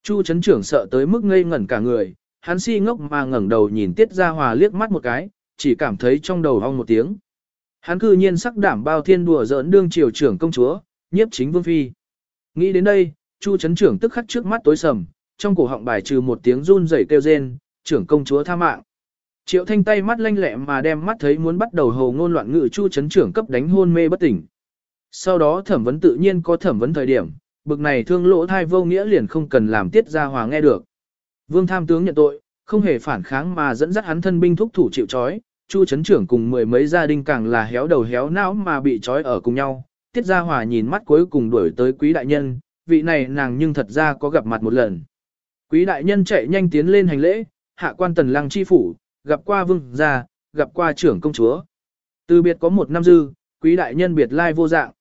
Chu chấn trưởng sợ tới mức ngây ngẩn cả người, hắn si ngốc mà ngẩng đầu nhìn Tiết Gia Hòa liếc mắt một cái, chỉ cảm thấy trong đầu hong một tiếng. Hắn cư nhiên sắc đảm bao thiên đùa giỡn đương triều trưởng công chúa, nhiếp chính vương phi. Nghĩ đến đây, Chu chấn trưởng tức khắc trước mắt tối sầm, trong cổ họng bài trừ một tiếng run rẩy kêu rên, trưởng công chúa tha mạng. Triệu thanh tay mắt lanh lẹ mà đem mắt thấy muốn bắt đầu hồ ngôn loạn ngữ chu chấn trưởng cấp đánh hôn mê bất tỉnh. Sau đó thẩm vấn tự nhiên có thẩm vấn thời điểm, bực này thương lỗ thai vô nghĩa liền không cần làm tiết ra hòa nghe được. Vương tham tướng nhận tội, không hề phản kháng mà dẫn dắt hắn thân binh thúc thủ chịu trói, chu chấn trưởng cùng mười mấy gia đình càng là héo đầu héo não mà bị trói ở cùng nhau. Tiết Gia Hòa nhìn mắt cuối cùng đuổi tới quý đại nhân, vị này nàng nhưng thật ra có gặp mặt một lần. Quý đại nhân chạy nhanh tiến lên hành lễ, hạ quan tần lăng chi phủ, gặp qua vương gia, gặp qua trưởng công chúa. Từ biệt có một năm dư, quý đại nhân biệt lai vô dạng.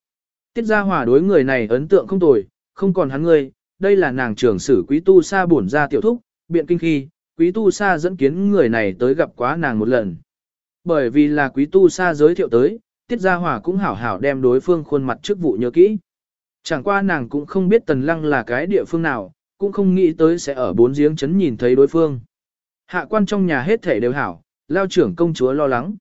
Tiết gia hòa đối người này ấn tượng không tồi, không còn hắn người, đây là nàng trưởng sử quý tu sa bổn ra tiểu thúc, biện kinh khi, quý tu sa dẫn kiến người này tới gặp quá nàng một lần. Bởi vì là quý tu sa giới thiệu tới, tiết gia hòa cũng hảo hảo đem đối phương khuôn mặt trước vụ nhớ kỹ. Chẳng qua nàng cũng không biết tần lăng là cái địa phương nào, cũng không nghĩ tới sẽ ở bốn giếng chấn nhìn thấy đối phương. Hạ quan trong nhà hết thể đều hảo, lao trưởng công chúa lo lắng.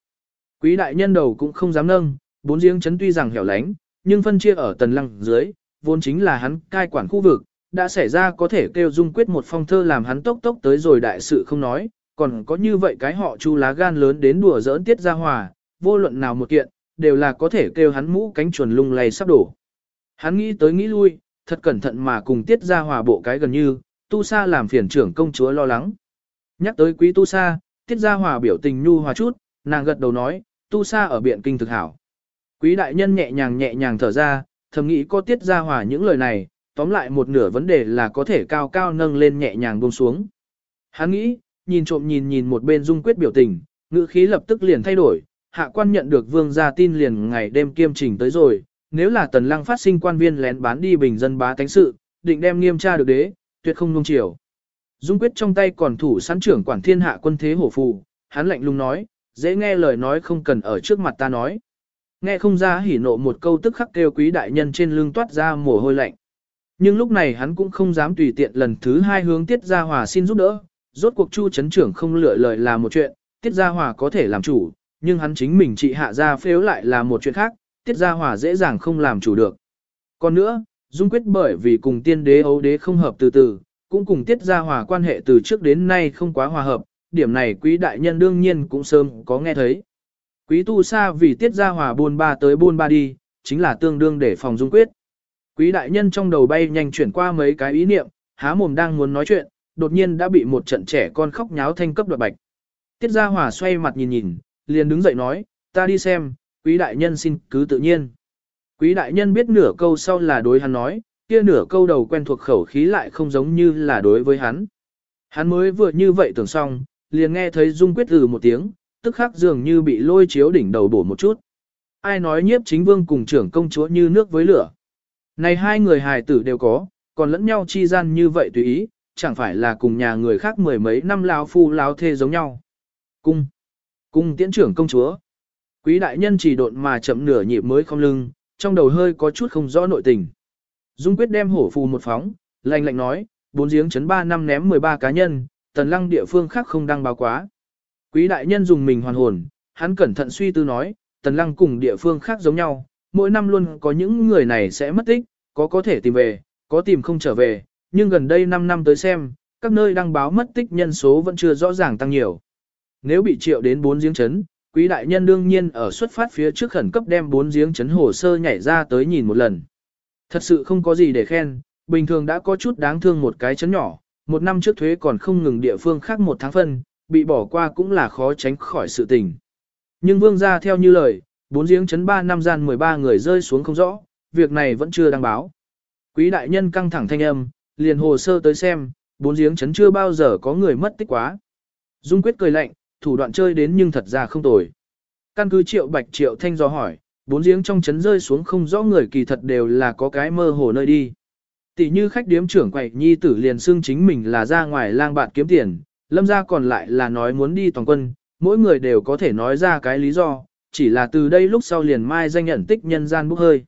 Quý đại nhân đầu cũng không dám nâng, bốn giếng chấn tuy rằng hẻo lánh, nhưng phân chia ở tần lăng dưới, vốn chính là hắn cai quản khu vực, đã xảy ra có thể kêu dung quyết một phong thơ làm hắn tốc tốc tới rồi đại sự không nói, còn có như vậy cái họ chu lá gan lớn đến đùa giỡn tiết ra hòa, vô luận nào một kiện, đều là có thể kêu hắn mũ cánh chuồn lung lay sắp đổ. Hắn nghĩ tới nghĩ lui, thật cẩn thận mà cùng tiết ra hòa bộ cái gần như, tu sa làm phiền trưởng công chúa lo lắng. Nhắc tới quý tu sa, tiết gia hòa biểu tình nhu hòa chút, nàng gật đầu nói, tu sa ở biện kinh thực hảo. Quý đại nhân nhẹ nhàng nhẹ nhàng thở ra, thầm nghĩ có tiết gia hòa những lời này, tóm lại một nửa vấn đề là có thể cao cao nâng lên nhẹ nhàng buông xuống. Hắn nghĩ, nhìn trộm nhìn nhìn một bên dung quyết biểu tình, ngữ khí lập tức liền thay đổi, hạ quan nhận được vương gia tin liền ngày đêm kiêm trình tới rồi, nếu là tần lăng phát sinh quan viên lén bán đi bình dân bá tánh sự, định đem nghiêm tra được đế, tuyệt không nung chiều. Dung quyết trong tay còn thủ sẵn trưởng quản thiên hạ quân thế hổ phù, hắn lạnh lùng nói, dễ nghe lời nói không cần ở trước mặt ta nói. Nghe không ra hỉ nộ một câu tức khắc kêu quý đại nhân trên lưng toát ra mồ hôi lạnh. Nhưng lúc này hắn cũng không dám tùy tiện lần thứ hai hướng Tiết Gia Hòa xin giúp đỡ, rốt cuộc Chu chấn trưởng không lựa lời là một chuyện, Tiết Gia Hòa có thể làm chủ, nhưng hắn chính mình trị hạ ra phếu lại là một chuyện khác, Tiết Gia Hòa dễ dàng không làm chủ được. Còn nữa, Dung quyết bởi vì cùng tiên đế ấu đế không hợp từ từ, cũng cùng Tiết Gia Hòa quan hệ từ trước đến nay không quá hòa hợp, điểm này quý đại nhân đương nhiên cũng sớm có nghe thấy. Quý tu sa vì Tiết Gia Hòa buôn ba tới buôn ba đi, chính là tương đương để phòng Dung quyết. Quý đại nhân trong đầu bay nhanh chuyển qua mấy cái ý niệm, há mồm đang muốn nói chuyện, đột nhiên đã bị một trận trẻ con khóc nháo thanh cấp đoạt bạch. Tiết Gia Hòa xoay mặt nhìn nhìn, liền đứng dậy nói, ta đi xem, quý đại nhân xin cứ tự nhiên. Quý đại nhân biết nửa câu sau là đối hắn nói, kia nửa câu đầu quen thuộc khẩu khí lại không giống như là đối với hắn. Hắn mới vừa như vậy tưởng xong, liền nghe thấy Dung quyết ừ một tiếng, tức khắc dường như bị lôi chiếu đỉnh đầu bổ một chút. Ai nói nhiếp chính vương cùng trưởng công chúa như nước với lửa. Này hai người hài tử đều có, còn lẫn nhau chi gian như vậy tùy ý, chẳng phải là cùng nhà người khác mười mấy năm lao phu lao thê giống nhau. Cung. Cung tiễn trưởng công chúa. Quý đại nhân chỉ độn mà chậm nửa nhịp mới không lưng, trong đầu hơi có chút không rõ nội tình. Dung quyết đem hổ phù một phóng, lạnh lạnh nói, bốn giếng chấn ba năm ném 13 cá nhân, tần lăng địa phương khác không đăng báo quá. Quý đại nhân dùng mình hoàn hồn, hắn cẩn thận suy tư nói, tần lăng cùng địa phương khác giống nhau, mỗi năm luôn có những người này sẽ mất tích, có có thể tìm về, có tìm không trở về, nhưng gần đây 5 năm tới xem, các nơi đăng báo mất tích nhân số vẫn chưa rõ ràng tăng nhiều. Nếu bị triệu đến 4 giếng chấn, quý đại nhân đương nhiên ở xuất phát phía trước khẩn cấp đem 4 giếng chấn hồ sơ nhảy ra tới nhìn một lần. Thật sự không có gì để khen, bình thường đã có chút đáng thương một cái chấn nhỏ, một năm trước thuế còn không ngừng địa phương khác một tháng phân, bị bỏ qua cũng là khó tránh khỏi sự tình. Nhưng vương gia theo như lời, bốn giếng chấn 3 năm gian 13 người rơi xuống không rõ, việc này vẫn chưa đăng báo. Quý đại nhân căng thẳng thanh âm, liền hồ sơ tới xem, bốn giếng chấn chưa bao giờ có người mất tích quá. Dung quyết cười lạnh, thủ đoạn chơi đến nhưng thật ra không tồi. Căn cứ triệu bạch triệu thanh do hỏi, bốn giếng trong chấn rơi xuống không rõ người kỳ thật đều là có cái mơ hồ nơi đi. Tỷ như khách điếm trưởng quậy nhi tử liền xưng chính mình là ra ngoài lang bạt kiếm tiền, lâm ra còn lại là nói muốn đi toàn quân, mỗi người đều có thể nói ra cái lý do, chỉ là từ đây lúc sau liền mai danh nhận tích nhân gian bốc hơi.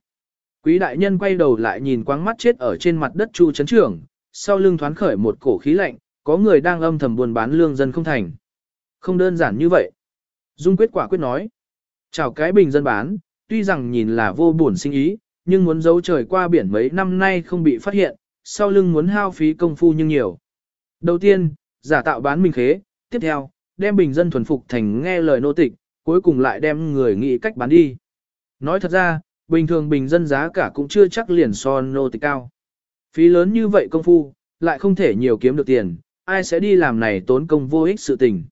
Quý đại nhân quay đầu lại nhìn quáng mắt chết ở trên mặt đất chu chấn trưởng, sau lưng thoáng khởi một cổ khí lạnh, có người đang âm thầm buôn bán lương dân không thành. Không đơn giản như vậy. Dung quyết quả quyết nói. Chào cái bình dân bán, tuy rằng nhìn là vô buồn sinh ý, nhưng muốn giấu trời qua biển mấy năm nay không bị phát hiện, sau lưng muốn hao phí công phu nhưng nhiều. Đầu tiên, giả tạo bán mình khế, tiếp theo, đem bình dân thuần phục thành nghe lời nô tịch, cuối cùng lại đem người nghĩ cách bán đi. Nói thật ra, bình thường bình dân giá cả cũng chưa chắc liền so nô tịch cao. Phí lớn như vậy công phu, lại không thể nhiều kiếm được tiền, ai sẽ đi làm này tốn công vô ích sự tình.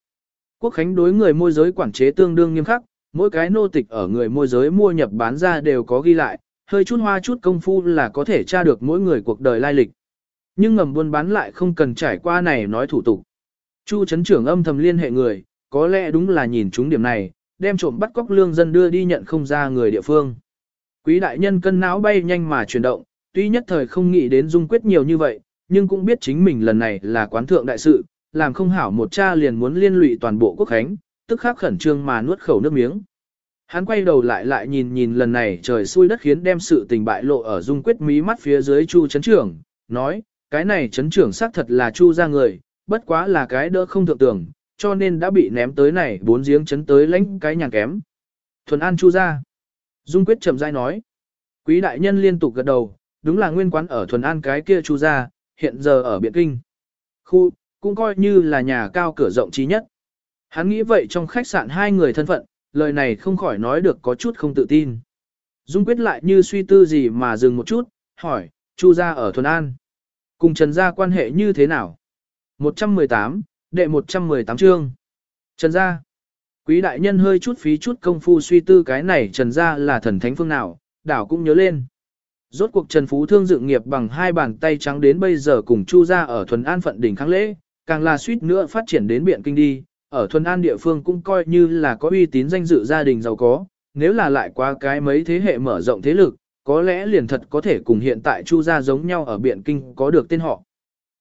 Quốc khánh đối người môi giới quản chế tương đương nghiêm khắc, mỗi cái nô tịch ở người môi giới mua nhập bán ra đều có ghi lại, hơi chút hoa chút công phu là có thể tra được mỗi người cuộc đời lai lịch. Nhưng ngầm buôn bán lại không cần trải qua này nói thủ tục. Chu chấn trưởng âm thầm liên hệ người, có lẽ đúng là nhìn chúng điểm này, đem trộm bắt cóc lương dân đưa đi nhận không ra người địa phương. Quý đại nhân cân não bay nhanh mà chuyển động, tuy nhất thời không nghĩ đến dung quyết nhiều như vậy, nhưng cũng biết chính mình lần này là quán thượng đại sự, làm không hảo một cha liền muốn liên lụy toàn bộ quốc khánh, tức khắc khẩn trương mà nuốt khẩu nước miếng. Hắn quay đầu lại lại nhìn nhìn lần này trời xui đất khiến đem sự tình bại lộ ở dung quyết mí mắt phía dưới Chu chấn trưởng, nói, cái này chấn trưởng xác thật là Chu ra người, bất quá là cái đỡ không thượng tưởng, cho nên đã bị ném tới này bốn giếng chấn tới lãnh cái nhàng kém. Thuần An Chu ra. Dung quyết chậm rãi nói. Quý đại nhân liên tục gật đầu, đúng là nguyên quán ở Thuần An cái kia Chu ra, hiện giờ ở Biện Kinh. Khu, cũng coi như là nhà cao cửa rộng trí nhất. Hắn nghĩ vậy trong khách sạn hai người thân phận, lời này không khỏi nói được có chút không tự tin. Dung quyết lại như suy tư gì mà dừng một chút, hỏi, Chu gia ở Thuần An. Cùng Trần gia quan hệ như thế nào? 118, đệ 118 chương. Trần gia. Quý đại nhân hơi chút phí chút công phu suy tư cái này Trần gia là thần thánh phương nào, đảo cũng nhớ lên. Rốt cuộc Trần Phú Thương dựng nghiệp bằng hai bàn tay trắng đến bây giờ cùng Chu gia ở Thuần An phận đỉnh kháng lễ, càng là suýt nữa phát triển đến biện kinh đi, ở Thuần An địa phương cũng coi như là có uy tín danh dự gia đình giàu có, nếu là lại qua cái mấy thế hệ mở rộng thế lực, có lẽ liền thật có thể cùng hiện tại Chu gia giống nhau ở biện kinh có được tên họ.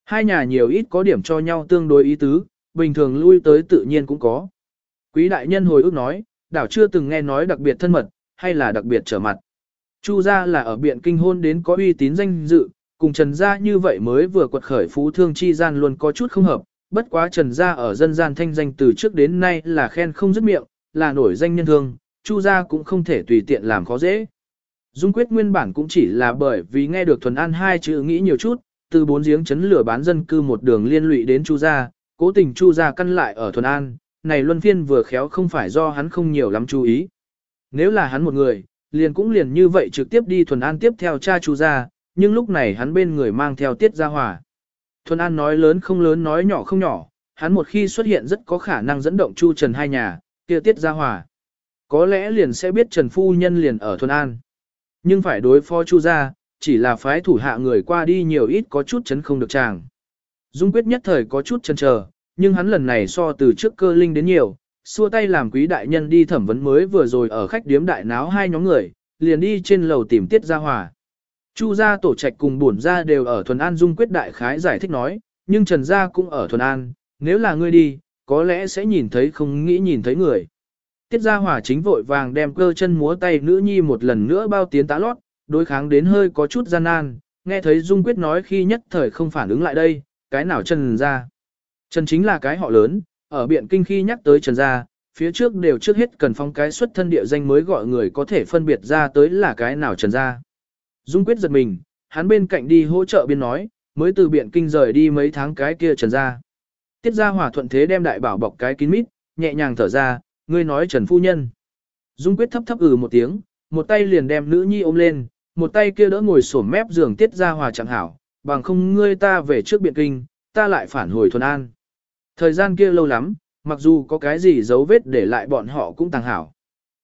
Hai nhà nhiều ít có điểm cho nhau tương đối ý tứ, bình thường lui tới tự nhiên cũng có. Quý đại nhân hồi ức nói, đảo chưa từng nghe nói đặc biệt thân mật, hay là đặc biệt trở mặt. Chu gia là ở biện kinh hôn đến có uy tín danh dự, cùng Trần gia như vậy mới vừa quật khởi phú thương chi gian luôn có chút không hợp, bất quá Trần gia ở dân gian thanh danh từ trước đến nay là khen không dứt miệng, là nổi danh nhân thương, Chu gia cũng không thể tùy tiện làm khó dễ. Dung quyết nguyên bản cũng chỉ là bởi vì nghe được thuần an hai chữ nghĩ nhiều chút, từ bốn giếng chấn lửa bán dân cư một đường liên lụy đến Chu gia, cố tình Chu gia căn lại ở thuần an, này luân phiên vừa khéo không phải do hắn không nhiều lắm chú ý. Nếu là hắn một người, liền cũng liền như vậy trực tiếp đi thuần an tiếp theo cha Chu gia, nhưng lúc này hắn bên người mang theo tiết gia hòa. Thuần an nói lớn không lớn nói nhỏ không nhỏ, hắn một khi xuất hiện rất có khả năng dẫn động Chu Trần hai nhà, kia tiết gia hòa. Có lẽ liền sẽ biết Trần Phu Nhân liền ở thuần an. Nhưng phải đối phó Chu gia, chỉ là phái thủ hạ người qua đi nhiều ít có chút chấn không được chàng. Dung quyết nhất thời có chút chần chờ, nhưng hắn lần này so từ trước cơ linh đến nhiều, xua tay làm quý đại nhân đi thẩm vấn mới vừa rồi ở khách điếm đại náo hai nhóm người, liền đi trên lầu tìm tiết gia hòa. Chu gia tổ trạch cùng bổn gia đều ở thuần an dung quyết đại khái giải thích nói, nhưng trần gia cũng ở thuần an, nếu là ngươi đi, có lẽ sẽ nhìn thấy không nghĩ nhìn thấy người. Tiết gia hỏa chính vội vàng đem cơ chân múa tay nữ nhi một lần nữa bao tiến tá lót, đối kháng đến hơi có chút gian nan, nghe thấy Dung Quyết nói khi nhất thời không phản ứng lại đây, cái nào Trần gia? Trần chính là cái họ lớn, ở biện kinh khi nhắc tới Trần gia, phía trước đều trước hết cần phong cái xuất thân địa danh mới gọi người có thể phân biệt ra tới là cái nào Trần gia. Dung Quyết giật mình, hắn bên cạnh đi hỗ trợ biên nói, mới từ biện kinh rời đi mấy tháng cái kia Trần gia. Tiết gia hòa thuận thế đem đại bảo bọc cái kín mít, nhẹ nhàng thở ra, ngươi nói Trần Phu Nhân. Dung Quyết thấp thấp ừ một tiếng, một tay liền đem nữ nhi ôm lên, một tay kia đỡ ngồi sổm mép giường tiết ra hòa chẳng hảo, bằng không ngươi ta về trước biện kinh, ta lại phản hồi thuần an. Thời gian kia lâu lắm, mặc dù có cái gì dấu vết để lại bọn họ cũng tàng hảo.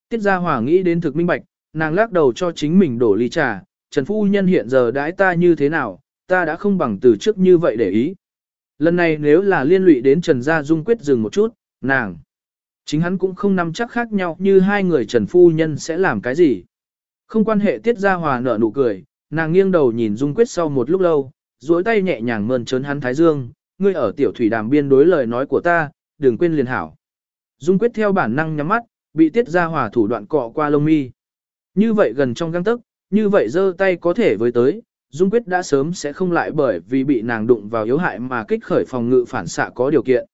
Tiết gia hòa nghĩ đến thực minh bạch, nàng lắc đầu cho chính mình đổ ly trà, Trần Phu Nhân hiện giờ đãi ta như thế nào, ta đã không bằng từ trước như vậy để ý. Lần này nếu là liên lụy đến Trần Gia Dung quyết dừng một chút, nàng. Chính hắn cũng không nắm chắc khác nhau như hai người Trần Phu Nhân sẽ làm cái gì. Không quan hệ tiết ra hòa nở nụ cười, nàng nghiêng đầu nhìn Dung Quyết sau một lúc lâu, duỗi tay nhẹ nhàng mơn trớn hắn thái dương, ngươi ở tiểu thủy đàm biên đối lời nói của ta, đừng quên liền hảo. Dung Quyết theo bản năng nhắm mắt, bị tiết ra hòa thủ đoạn cọ qua lông mi. Như vậy gần trong găng tức, như vậy giơ tay có thể với tới, Dung Quyết đã sớm sẽ không lại bởi vì bị nàng đụng vào yếu hại mà kích khởi phòng ngự phản xạ có điều kiện.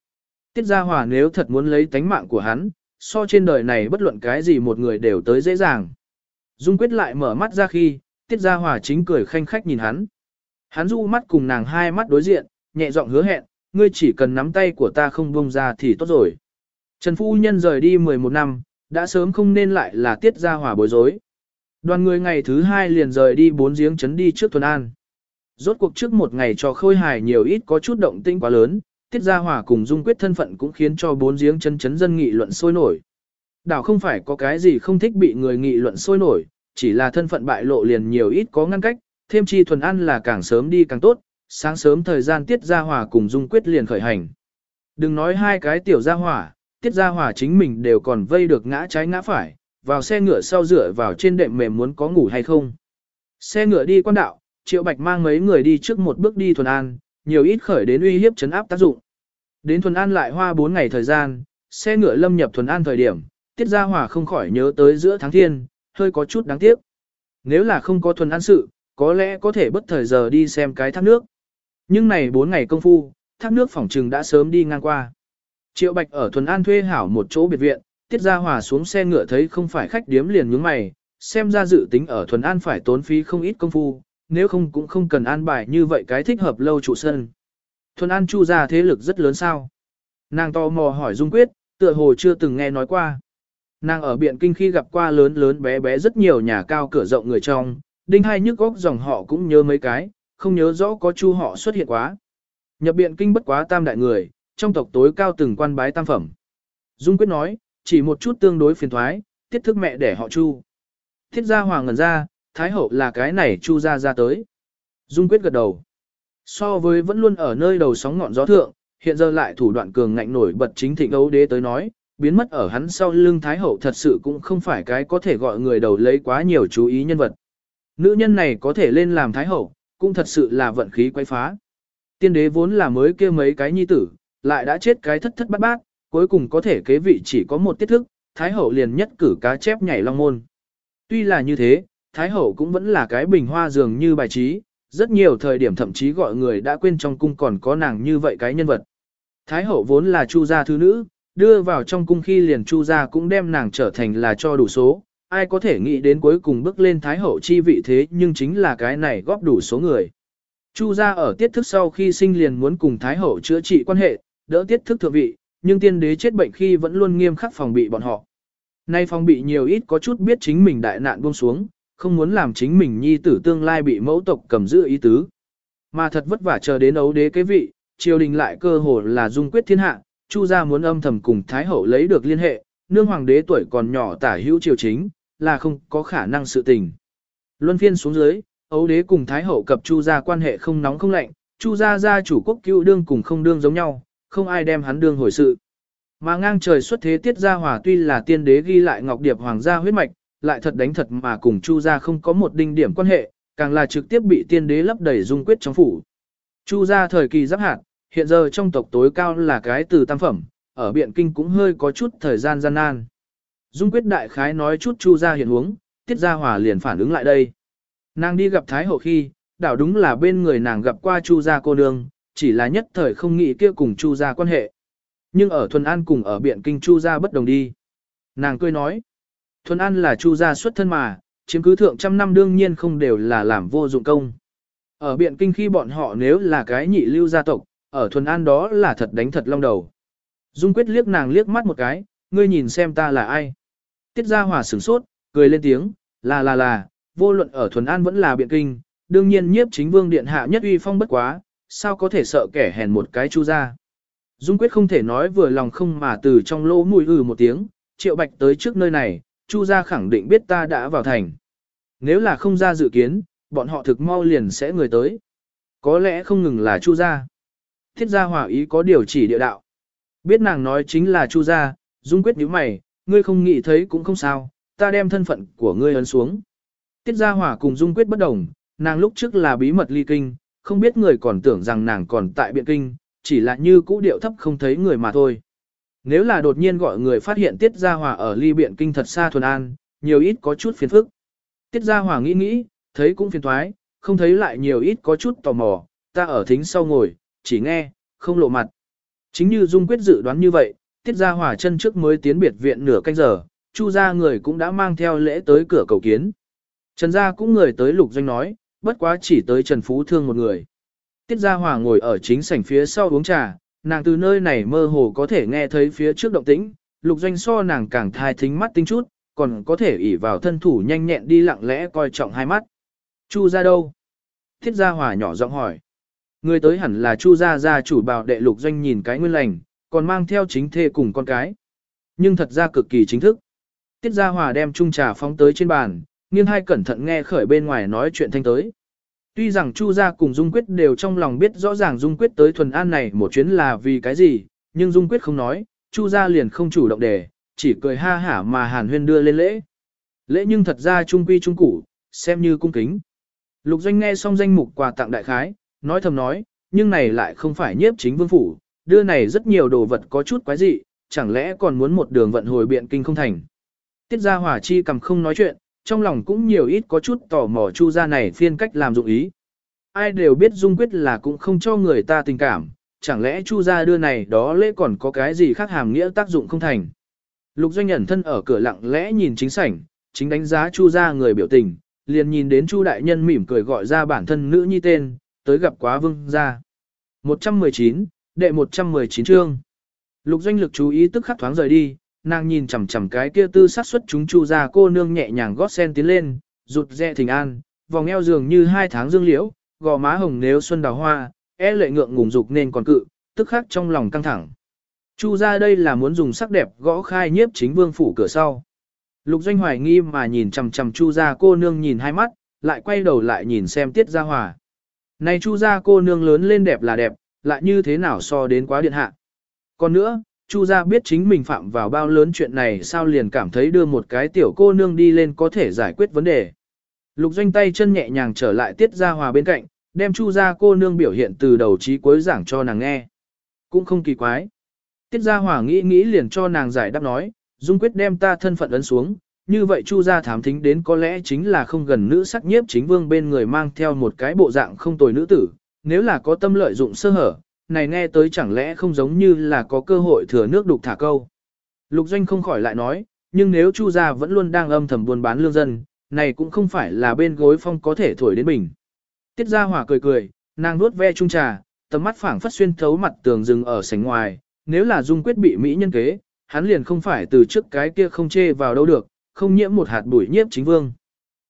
Tiết Gia Hòa nếu thật muốn lấy tánh mạng của hắn, so trên đời này bất luận cái gì một người đều tới dễ dàng. Dung quyết lại mở mắt ra khi, tiết gia hòa chính cười khanh khách nhìn hắn. Hắn du mắt cùng nàng hai mắt đối diện, nhẹ giọng hứa hẹn, ngươi chỉ cần nắm tay của ta không buông ra thì tốt rồi. Trần Phu Nhân rời đi 11 năm, đã sớm không nên lại là tiết gia hòa bối rối. Đoàn người ngày thứ hai liền rời đi bốn giếng chấn đi trước Thuần An. Rốt cuộc trước một ngày cho khôi hài nhiều ít có chút động tinh quá lớn, tiết gia hòa cùng dung quyết thân phận cũng khiến cho bốn giếng chấn chấn dân nghị luận sôi nổi. Đảo không phải có cái gì không thích bị người nghị luận sôi nổi, chỉ là thân phận bại lộ liền nhiều ít có ngăn cách, thêm chi thuần ăn là càng sớm đi càng tốt, sáng sớm thời gian tiết gia hỏa cùng dung quyết liền khởi hành. Đừng nói hai cái tiểu gia hỏa, tiết gia hỏa chính mình đều còn vây được ngã trái ngã phải, vào xe ngựa sau dựa vào trên đệm mềm muốn có ngủ hay không. Xe ngựa đi quan đạo, triệu bạch mang mấy người đi trước một bước đi thuần an, nhiều ít khởi đến uy hiếp chấn áp tác dụng. Đến Thuần An lại hoa 4 ngày thời gian, xe ngựa lâm nhập Thuần An thời điểm, Tiết Gia Hòa không khỏi nhớ tới giữa tháng thiên, hơi có chút đáng tiếc. Nếu là không có Thuần An sự, có lẽ có thể bất thời giờ đi xem cái thác nước. Nhưng này 4 ngày công phu, thác nước phỏng trừng đã sớm đi ngang qua. Triệu Bạch ở Thuần An thuê hảo một chỗ biệt viện, Tiết Gia Hòa xuống xe ngựa thấy không phải khách điếm liền nhướng mày, xem ra dự tính ở Thuần An phải tốn phí không ít công phu, nếu không cũng không cần an bài như vậy cái thích hợp lâu trụ sân. Thuần An chu ra thế lực rất lớn sao. Nàng tò mò hỏi Dung Quyết, tựa hồ chưa từng nghe nói qua. Nàng ở biện kinh khi gặp qua lớn lớn bé bé rất nhiều nhà cao cửa rộng người trong, đinh hai nhức góc dòng họ cũng nhớ mấy cái, không nhớ rõ có chu họ xuất hiện quá. Nhập biện kinh bất quá tam đại người, trong tộc tối cao từng quan bái tam phẩm. Dung Quyết nói, chỉ một chút tương đối phiền thoái, tiết thức mẹ để họ chu. Thiết gia hoàng ngẩn ra, thái hậu là cái này chu ra ra tới. Dung Quyết gật đầu. So với vẫn luôn ở nơi đầu sóng ngọn gió thượng, hiện giờ lại thủ đoạn cường ngạnh nổi bật chính thịnh ấu đế tới nói, biến mất ở hắn sau lưng thái hậu thật sự cũng không phải cái có thể gọi người đầu lấy quá nhiều chú ý nhân vật. Nữ nhân này có thể lên làm thái hậu, cũng thật sự là vận khí quay phá. Tiên đế vốn là mới kia mấy cái nhi tử, lại đã chết cái thất thất bát bát, cuối cùng có thể kế vị chỉ có một tiết thức, thái hậu liền nhất cử cá chép nhảy long môn. Tuy là như thế, thái hậu cũng vẫn là cái bình hoa dường như bài trí, rất nhiều thời điểm thậm chí gọi người đã quên trong cung còn có nàng như vậy cái nhân vật. Thái hậu vốn là chu gia thứ nữ, đưa vào trong cung khi liền chu gia cũng đem nàng trở thành là cho đủ số, ai có thể nghĩ đến cuối cùng bước lên thái hậu chi vị thế nhưng chính là cái này góp đủ số người. Chu gia ở tiết thức sau khi sinh liền muốn cùng thái hậu chữa trị quan hệ, đỡ tiết thức thượng vị, nhưng tiên đế chết bệnh khi vẫn luôn nghiêm khắc phòng bị bọn họ. Nay phòng bị nhiều ít có chút biết chính mình đại nạn buông xuống, không muốn làm chính mình nhi tử tương lai bị mẫu tộc cầm giữ ý tứ. Mà thật vất vả chờ đến ấu đế cái vị, triều đình lại cơ hồ là dung quyết thiên hạ, Chu gia muốn âm thầm cùng Thái hậu lấy được liên hệ, nương hoàng đế tuổi còn nhỏ tả hữu triều chính, là không có khả năng sự tình. Luân phiên xuống dưới, ấu đế cùng Thái hậu cập Chu gia quan hệ không nóng không lạnh, Chu gia gia chủ quốc cựu đương cùng không đương giống nhau, không ai đem hắn đương hồi sự. Mà ngang trời xuất thế tiết gia hòa tuy là tiên đế ghi lại ngọc điệp hoàng gia huyết mạch, lại thật đánh thật mà cùng Chu gia không có một đinh điểm quan hệ, càng là trực tiếp bị tiên đế lấp đầy dung quyết trong phủ. Chu gia thời kỳ giáp hạt, hiện giờ trong tộc tối cao là cái từ tam phẩm, ở biện kinh cũng hơi có chút thời gian gian nan. Dung quyết đại khái nói chút Chu gia hiện huống, tiết gia hòa liền phản ứng lại đây. Nàng đi gặp Thái hậu khi, đảo đúng là bên người nàng gặp qua Chu gia cô nương, chỉ là nhất thời không nghĩ kia cùng Chu gia quan hệ. Nhưng ở Thuần An cùng ở biện kinh Chu gia bất đồng đi. Nàng cười nói, Thuần An là Chu gia xuất thân mà, chiếm cứ thượng trăm năm đương nhiên không đều là làm vô dụng công. Ở biện kinh khi bọn họ nếu là cái nhị lưu gia tộc, ở Thuần An đó là thật đánh thật long đầu. Dung quyết liếc nàng liếc mắt một cái, ngươi nhìn xem ta là ai. Tiết gia hòa sửng sốt, cười lên tiếng, là là là, vô luận ở Thuần An vẫn là biện kinh, đương nhiên nhiếp chính vương điện hạ nhất uy phong bất quá, sao có thể sợ kẻ hèn một cái chu ra. Dung quyết không thể nói vừa lòng không mà từ trong lỗ mùi ừ một tiếng, triệu bạch tới trước nơi này, chu ra khẳng định biết ta đã vào thành. Nếu là không ra dự kiến, bọn họ thực mau liền sẽ người tới. Có lẽ không ngừng là chu ra. Thiết gia hòa ý có điều chỉ địa đạo. Biết nàng nói chính là chu gia, dung quyết nhíu mày, ngươi không nghĩ thấy cũng không sao, ta đem thân phận của ngươi ấn xuống. Tiết gia hòa cùng dung quyết bất đồng, nàng lúc trước là bí mật ly kinh, không biết người còn tưởng rằng nàng còn tại biện kinh, chỉ là như cũ điệu thấp không thấy người mà thôi. Nếu là đột nhiên gọi người phát hiện Tiết Gia Hòa ở ly biện kinh thật xa thuần an, nhiều ít có chút phiền phức. Tiết Gia Hòa nghĩ nghĩ, thấy cũng phiền thoái, không thấy lại nhiều ít có chút tò mò, ta ở thính sau ngồi, chỉ nghe, không lộ mặt. Chính như Dung quyết dự đoán như vậy, Tiết Gia Hòa chân trước mới tiến biệt viện nửa canh giờ, Chu gia người cũng đã mang theo lễ tới cửa cầu kiến. Trần gia cũng người tới lục doanh nói, bất quá chỉ tới Trần Phú Thương một người. Tiết Gia Hòa ngồi ở chính sảnh phía sau uống trà, nàng từ nơi này mơ hồ có thể nghe thấy phía trước động tĩnh, lục doanh so nàng càng thai thính mắt tinh chút, còn có thể ỉ vào thân thủ nhanh nhẹn đi lặng lẽ coi trọng hai mắt. Chu ra đâu? Tiết Gia Hòa nhỏ giọng hỏi. Người tới hẳn là Chu gia gia chủ bảo đệ lục doanh nhìn cái nguyên lành, còn mang theo chính thê cùng con cái. Nhưng thật ra cực kỳ chính thức. Tiết Gia Hòa đem chung trà phóng tới trên bàn, nghiêng hai cẩn thận nghe khởi bên ngoài nói chuyện thanh tới. Tuy rằng Chu gia cùng Dung Quyết đều trong lòng biết rõ ràng Dung Quyết tới thuần an này một chuyến là vì cái gì, nhưng Dung Quyết không nói, Chu gia liền không chủ động để, chỉ cười ha hả mà Hàn Huyên đưa lên lễ. Lễ nhưng thật ra trung quy trung củ, xem như cung kính. Lục Doanh nghe xong danh mục quà tặng đại khái, nói thầm nói, nhưng này lại không phải nhiếp chính vương phủ, đưa này rất nhiều đồ vật có chút quái dị, chẳng lẽ còn muốn một đường vận hồi biện kinh không thành. Tiết gia hỏa chi cầm không nói chuyện, trong lòng cũng nhiều ít có chút tò mò chu gia này phiên cách làm dụng ý. Ai đều biết dung quyết là cũng không cho người ta tình cảm, chẳng lẽ chu gia đưa này đó lễ còn có cái gì khác hàm nghĩa tác dụng không thành. Lục doanh nhận thân ở cửa lặng lẽ nhìn chính sảnh, chính đánh giá chu gia người biểu tình, liền nhìn đến chu đại nhân mỉm cười gọi ra bản thân nữ nhi tên, tới gặp quá vương gia. 119, đệ 119 chương. Lục doanh lực chú ý tức khắc thoáng rời đi, nàng nhìn chằm chằm cái kia tư sát xuất chúng chu ra cô nương nhẹ nhàng gót sen tiến lên, rụt rè thình an, vòng eo dường như hai tháng dương liễu, gò má hồng nếu xuân đào hoa, e lệ ngượng ngùng dục nên còn cự, tức khắc trong lòng căng thẳng. Chu ra đây là muốn dùng sắc đẹp gõ khai nhiếp chính vương phủ cửa sau. Lục doanh hoài nghi mà nhìn chằm chằm chu ra cô nương nhìn hai mắt, lại quay đầu lại nhìn xem tiết gia hòa. Này chu ra cô nương lớn lên đẹp là đẹp, lại như thế nào so đến quá điện hạ. Còn nữa, Chu gia biết chính mình phạm vào bao lớn chuyện này sao liền cảm thấy đưa một cái tiểu cô nương đi lên có thể giải quyết vấn đề. Lục doanh tay chân nhẹ nhàng trở lại tiết gia hòa bên cạnh, đem chu gia cô nương biểu hiện từ đầu chí cuối giảng cho nàng nghe. Cũng không kỳ quái. Tiết gia hòa nghĩ nghĩ liền cho nàng giải đáp nói, dung quyết đem ta thân phận ấn xuống, như vậy chu gia thám thính đến có lẽ chính là không gần nữ sắc nhiếp chính vương bên người mang theo một cái bộ dạng không tồi nữ tử, nếu là có tâm lợi dụng sơ hở, này nghe tới chẳng lẽ không giống như là có cơ hội thừa nước đục thả câu. Lục Doanh không khỏi lại nói, nhưng nếu Chu gia vẫn luôn đang âm thầm buôn bán lương dân, này cũng không phải là bên gối phong có thể thổi đến bình. Tiết Gia Hỏa cười cười, nàng nuốt ve chung trà, tầm mắt phảng phất xuyên thấu mặt tường rừng ở sảnh ngoài, nếu là Dung quyết bị mỹ nhân kế, hắn liền không phải từ trước cái kia không chê vào đâu được, không nhiễm một hạt bụi nhiếp chính vương.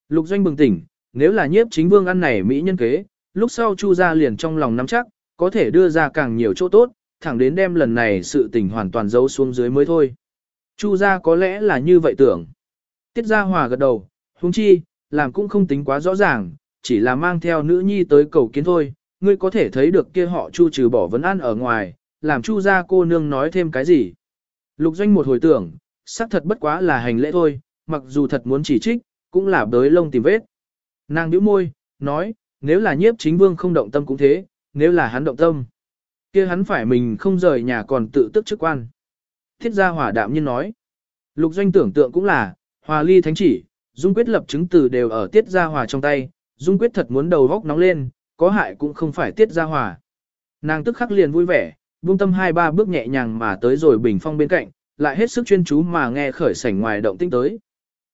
Lục Doanh bừng tỉnh, nếu là nhiếp chính vương ăn này mỹ nhân kế, lúc sau Chu gia liền trong lòng nắm chắc, có thể đưa ra càng nhiều chỗ tốt, thẳng đến đem lần này sự tình hoàn toàn giấu xuống dưới mới thôi. Chu gia có lẽ là như vậy tưởng. Tiết gia hòa gật đầu, huống chi, làm cũng không tính quá rõ ràng, chỉ là mang theo nữ nhi tới cầu kiến thôi, ngươi có thể thấy được kia họ chu trừ bỏ vấn an ở ngoài, làm chu gia cô nương nói thêm cái gì. Lục doanh một hồi tưởng, xác thật bất quá là hành lễ thôi, mặc dù thật muốn chỉ trích, cũng là bới lông tìm vết. Nàng nhíu môi, nói, nếu là nhiếp chính vương không động tâm cũng thế, nếu là hắn động tâm, kia hắn phải mình không rời nhà còn tự tức chức quan. Thiết gia hỏa đạm nhiên nói. Lục doanh tưởng tượng cũng là, hòa ly thánh chỉ, dung quyết lập chứng từ đều ở tiết gia hòa trong tay, dung quyết thật muốn đầu vóc nóng lên, có hại cũng không phải tiết gia hòa. Nàng tức khắc liền vui vẻ, buông tâm hai ba bước nhẹ nhàng mà tới rồi bình phong bên cạnh, lại hết sức chuyên chú mà nghe khởi sảnh ngoài động tinh tới.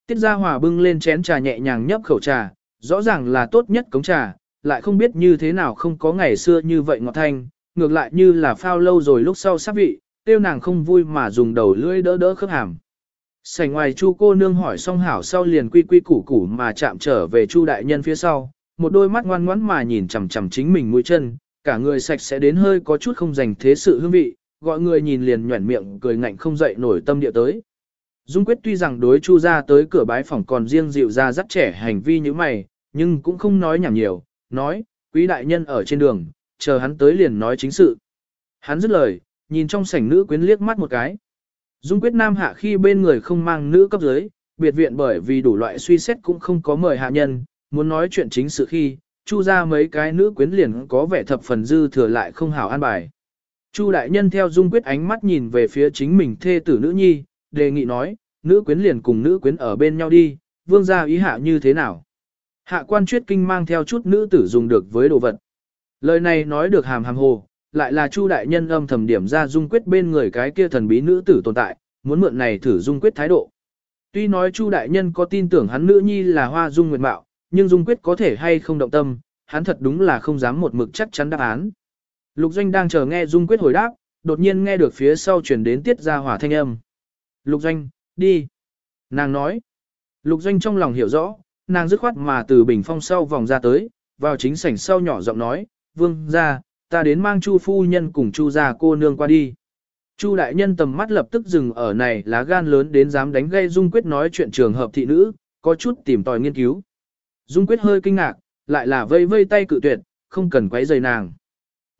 Tiết gia hòa bưng lên chén trà nhẹ nhàng nhấp khẩu trà, rõ ràng là tốt nhất cống trà, lại không biết như thế nào không có ngày xưa như vậy ngọt thanh, ngược lại như là phao lâu rồi lúc sau sắp vị, tiêu nàng không vui mà dùng đầu lưỡi đỡ đỡ khớp hàm. Sảnh ngoài chu cô nương hỏi xong hảo sau liền quy quy củ củ mà chạm trở về chu đại nhân phía sau, một đôi mắt ngoan ngoãn mà nhìn chằm chằm chính mình mũi chân, cả người sạch sẽ đến hơi có chút không dành thế sự hương vị, gọi người nhìn liền nhuẩn miệng cười ngạnh không dậy nổi tâm địa tới. Dung quyết tuy rằng đối chu ra tới cửa bái phòng còn riêng dịu ra dắt trẻ hành vi như mày, nhưng cũng không nói nhảm nhiều, nói, quý đại nhân ở trên đường, chờ hắn tới liền nói chính sự. Hắn dứt lời, nhìn trong sảnh nữ quyến liếc mắt một cái. Dung quyết nam hạ khi bên người không mang nữ cấp dưới, biệt viện bởi vì đủ loại suy xét cũng không có mời hạ nhân, muốn nói chuyện chính sự khi, chu ra mấy cái nữ quyến liền có vẻ thập phần dư thừa lại không hảo an bài. Chu đại nhân theo dung quyết ánh mắt nhìn về phía chính mình thê tử nữ nhi, đề nghị nói, nữ quyến liền cùng nữ quyến ở bên nhau đi, vương gia ý hạ như thế nào. Hạ quan chuyết kinh mang theo chút nữ tử dùng được với đồ vật. Lời này nói được hàm hàm hồ, lại là Chu đại nhân âm thầm điểm ra dung quyết bên người cái kia thần bí nữ tử tồn tại, muốn mượn này thử dung quyết thái độ. Tuy nói Chu đại nhân có tin tưởng hắn nữ nhi là hoa dung nguyệt mạo, nhưng dung quyết có thể hay không động tâm, hắn thật đúng là không dám một mực chắc chắn đáp án. Lục Doanh đang chờ nghe dung quyết hồi đáp, đột nhiên nghe được phía sau truyền đến tiết ra hỏa thanh âm. Lục Doanh, đi. Nàng nói. Lục Doanh trong lòng hiểu rõ, nàng dứt khoát mà từ bình phong sau vòng ra tới, vào chính sảnh sau nhỏ giọng nói, vương ra, ta đến mang chu phu nhân cùng chu già cô nương qua đi. Chu đại nhân tầm mắt lập tức dừng ở này lá gan lớn đến dám đánh gây Dung Quyết nói chuyện trường hợp thị nữ, có chút tìm tòi nghiên cứu. Dung Quyết hơi kinh ngạc, lại là vây vây tay cự tuyệt, không cần quấy rầy nàng.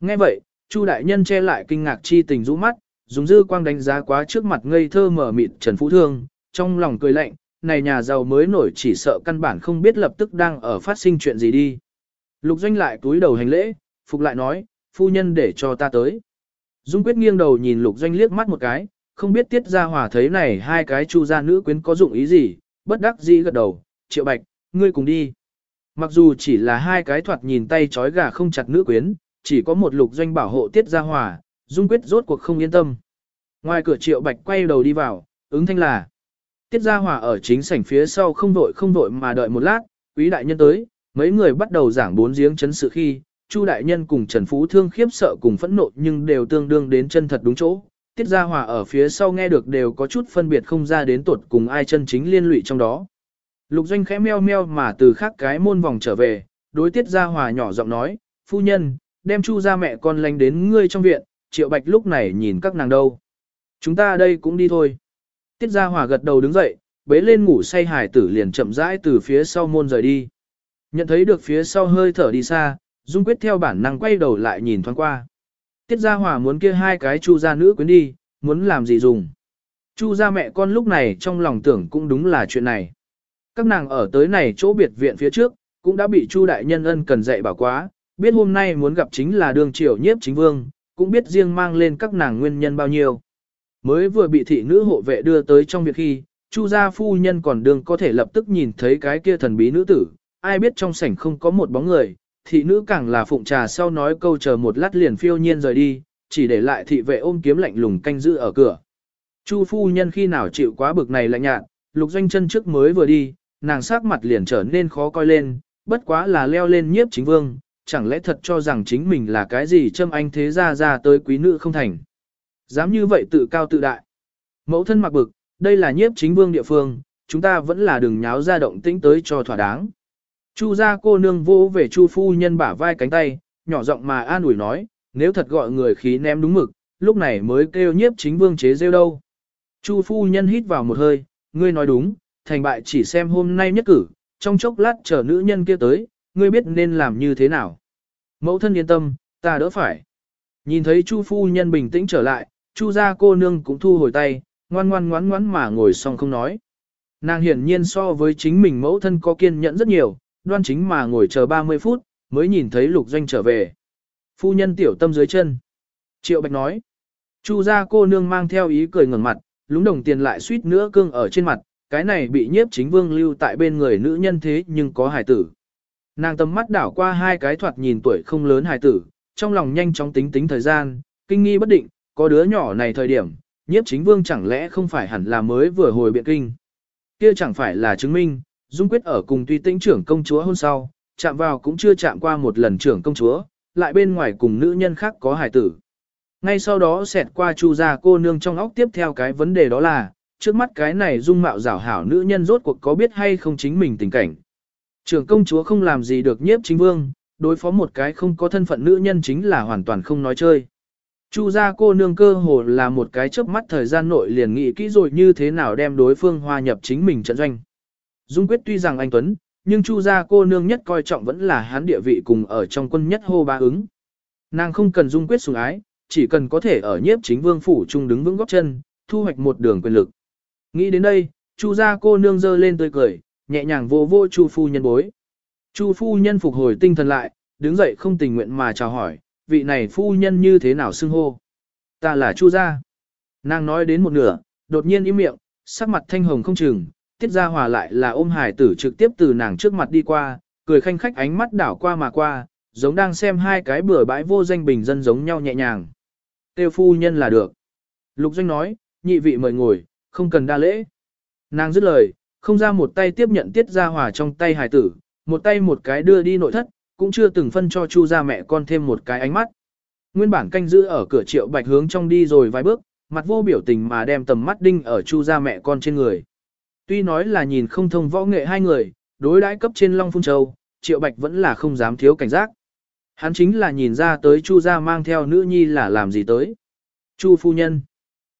Nghe vậy, Chu đại nhân che lại kinh ngạc chi tình rũ mắt, dùng dư quang đánh giá quá trước mặt ngây thơ mở mịt Trần Phú Thương, trong lòng cười lạnh, này nhà giàu mới nổi chỉ sợ căn bản không biết lập tức đang ở phát sinh chuyện gì đi. Lục doanh lại túi đầu hành lễ, phục lại nói, phu nhân để cho ta tới. Dung Quyết nghiêng đầu nhìn Lục Doanh liếc mắt một cái, không biết Tiết Gia Hòa thấy này hai cái chu gia nữ quyến có dụng ý gì, bất đắc dĩ gật đầu, Triệu Bạch, ngươi cùng đi. Mặc dù chỉ là hai cái thoạt nhìn tay trói gà không chặt nữ quyến, chỉ có một Lục Doanh bảo hộ Tiết Gia Hòa, Dung Quyết rốt cuộc không yên tâm. Ngoài cửa Triệu Bạch quay đầu đi vào, ứng thanh là. Tiết Gia Hòa ở chính sảnh phía sau không vội không vội mà đợi một lát, quý đại nhân tới, mấy người bắt đầu giảng bốn giếng chấn sự khi, Chu đại nhân cùng Trần Phú Thương khiếp sợ cùng phẫn nộ nhưng đều tương đương đến chân thật đúng chỗ. Tiết Gia Hòa ở phía sau nghe được đều có chút phân biệt không ra đến tuột cùng ai chân chính liên lụy trong đó. Lục Doanh khẽ meo meo mà từ khác cái môn vòng trở về, đối Tiết Gia Hòa nhỏ giọng nói, phu nhân, đem Chu ra mẹ con lanh đến ngươi trong viện, Triệu Bạch lúc này nhìn các nàng đâu. Chúng ta đây cũng đi thôi. Tiết Gia Hòa gật đầu đứng dậy, bế lên ngủ say hải tử liền chậm rãi từ phía sau môn rời đi. Nhận thấy được phía sau hơi thở đi xa, Dung Quyết theo bản năng quay đầu lại nhìn thoáng qua. Tiết Gia Hòa muốn kia hai cái chu gia nữ quyến đi, muốn làm gì dùng. Chu gia mẹ con lúc này trong lòng tưởng cũng đúng là chuyện này. Các nàng ở tới này chỗ biệt viện phía trước, cũng đã bị Chu đại nhân ân cần dạy bảo quá, biết hôm nay muốn gặp chính là đường triều nhiếp chính vương, cũng biết riêng mang lên các nàng nguyên nhân bao nhiêu. Mới vừa bị thị nữ hộ vệ đưa tới trong việc khi, Chu gia phu nhân còn đường có thể lập tức nhìn thấy cái kia thần bí nữ tử, ai biết trong sảnh không có một bóng người, thị nữ càng là phụng trà sau nói câu chờ một lát liền phiêu nhiên rời đi, chỉ để lại thị vệ ôm kiếm lạnh lùng canh giữ ở cửa. Chu phu nhân khi nào chịu quá bực này lạnh nhạt, lục doanh chân trước mới vừa đi, nàng sắc mặt liền trở nên khó coi lên, bất quá là leo lên nhiếp chính vương, chẳng lẽ thật cho rằng chính mình là cái gì châm anh thế ra ra tới quý nữ không thành. Dám như vậy tự cao tự đại. Mẫu thân mặc bực, đây là nhiếp chính vương địa phương, chúng ta vẫn là đừng nháo ra động tĩnh tới cho thỏa đáng. Chu gia cô nương vô về chu phu nhân bả vai cánh tay, nhỏ giọng mà an ủi nói, nếu thật gọi người khí ném đúng mực, lúc này mới kêu nhiếp chính vương chế rêu đâu. Chu phu nhân hít vào một hơi, ngươi nói đúng, thành bại chỉ xem hôm nay nhất cử, trong chốc lát chờ nữ nhân kia tới, ngươi biết nên làm như thế nào. Mẫu thân yên tâm, ta đỡ phải. Nhìn thấy Chu phu nhân bình tĩnh trở lại, Chu gia cô nương cũng thu hồi tay, ngoan ngoan ngoan ngoan mà ngồi xong không nói. Nàng hiển nhiên so với chính mình mẫu thân có kiên nhẫn rất nhiều, đoan chính mà ngồi chờ 30 phút, mới nhìn thấy lục doanh trở về. Phu nhân tiểu tâm dưới chân. Triệu Bạch nói. Chu gia cô nương mang theo ý cười ngẩng mặt, lúng đồng tiền lại suýt nữa cương ở trên mặt, cái này bị nhiếp chính vương lưu tại bên người nữ nhân thế nhưng có hài tử. Nàng tầm mắt đảo qua hai cái thoạt nhìn tuổi không lớn hài tử, trong lòng nhanh chóng tính tính thời gian, kinh nghi bất định, có đứa nhỏ này thời điểm, nhiếp chính vương chẳng lẽ không phải hẳn là mới vừa hồi biện kinh. Kia chẳng phải là chứng minh, Dung Quyết ở cùng tuy tĩnh trưởng công chúa hôn sau, chạm vào cũng chưa chạm qua một lần trưởng công chúa, lại bên ngoài cùng nữ nhân khác có hài tử. Ngay sau đó xẹt qua chu gia cô nương trong óc tiếp theo cái vấn đề đó là, trước mắt cái này dung mạo rảo hảo nữ nhân rốt cuộc có biết hay không chính mình tình cảnh. Trưởng công chúa không làm gì được nhiếp chính vương, đối phó một cái không có thân phận nữ nhân chính là hoàn toàn không nói chơi. Chu gia cô nương cơ hồ là một cái chớp mắt thời gian nội liền nghĩ kỹ rồi như thế nào đem đối phương hòa nhập chính mình trận doanh. Dung quyết tuy rằng anh Tuấn, nhưng Chu gia cô nương nhất coi trọng vẫn là hắn địa vị cùng ở trong quân nhất hô ba ứng. Nàng không cần Dung quyết sủng ái, chỉ cần có thể ở nhiếp chính vương phủ trung đứng vững góc chân, thu hoạch một đường quyền lực. Nghĩ đến đây, Chu gia cô nương giơ lên tươi cười, nhẹ nhàng vô vô Chu phu nhân bối. Chu phu nhân phục hồi tinh thần lại, đứng dậy không tình nguyện mà chào hỏi, vị này phu nhân như thế nào xưng hô. Ta là Chu gia. Nàng nói đến một nửa, đột nhiên im miệng, sắc mặt thanh hồng không chừng, tiết ra hòa lại là ôm hải tử trực tiếp từ nàng trước mặt đi qua, cười khanh khách ánh mắt đảo qua mà qua, giống đang xem hai cái bừa bãi vô danh bình dân giống nhau nhẹ nhàng. Tiêu phu nhân là được. Lục doanh nói, nhị vị mời ngồi, không cần đa lễ. Nàng dứt lời, không ra một tay tiếp nhận tiết ra hòa trong tay hải tử, một tay một cái đưa đi nội thất, cũng chưa từng phân cho chu gia mẹ con thêm một cái ánh mắt. Nguyên bản canh giữ ở cửa triệu bạch hướng trong đi rồi vài bước, mặt vô biểu tình mà đem tầm mắt đinh ở chu gia mẹ con trên người. Tuy nói là nhìn không thông võ nghệ hai người, đối đãi cấp trên Long Phun Châu, Triệu Bạch vẫn là không dám thiếu cảnh giác. Hắn chính là nhìn ra tới Chu gia mang theo nữ nhi là làm gì tới. Chu phu nhân.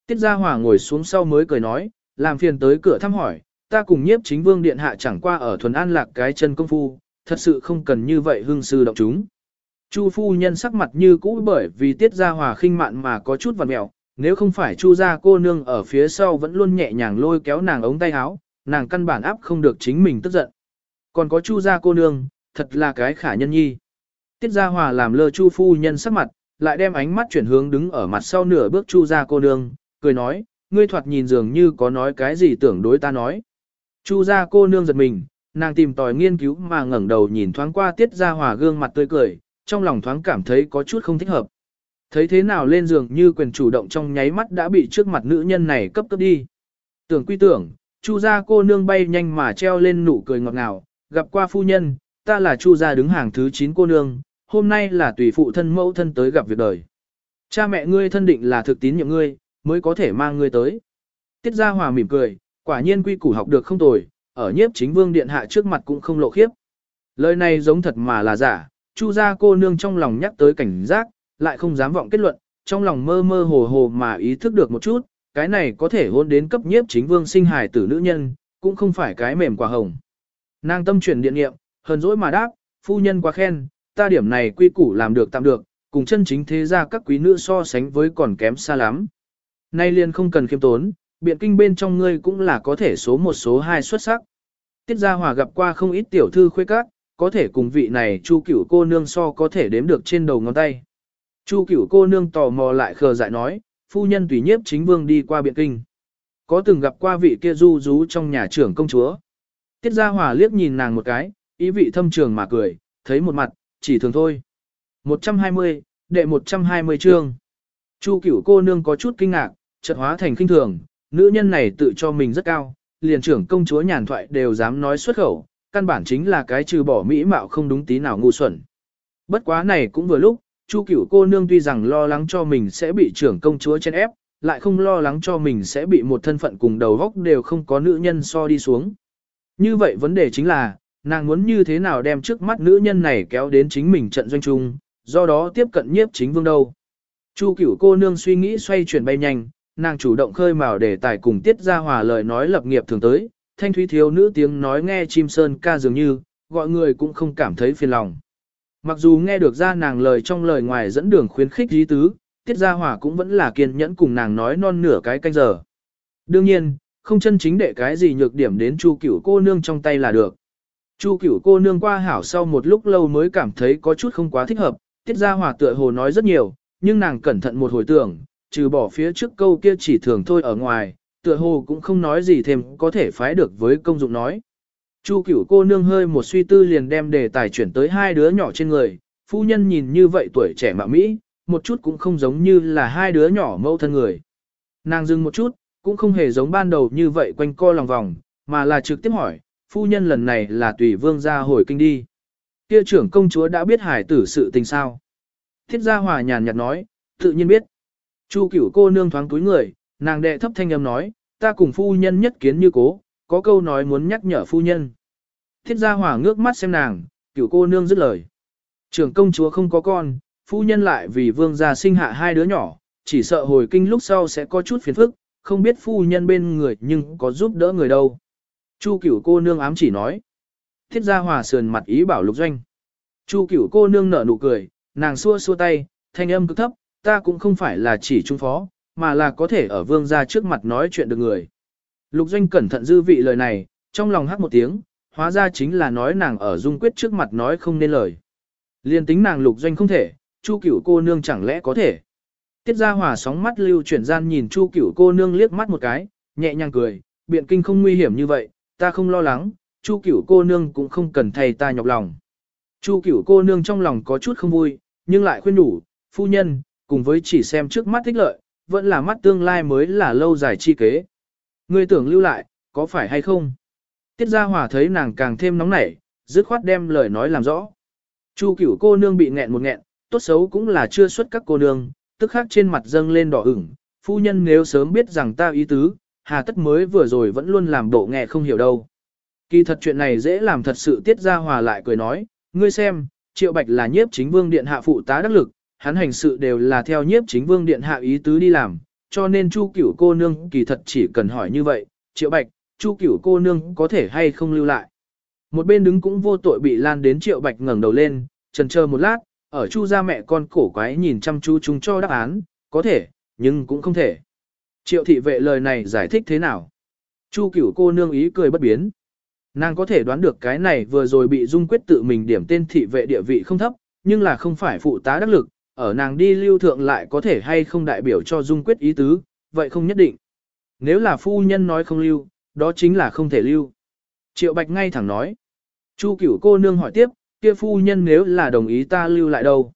Tiết Gia Hòa ngồi xuống sau mới cười nói, làm phiền tới cửa thăm hỏi, ta cùng nhiếp chính vương điện hạ chẳng qua ở thuần an lạc cái chân công phu, thật sự không cần như vậy hương sư động chúng. Chu phu nhân sắc mặt như cũ bởi vì Tiết Gia Hòa khinh mạn mà có chút vằn mẹo, nếu không phải Chu gia cô nương ở phía sau vẫn luôn nhẹ nhàng lôi kéo nàng ống tay áo, nàng căn bản áp không được chính mình tức giận. Còn có Chu gia cô nương, thật là cái khả nhân nhi. Tiết Gia Hòa làm lơ Chu phu nhân sắc mặt, lại đem ánh mắt chuyển hướng đứng ở mặt sau nửa bước chu gia cô nương, cười nói, ngươi thoạt nhìn dường như có nói cái gì tưởng đối ta nói. Chu gia cô nương giật mình, nàng tìm tòi nghiên cứu mà ngẩng đầu nhìn thoáng qua tiết ra hòa gương mặt tươi cười, trong lòng thoáng cảm thấy có chút không thích hợp. Thấy thế nào lên giường như quyền chủ động trong nháy mắt đã bị trước mặt nữ nhân này cấp cấp đi. Tưởng quy tưởng, chu gia cô nương bay nhanh mà treo lên nụ cười ngọt ngào, gặp qua phu nhân, ta là chu gia đứng hàng thứ 9 cô nương, hôm nay là tùy phụ thân mẫu thân tới gặp việc đời. Cha mẹ ngươi thân định là thực tín nhiệm ngươi, mới có thể mang ngươi tới. Tiết gia hòa mỉm cười, quả nhiên quy củ học được không tồi, ở nhiếp chính vương điện hạ trước mặt cũng không lộ khiếp. Lời này giống thật mà là giả, chu gia cô nương trong lòng nhắc tới cảnh giác, lại không dám vọng kết luận, trong lòng mơ mơ hồ hồ mà ý thức được một chút, cái này có thể hôn đến cấp nhiếp chính vương sinh hài tử nữ nhân, cũng không phải cái mềm quả hồng. Nàng tâm chuyển điện nghiệm, hờn dỗi mà đáp, phu nhân quá khen, ta điểm này quy củ làm được tạm được, cùng chân chính thế gia các quý nữ so sánh với còn kém xa lắm. Nay liền không cần khiêm tốn, biện kinh bên trong ngươi cũng là có thể số một số hai xuất sắc. Tiết Gia Hòa gặp qua không ít tiểu thư khuê các, có thể cùng vị này Chu Cửu cô nương so có thể đếm được trên đầu ngón tay. Chu Cửu cô nương tò mò lại khờ dại nói, phu nhân tùy nhiếp chính vương đi qua biện kinh. Có từng gặp qua vị kia du rú trong nhà trưởng công chúa. Tiết Gia Hòa liếc nhìn nàng một cái, ý vị thâm trường mà cười, thấy một mặt, chỉ thường thôi. 120, đệ 120 chương. Chu cửu cô nương có chút kinh ngạc, chợt hóa thành kinh thường, nữ nhân này tự cho mình rất cao, liền trưởng công chúa nhàn thoại đều dám nói xuất khẩu, căn bản chính là cái trừ bỏ mỹ mạo không đúng tí nào ngu xuẩn. Bất quá này cũng vừa lúc, Chu cửu cô nương tuy rằng lo lắng cho mình sẽ bị trưởng công chúa chen ép, lại không lo lắng cho mình sẽ bị một thân phận cùng đầu góc đều không có nữ nhân so đi xuống. Như vậy vấn đề chính là, nàng muốn như thế nào đem trước mắt nữ nhân này kéo đến chính mình trận doanh trung, do đó tiếp cận nhiếp chính vương đâu. Chu cửu cô nương suy nghĩ xoay chuyển bay nhanh, nàng chủ động khơi mào để tài cùng tiết ra hòa lời nói lập nghiệp thường tới, thanh thúy thiếu nữ tiếng nói nghe chim sơn ca dường như, gọi người cũng không cảm thấy phiền lòng. Mặc dù nghe được ra nàng lời trong lời ngoài dẫn đường khuyến khích dí tứ, tiết ra hòa cũng vẫn là kiên nhẫn cùng nàng nói non nửa cái canh giờ. Đương nhiên, không chân chính để cái gì nhược điểm đến chu cửu cô nương trong tay là được. Chu cửu cô nương qua hảo sau một lúc lâu mới cảm thấy có chút không quá thích hợp, tiết ra hòa tựa hồ nói rất nhiều, nhưng nàng cẩn thận một hồi tưởng, trừ bỏ phía trước câu kia chỉ thường thôi ở ngoài, tựa hồ cũng không nói gì thêm có thể phái được với công dụng nói. Chu cửu cô nương hơi một suy tư liền đem đề tài chuyển tới hai đứa nhỏ trên người, phu nhân nhìn như vậy tuổi trẻ mạ Mỹ, một chút cũng không giống như là hai đứa nhỏ mâu thân người. Nàng dừng một chút, cũng không hề giống ban đầu như vậy quanh co lòng vòng, mà là trực tiếp hỏi, phu nhân lần này là tùy vương ra hồi kinh đi. Kia trưởng công chúa đã biết hải tử sự tình sao. Thiết gia hòa nhàn nhạt nói, tự nhiên biết. Chu cửu cô nương thoáng túi người, nàng đệ thấp thanh âm nói, ta cùng phu nhân nhất kiến như cố, có câu nói muốn nhắc nhở phu nhân. Thiết gia hòa ngước mắt xem nàng, cửu cô nương dứt lời. Trưởng công chúa không có con, phu nhân lại vì vương gia sinh hạ hai đứa nhỏ, chỉ sợ hồi kinh lúc sau sẽ có chút phiền phức, không biết phu nhân bên người nhưng có giúp đỡ người đâu. Chu cửu cô nương ám chỉ nói. Thiết gia hòa sườn mặt ý bảo lục doanh. Chu cửu cô nương nở nụ cười, nàng xua xua tay, thanh âm cực thấp, ta cũng không phải là chỉ trung phó, mà là có thể ở vương gia trước mặt nói chuyện được người. Lục doanh cẩn thận dư vị lời này, trong lòng hắc một tiếng, hóa ra chính là nói nàng ở dung quyết trước mặt nói không nên lời. Liên tính nàng lục doanh không thể, chu cửu cô nương chẳng lẽ có thể. Tiết gia hòa sóng mắt lưu chuyển gian nhìn chu cửu cô nương liếc mắt một cái, nhẹ nhàng cười, biện kinh không nguy hiểm như vậy, ta không lo lắng, chu cửu cô nương cũng không cần thầy ta nhọc lòng. Chu cửu cô nương trong lòng có chút không vui, nhưng lại khuyên đủ, phu nhân, cùng với chỉ xem trước mắt thích lợi, vẫn là mắt tương lai mới là lâu dài chi kế. Ngươi tưởng lưu lại, có phải hay không? Tiết Gia Hòa thấy nàng càng thêm nóng nảy, dứt khoát đem lời nói làm rõ. Chu cửu cô nương bị nghẹn một nghẹn, tốt xấu cũng là chưa xuất các cô nương, tức khắc trên mặt dâng lên đỏ ửng. Phu nhân nếu sớm biết rằng ta ý tứ, hà tất mới vừa rồi vẫn luôn làm bộ nghe không hiểu đâu. Kỳ thật chuyện này dễ làm thật sự Tiết Gia Hòa lại cười nói, ngươi xem, Triệu Bạch là nhiếp chính vương điện hạ phụ tá đắc lực, hắn hành sự đều là theo nhiếp chính vương điện hạ ý tứ đi làm, cho nên Chu Cửu cô nương kỳ thật chỉ cần hỏi như vậy, Triệu Bạch, Chu Cửu cô nương có thể hay không lưu lại. Một bên đứng cũng vô tội bị lan đến Triệu Bạch ngẩng đầu lên, chần chờ một lát, ở Chu gia mẹ con cổ quái nhìn chăm chú chúng cho đáp án, có thể, nhưng cũng không thể. Triệu thị vệ lời này giải thích thế nào? Chu Cửu cô nương ý cười bất biến. Nàng có thể đoán được cái này vừa rồi bị Dung Quyết tự mình điểm tên thị vệ địa vị không thấp, nhưng là không phải phụ tá đắc lực, ở nàng đi lưu thượng lại có thể hay không đại biểu cho dung quyết ý tứ, vậy không nhất định. Nếu là phu nhân nói không lưu, đó chính là không thể lưu. Triệu Bạch ngay thẳng nói. Chu cửu cô nương hỏi tiếp, kia phu nhân nếu là đồng ý ta lưu lại đâu?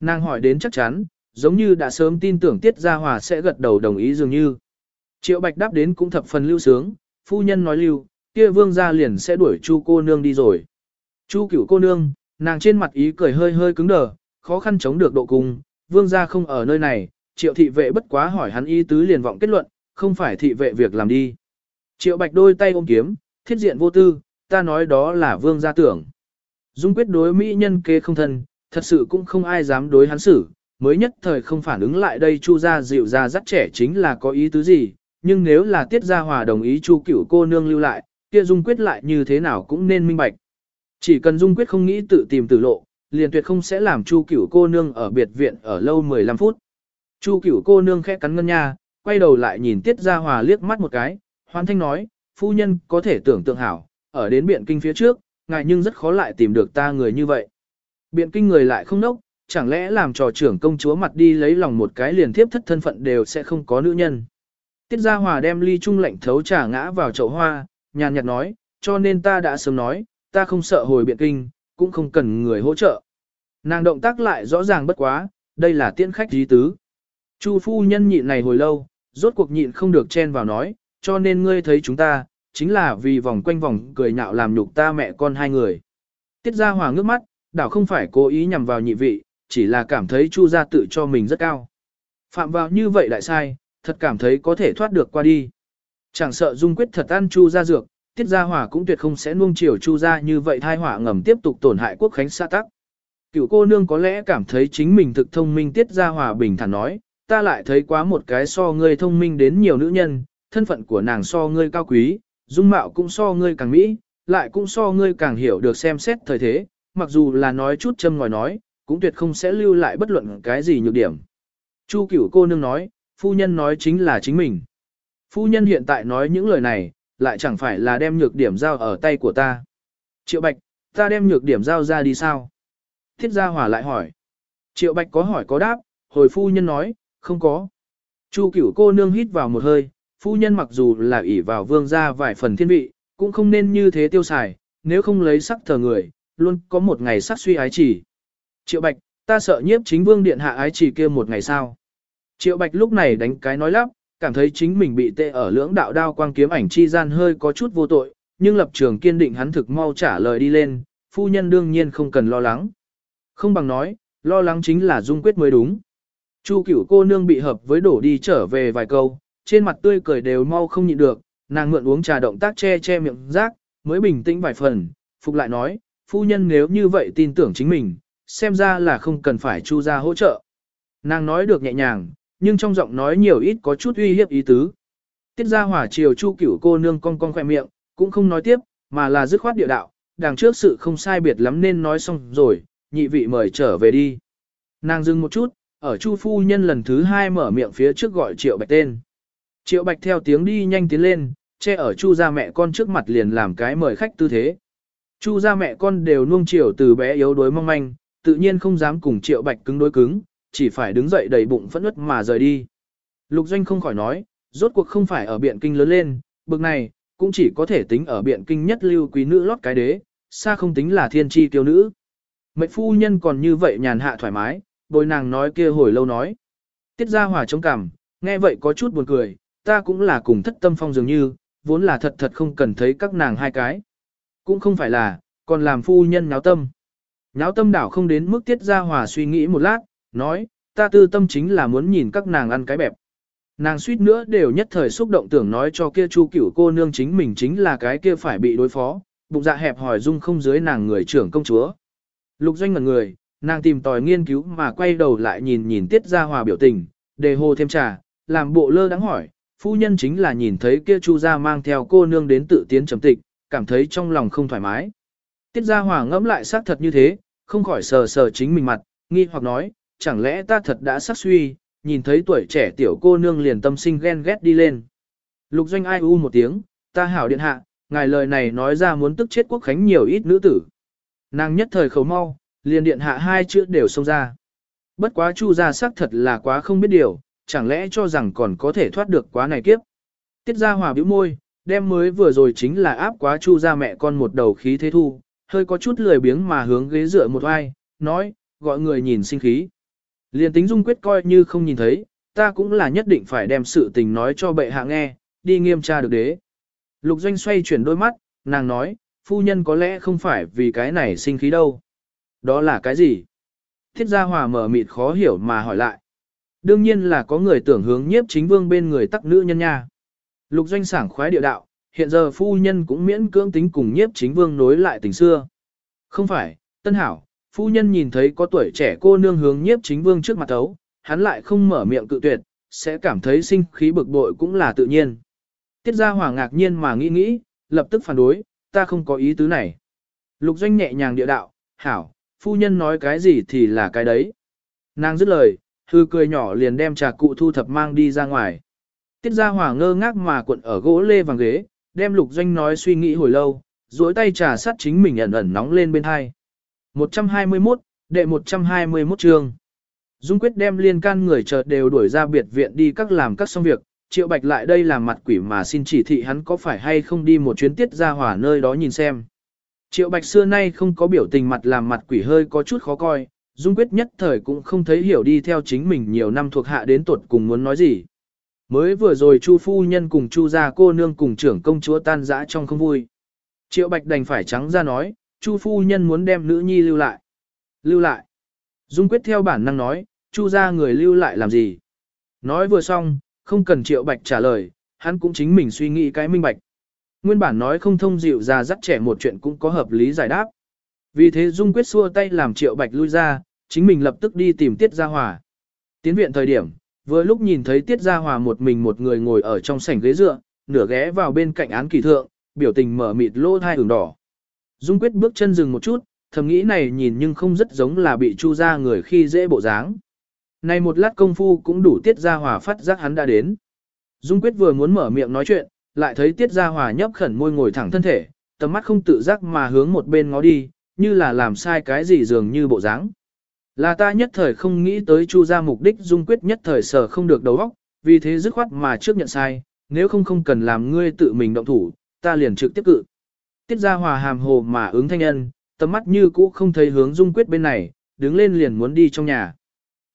Nàng hỏi đến chắc chắn, giống như đã sớm tin tưởng Tiết Gia Hòa sẽ gật đầu đồng ý dường như. Triệu Bạch đáp đến cũng thập phần lưu sướng, phu nhân nói lưu, kia vương gia liền sẽ đuổi Chu cô nương đi rồi. Chu cửu cô nương, nàng trên mặt ý cười hơi hơi cứng đờ, khó khăn chống được độ cung, vương gia không ở nơi này, triệu thị vệ bất quá hỏi hắn ý tứ liền vọng kết luận, không phải thị vệ việc làm đi. Triệu bạch đôi tay ôm kiếm, thiết diện vô tư, ta nói đó là vương gia tưởng. Dung quyết đối mỹ nhân kế không thân, thật sự cũng không ai dám đối hắn xử, mới nhất thời không phản ứng lại đây chu gia dịu ra dắt trẻ chính là có ý tứ gì, nhưng nếu là tiết gia hòa đồng ý chu cửu cô nương lưu lại, kia dung quyết lại như thế nào cũng nên minh bạch. Chỉ cần dung quyết không nghĩ tự tìm tử lộ, liền tuyệt không sẽ làm chu cửu cô nương ở biệt viện ở lâu 15 phút. Chu cửu cô nương khẽ cắn ngân nha, quay đầu lại nhìn tiết gia hòa liếc mắt một cái, hoan thanh nói, phu nhân có thể tưởng tượng hảo, ở đến biện kinh phía trước, ngài nhưng rất khó lại tìm được ta người như vậy. Biện kinh người lại không nốc, chẳng lẽ làm trò trưởng công chúa mặt đi lấy lòng một cái liền tiếp thất thân phận đều sẽ không có nữ nhân. Tiết Gia Hòa đem ly trung lạnh thấu trà ngã vào chậu hoa, nhàn nhạt nói, cho nên ta đã sớm nói, ta không sợ hồi biện kinh, cũng không cần người hỗ trợ. Nàng động tác lại rõ ràng bất quá, đây là tiễn khách dí tứ. Chu phu nhân nhịn này hồi lâu, rốt cuộc nhịn không được chen vào nói, cho nên ngươi thấy chúng ta, chính là vì vòng quanh vòng cười nhạo làm nhục ta mẹ con hai người. Tiết Gia Hòa ngước mắt, đảo không phải cố ý nhằm vào nhị vị, chỉ là cảm thấy Chu gia tự cho mình rất cao. Phạm vào như vậy lại sai, thật cảm thấy có thể thoát được qua đi. Chẳng sợ Dung quyết thật ăn Chu gia dược, Tiết Gia Hòa cũng tuyệt không sẽ nuông chiều Chu gia như vậy thai hỏa ngầm tiếp tục tổn hại quốc khánh xa tắc. Cựu cô nương có lẽ cảm thấy chính mình thực thông minh Tiết Gia Hòa bình thản nói, ta lại thấy quá một cái so ngươi thông minh đến nhiều nữ nhân, thân phận của nàng so ngươi cao quý, dung mạo cũng so ngươi càng mỹ, lại cũng so ngươi càng hiểu được xem xét thời thế, mặc dù là nói chút châm ngòi nói, cũng tuyệt không sẽ lưu lại bất luận cái gì nhược điểm. Chu cửu cô nương nói, phu nhân nói chính là chính mình. Phu nhân hiện tại nói những lời này, lại chẳng phải là đem nhược điểm giao ở tay của ta. Triệu Bạch, ta đem nhược điểm giao ra đi sao? Thiết gia hỏa lại hỏi. Triệu Bạch có hỏi có đáp, hồi phu nhân nói, không có. Chu cửu cô nương hít vào một hơi, phu nhân mặc dù là ỷ vào vương gia vài phần thiên vị, cũng không nên như thế tiêu xài, nếu không lấy sắc thờ người, luôn có một ngày sắc suy ái chỉ. Triệu Bạch, ta sợ nhiếp chính vương điện hạ ái chỉ kia một ngày sao. Triệu Bạch lúc này đánh cái nói lắp, cảm thấy chính mình bị tệ ở lưỡng đạo đao quang kiếm ảnh chi gian hơi có chút vô tội, nhưng lập trường kiên định hắn thực mau trả lời đi lên, phu nhân đương nhiên không cần lo lắng. Không bằng nói, lo lắng chính là dung quyết mới đúng. Chu cửu cô nương bị hợp với đổ đi trở về vài câu, trên mặt tươi cười đều mau không nhịn được, nàng mượn uống trà động tác che che miệng rác, mới bình tĩnh vài phần, phục lại nói, phu nhân nếu như vậy tin tưởng chính mình, xem ra là không cần phải chu ra hỗ trợ. Nàng nói được nhẹ nhàng, nhưng trong giọng nói nhiều ít có chút uy hiếp ý tứ. Tiết ra hỏa chiều chu cửu cô nương cong cong khỏe miệng, cũng không nói tiếp, mà là dứt khoát địa đạo, đằng trước sự không sai biệt lắm nên nói xong rồi, nhị vị mời trở về đi. Nàng dừng một chút, ở chu phu nhân lần thứ hai mở miệng phía trước gọi triệu bạch tên. Triệu bạch theo tiếng đi nhanh tiến lên, che ở chu gia mẹ con trước mặt liền làm cái mời khách tư thế. Chu gia mẹ con đều nuông chiều từ bé yếu đuối mong manh, tự nhiên không dám cùng triệu bạch cứng đối cứng, chỉ phải đứng dậy đầy bụng phẫn nứt mà rời đi. Lục doanh không khỏi nói, rốt cuộc không phải ở biện kinh lớn lên, bực này, cũng chỉ có thể tính ở biện kinh nhất lưu quý nữ lót cái đế, xa không tính là thiên tri tiêu nữ. Mệnh phu nhân còn như vậy nhàn hạ thoải mái, bồi nàng nói kia hồi lâu nói. Tiết ra hòa chống cảm, nghe vậy có chút buồn cười, ta cũng là cùng thất tâm phong dường như, vốn là thật thật không cần thấy các nàng hai cái. Cũng không phải là, còn làm phu nhân nháo tâm. Nháo tâm đảo không đến mức tiết ra hòa suy nghĩ một lát, nói, ta tư tâm chính là muốn nhìn các nàng ăn cái bẹp. Nàng suýt nữa đều nhất thời xúc động tưởng nói cho kia chu cửu cô nương chính mình chính là cái kia phải bị đối phó, bụng dạ hẹp hỏi dung không dưới nàng người trưởng công chúa. Lục doanh ngần người, nàng tìm tòi nghiên cứu mà quay đầu lại nhìn nhìn tiết ra hòa biểu tình, đề hồ thêm trà, làm bộ lơ đáng hỏi, phu nhân chính là nhìn thấy kia chu gia mang theo cô nương đến tự tiến trầm tịch, cảm thấy trong lòng không thoải mái. Tiết gia hòa ngẫm lại xác thật như thế, không khỏi sờ sờ chính mình mặt, nghi hoặc nói, chẳng lẽ ta thật đã sắc suy, nhìn thấy tuổi trẻ tiểu cô nương liền tâm sinh ghen ghét đi lên. Lục doanh ai u một tiếng, ta hảo điện hạ, ngài lời này nói ra muốn tức chết quốc khánh nhiều ít nữ tử. Nàng nhất thời khẩu mau, liền điện hạ hai chữ đều xông ra. Bất quá Chu gia sắc thật là quá không biết điều, chẳng lẽ cho rằng còn có thể thoát được quá này kiếp. Tiết Gia Hòa bĩu môi, đem mới vừa rồi chính là áp quá Chu gia mẹ con một đầu khí thế thu, hơi có chút lười biếng mà hướng ghế dựa một vai, nói, gọi người nhìn sinh khí. Liên tính dung quyết coi như không nhìn thấy, ta cũng là nhất định phải đem sự tình nói cho bệ hạ nghe, đi nghiêm tra được đế. Lục doanh xoay chuyển đôi mắt, nàng nói, phu nhân có lẽ không phải vì cái này sinh khí đâu. Đó là cái gì? Thiết gia hòa mở mịt khó hiểu mà hỏi lại. Đương nhiên là có người tưởng hướng nhiếp chính vương bên người tắc nữ nhân nha. Lục doanh sảng khoái địa đạo, hiện giờ phu nhân cũng miễn cưỡng tính cùng nhiếp chính vương nối lại tình xưa. Không phải, tân hảo, phu nhân nhìn thấy có tuổi trẻ cô nương hướng nhiếp chính vương trước mặt thấu, hắn lại không mở miệng cự tuyệt, sẽ cảm thấy sinh khí bực bội cũng là tự nhiên. Tiết gia hòa ngạc nhiên mà nghĩ nghĩ, lập tức phản đối, ta không có ý tứ này. Lục doanh nhẹ nhàng địa đạo, hảo, phu nhân nói cái gì thì là cái đấy. Nàng dứt lời, thư cười nhỏ liền đem trà cụ thu thập mang đi ra ngoài. Tiết gia hòa ngơ ngác mà cuộn ở gỗ lê vàng ghế, đem lục doanh nói suy nghĩ hồi lâu, duỗi tay trà sắt chính mình ẩn ẩn nóng lên bên hai. 121, đệ 121 chương. Dung quyết đem liên can người chợt đều đuổi ra biệt viện đi các làm các xong việc, triệu bạch lại đây làm mặt quỷ mà xin chỉ thị hắn có phải hay không đi một chuyến tiết ra hỏa nơi đó nhìn xem. Triệu bạch xưa nay không có biểu tình mặt làm mặt quỷ hơi có chút khó coi, Dung quyết nhất thời cũng không thấy hiểu đi theo chính mình nhiều năm thuộc hạ đến tuột cùng muốn nói gì. Mới vừa rồi Chu phu nhân cùng Chu gia cô nương cùng trưởng công chúa tan rã trong không vui. Triệu Bạch đành phải trắng ra nói, Chu phu nhân muốn đem nữ nhi lưu lại. Lưu lại. Dung quyết theo bản năng nói, Chu gia người lưu lại làm gì? Nói vừa xong, không cần Triệu Bạch trả lời, hắn cũng chính mình suy nghĩ cái minh bạch. Nguyên bản nói không thông dịu ra dắt trẻ một chuyện cũng có hợp lý giải đáp. Vì thế Dung quyết xua tay làm Triệu Bạch lui ra, chính mình lập tức đi tìm Tiết Gia Hòa. Tiến viện thời điểm, vừa lúc nhìn thấy Tiết Gia Hòa một mình một người ngồi ở trong sảnh ghế dựa, nửa ghé vào bên cạnh án kỳ thượng, biểu tình mở mịt lỗ thai ửng đỏ. Dung quyết bước chân dừng một chút, thầm nghĩ này nhìn nhưng không rất giống là bị chu ra người khi dễ bộ dáng. Này một lát công phu cũng đủ tiết ra hòa phát giác hắn đã đến. Dung quyết vừa muốn mở miệng nói chuyện, lại thấy tiết ra hòa nhấp khẩn môi ngồi thẳng thân thể, tầm mắt không tự giác mà hướng một bên ngó đi, như là làm sai cái gì dường như bộ dáng. Là ta nhất thời không nghĩ tới chu ra mục đích dung quyết nhất thời sở không được đầu óc, vì thế dứt khoát mà trước nhận sai, nếu không không cần làm ngươi tự mình động thủ, ta liền trực tiếp cự. Tiết ra hòa hàm hồ mà ứng thanh nhân, tầm mắt như cũ không thấy hướng Dung Quyết bên này, đứng lên liền muốn đi trong nhà.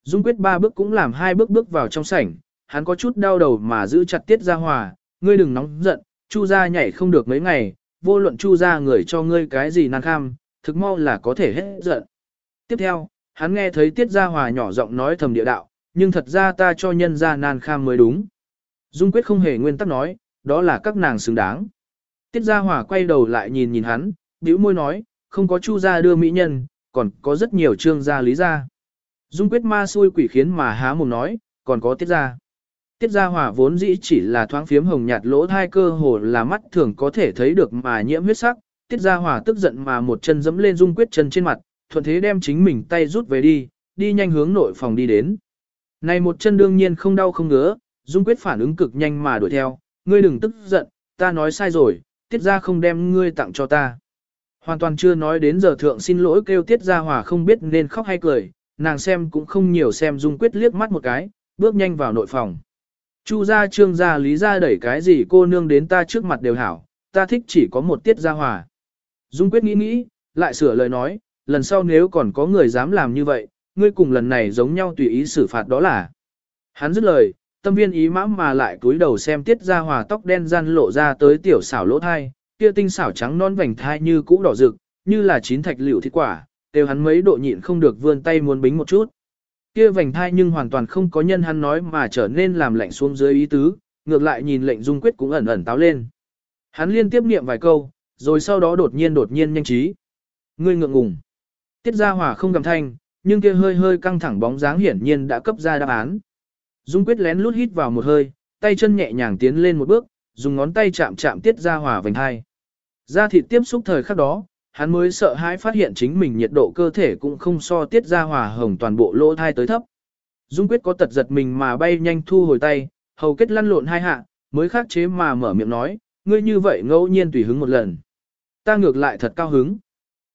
Dung Quyết ba bước cũng làm hai bước bước vào trong sảnh, hắn có chút đau đầu mà giữ chặt Tiết ra hòa, ngươi đừng nóng giận, Chu gia nhảy không được mấy ngày, vô luận Chu gia người cho ngươi cái gì nan kham, thực mau là có thể hết giận. Tiếp theo, hắn nghe thấy Tiết gia hòa nhỏ giọng nói thầm địa đạo, nhưng thật ra ta cho nhân gia nan kham mới đúng. Dung Quyết không hề nguyên tắc nói, đó là các nàng xứng đáng. Tiết Gia Hòa quay đầu lại nhìn nhìn hắn, bĩu môi nói, không có Chu gia đưa mỹ nhân, còn có rất nhiều trương gia lý gia. Dung quyết ma xui quỷ khiến mà há mồm nói, còn có Tiết Gia. Tiết Gia Hòa vốn dĩ chỉ là thoáng phiếm hồng nhạt lỗ hai cơ hồ là mắt thường có thể thấy được mà nhiễm huyết sắc. Tiết Gia Hòa tức giận mà một chân dẫm lên Dung quyết chân trên mặt, thuận thế đem chính mình tay rút về đi, đi nhanh hướng nội phòng đi đến. Này một chân đương nhiên không đau không ngứa, Dung quyết phản ứng cực nhanh mà đuổi theo, ngươi đừng tức giận, ta nói sai rồi, tiết ra không đem ngươi tặng cho ta. Hoàn toàn chưa nói đến giờ thượng xin lỗi kêu tiết ra hòa không biết nên khóc hay cười, nàng xem cũng không nhiều xem dung quyết liếc mắt một cái, bước nhanh vào nội phòng. Chu gia trương gia lý gia đẩy cái gì cô nương đến ta trước mặt đều hảo, ta thích chỉ có một tiết gia hòa. Dung quyết nghĩ nghĩ, lại sửa lời nói, lần sau nếu còn có người dám làm như vậy, ngươi cùng lần này giống nhau tùy ý xử phạt đó là. Hắn dứt lời, tâm viên ý mãm mà lại cúi đầu xem tiết ra hòa tóc đen gian lộ ra tới tiểu xảo lỗ thai, kia tinh xảo trắng non vành thai như cũ đỏ rực, như là chín thạch liệu thịt quả, đều hắn mấy độ nhịn không được vươn tay muốn bính một chút. Kia vành thai nhưng hoàn toàn không có nhân hắn nói mà trở nên làm lạnh xuống dưới ý tứ, ngược lại nhìn lệnh dung quyết cũng ẩn ẩn táo lên. Hắn liên tiếp niệm vài câu, rồi sau đó đột nhiên đột nhiên nhanh trí. Ngươi ngượng ngùng. Tiết ra hòa không gầm thanh, nhưng kia hơi hơi căng thẳng bóng dáng hiển nhiên đã cấp ra đáp án. Dung quyết lén lút hít vào một hơi, tay chân nhẹ nhàng tiến lên một bước, dùng ngón tay chạm chạm tiết ra hòa vành hai. Da thịt tiếp xúc thời khắc đó, hắn mới sợ hãi phát hiện chính mình nhiệt độ cơ thể cũng không so tiết ra hòa hồng toàn bộ lỗ thai tới thấp. Dung quyết có tật giật mình mà bay nhanh thu hồi tay, hầu kết lăn lộn hai hạ, mới khắc chế mà mở miệng nói, ngươi như vậy ngẫu nhiên tùy hứng một lần. Ta ngược lại thật cao hứng.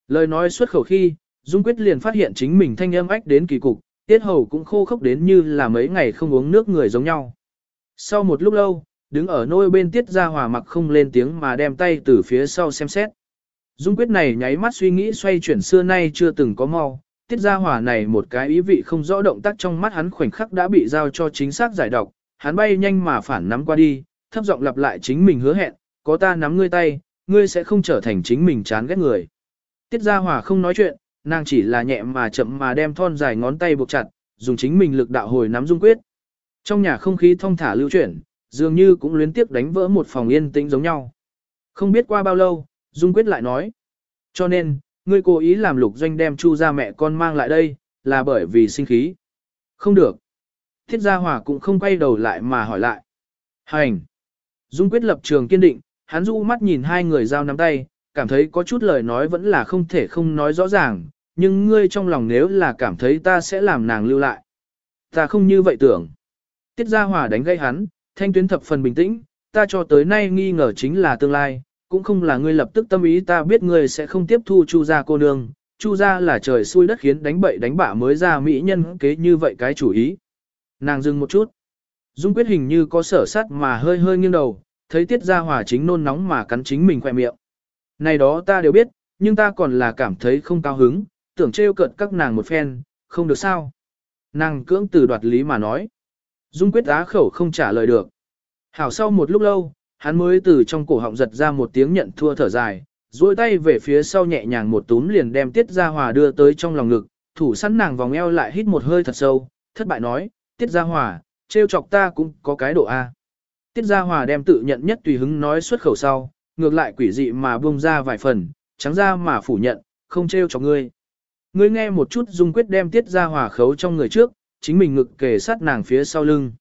Lời nói xuất khẩu khi, Dung quyết liền phát hiện chính mình thanh âm ách đến kỳ cục, tiết hầu cũng khô khốc đến như là mấy ngày không uống nước người giống nhau. Sau một lúc lâu, đứng ở nôi bên tiết ra hòa mặc không lên tiếng mà đem tay từ phía sau xem xét. Dung quyết này nháy mắt suy nghĩ xoay chuyển xưa nay chưa từng có mau, tiết ra hòa này một cái ý vị không rõ động tác trong mắt hắn khoảnh khắc đã bị giao cho chính xác giải độc, hắn bay nhanh mà phản nắm qua đi, thấp giọng lặp lại chính mình hứa hẹn, có ta nắm ngươi tay, ngươi sẽ không trở thành chính mình chán ghét người. Tiết Gia Hòa không nói chuyện, nàng chỉ là nhẹ mà chậm mà đem thon dài ngón tay buộc chặt, dùng chính mình lực đạo hồi nắm dung quyết. Trong nhà không khí thông thả lưu chuyển, dường như cũng luyến tiếp đánh vỡ một phòng yên tĩnh giống nhau. Không biết qua bao lâu, Dung Quyết lại nói. Cho nên, ngươi cố ý làm lục doanh đem chu ra mẹ con mang lại đây, là bởi vì sinh khí. Không được. Thiết Gia Hòa cũng không quay đầu lại mà hỏi lại. Hành. Dung Quyết lập trường kiên định, hắn du mắt nhìn hai người giao nắm tay, cảm thấy có chút lời nói vẫn là không thể không nói rõ ràng, nhưng ngươi trong lòng nếu là cảm thấy ta sẽ làm nàng lưu lại. Ta không như vậy tưởng. Tiết Gia Hòa đánh gây hắn, thanh tuyến thập phần bình tĩnh, ta cho tới nay nghi ngờ chính là tương lai, cũng không là ngươi lập tức tâm ý ta biết ngươi sẽ không tiếp thu Chu gia cô nương, Chu gia là trời xui đất khiến đánh bậy đánh bạ mới ra mỹ nhân kế như vậy cái chủ ý. Nàng dừng một chút. Dung quyết hình như có sở sát mà hơi hơi nghiêng đầu, thấy Tiết Gia Hòa chính nôn nóng mà cắn chính mình khỏe miệng. Này đó ta đều biết, nhưng ta còn là cảm thấy không cao hứng, tưởng trêu cợt các nàng một phen, không được sao. Nàng cưỡng từ đoạt lý mà nói. Dung quyết á khẩu không trả lời được. Hảo sau một lúc lâu, hắn mới từ trong cổ họng giật ra một tiếng nhận thua thở dài, duỗi tay về phía sau nhẹ nhàng một túm liền đem Tiết Gia Hòa đưa tới trong lòng ngực, thủ sẵn nàng vòng eo lại hít một hơi thật sâu, thất bại nói, Tiết Gia Hòa, trêu chọc ta cũng có cái độ A. Tiết Gia Hòa đem tự nhận nhất tùy hứng nói xuất khẩu sau, ngược lại quỷ dị mà buông ra vài phần, trắng ra mà phủ nhận, không trêu cho ngươi. Ngươi nghe một chút dung quyết đem Tiết Gia Hòa khấu trong người trước, chính mình ngực kề sát nàng phía sau lưng.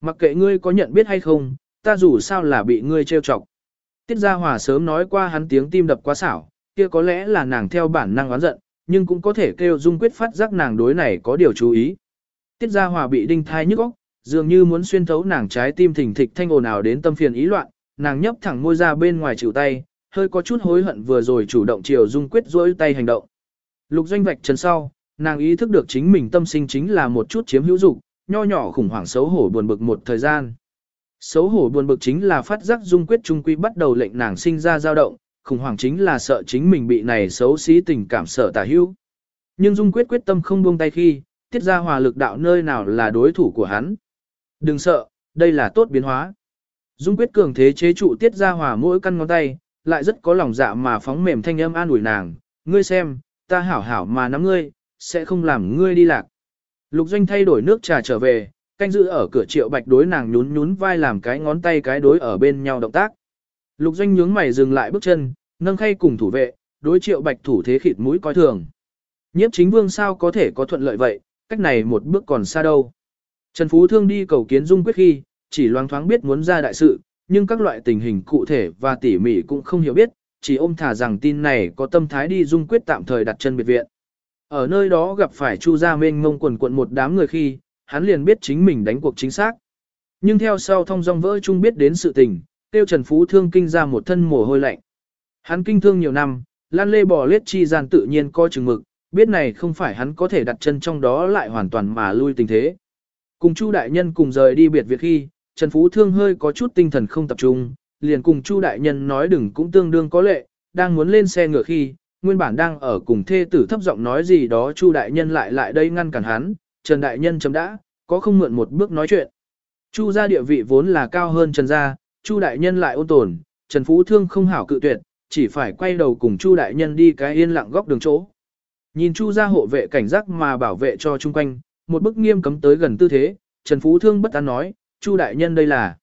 Mặc kệ ngươi có nhận biết hay không, ta dù sao là bị ngươi trêu chọc. Tiết Gia Hòa sớm nói qua hắn tiếng tim đập quá xảo, kia có lẽ là nàng theo bản năng oán giận, nhưng cũng có thể kêu Dung Quyết phát giác nàng đối này có điều chú ý. Tiết Gia Hòa bị đinh thai nhức óc, dường như muốn xuyên thấu nàng trái tim thình thịch thanh ồn ào đến tâm phiền ý loạn, nàng nhấp thẳng môi ra bên ngoài chịu tay, hơi có chút hối hận vừa rồi chủ động chiều Dung Quyết rỗi tay hành động. Lục doanh vạch chân sau, nàng ý thức được chính mình tâm sinh chính là một chút chiếm hữu dục, nho nhỏ khủng hoảng xấu hổ buồn bực một thời gian. Xấu hổ buồn bực chính là phát giác dung quyết trung quy bắt đầu lệnh nàng sinh ra dao động, khủng hoảng chính là sợ chính mình bị này xấu xí tình cảm sợ tà hữu. Nhưng dung quyết quyết tâm không buông tay khi, tiết ra hòa lực đạo nơi nào là đối thủ của hắn. Đừng sợ, đây là tốt biến hóa. Dung quyết cường thế chế trụ tiết ra hòa mỗi căn ngón tay, lại rất có lòng dạ mà phóng mềm thanh âm an ủi nàng, ngươi xem, ta hảo hảo mà nắm ngươi, sẽ không làm ngươi đi lạc. Lục doanh thay đổi nước trà trở về, canh giữ ở cửa triệu bạch đối nàng nhún nhún vai làm cái ngón tay cái đối ở bên nhau động tác. Lục doanh nhướng mày dừng lại bước chân, nâng khay cùng thủ vệ, đối triệu bạch thủ thế khịt mũi coi thường. Nhiếp chính vương sao có thể có thuận lợi vậy, cách này một bước còn xa đâu. Trần Phú Thương đi cầu kiến Dung Quyết khi, chỉ loáng thoáng biết muốn ra đại sự, nhưng các loại tình hình cụ thể và tỉ mỉ cũng không hiểu biết, chỉ ôm thả rằng tin này có tâm thái đi Dung Quyết tạm thời đặt chân biệt viện. Ở nơi đó gặp phải Chu Gia minh ngông quần quận một đám người khi, hắn liền biết chính mình đánh cuộc chính xác. Nhưng theo sau thông dong vỡ chung biết đến sự tình, tiêu Trần Phú Thương kinh ra một thân mồ hôi lạnh. Hắn kinh thương nhiều năm, lan lê bò lết chi gian tự nhiên coi chừng mực, biết này không phải hắn có thể đặt chân trong đó lại hoàn toàn mà lui tình thế. Cùng Chu đại nhân cùng rời đi biệt việc khi, Trần Phú Thương hơi có chút tinh thần không tập trung, liền cùng Chu đại nhân nói đừng cũng tương đương có lệ, đang muốn lên xe ngựa khi, nguyên bản đang ở cùng thê tử thấp giọng nói gì đó Chu đại nhân lại lại đây ngăn cản hắn, Trần đại nhân chấm đã, có không mượn một bước nói chuyện. Chu gia địa vị vốn là cao hơn Trần gia, Chu đại nhân lại ôn tồn, Trần Phú Thương không hảo cự tuyệt, chỉ phải quay đầu cùng Chu đại nhân đi cái yên lặng góc đường chỗ. Nhìn Chu gia hộ vệ cảnh giác mà bảo vệ cho chung quanh, một bức nghiêm cấm tới gần tư thế, Trần Phú Thương bất an nói, Chu đại nhân đây là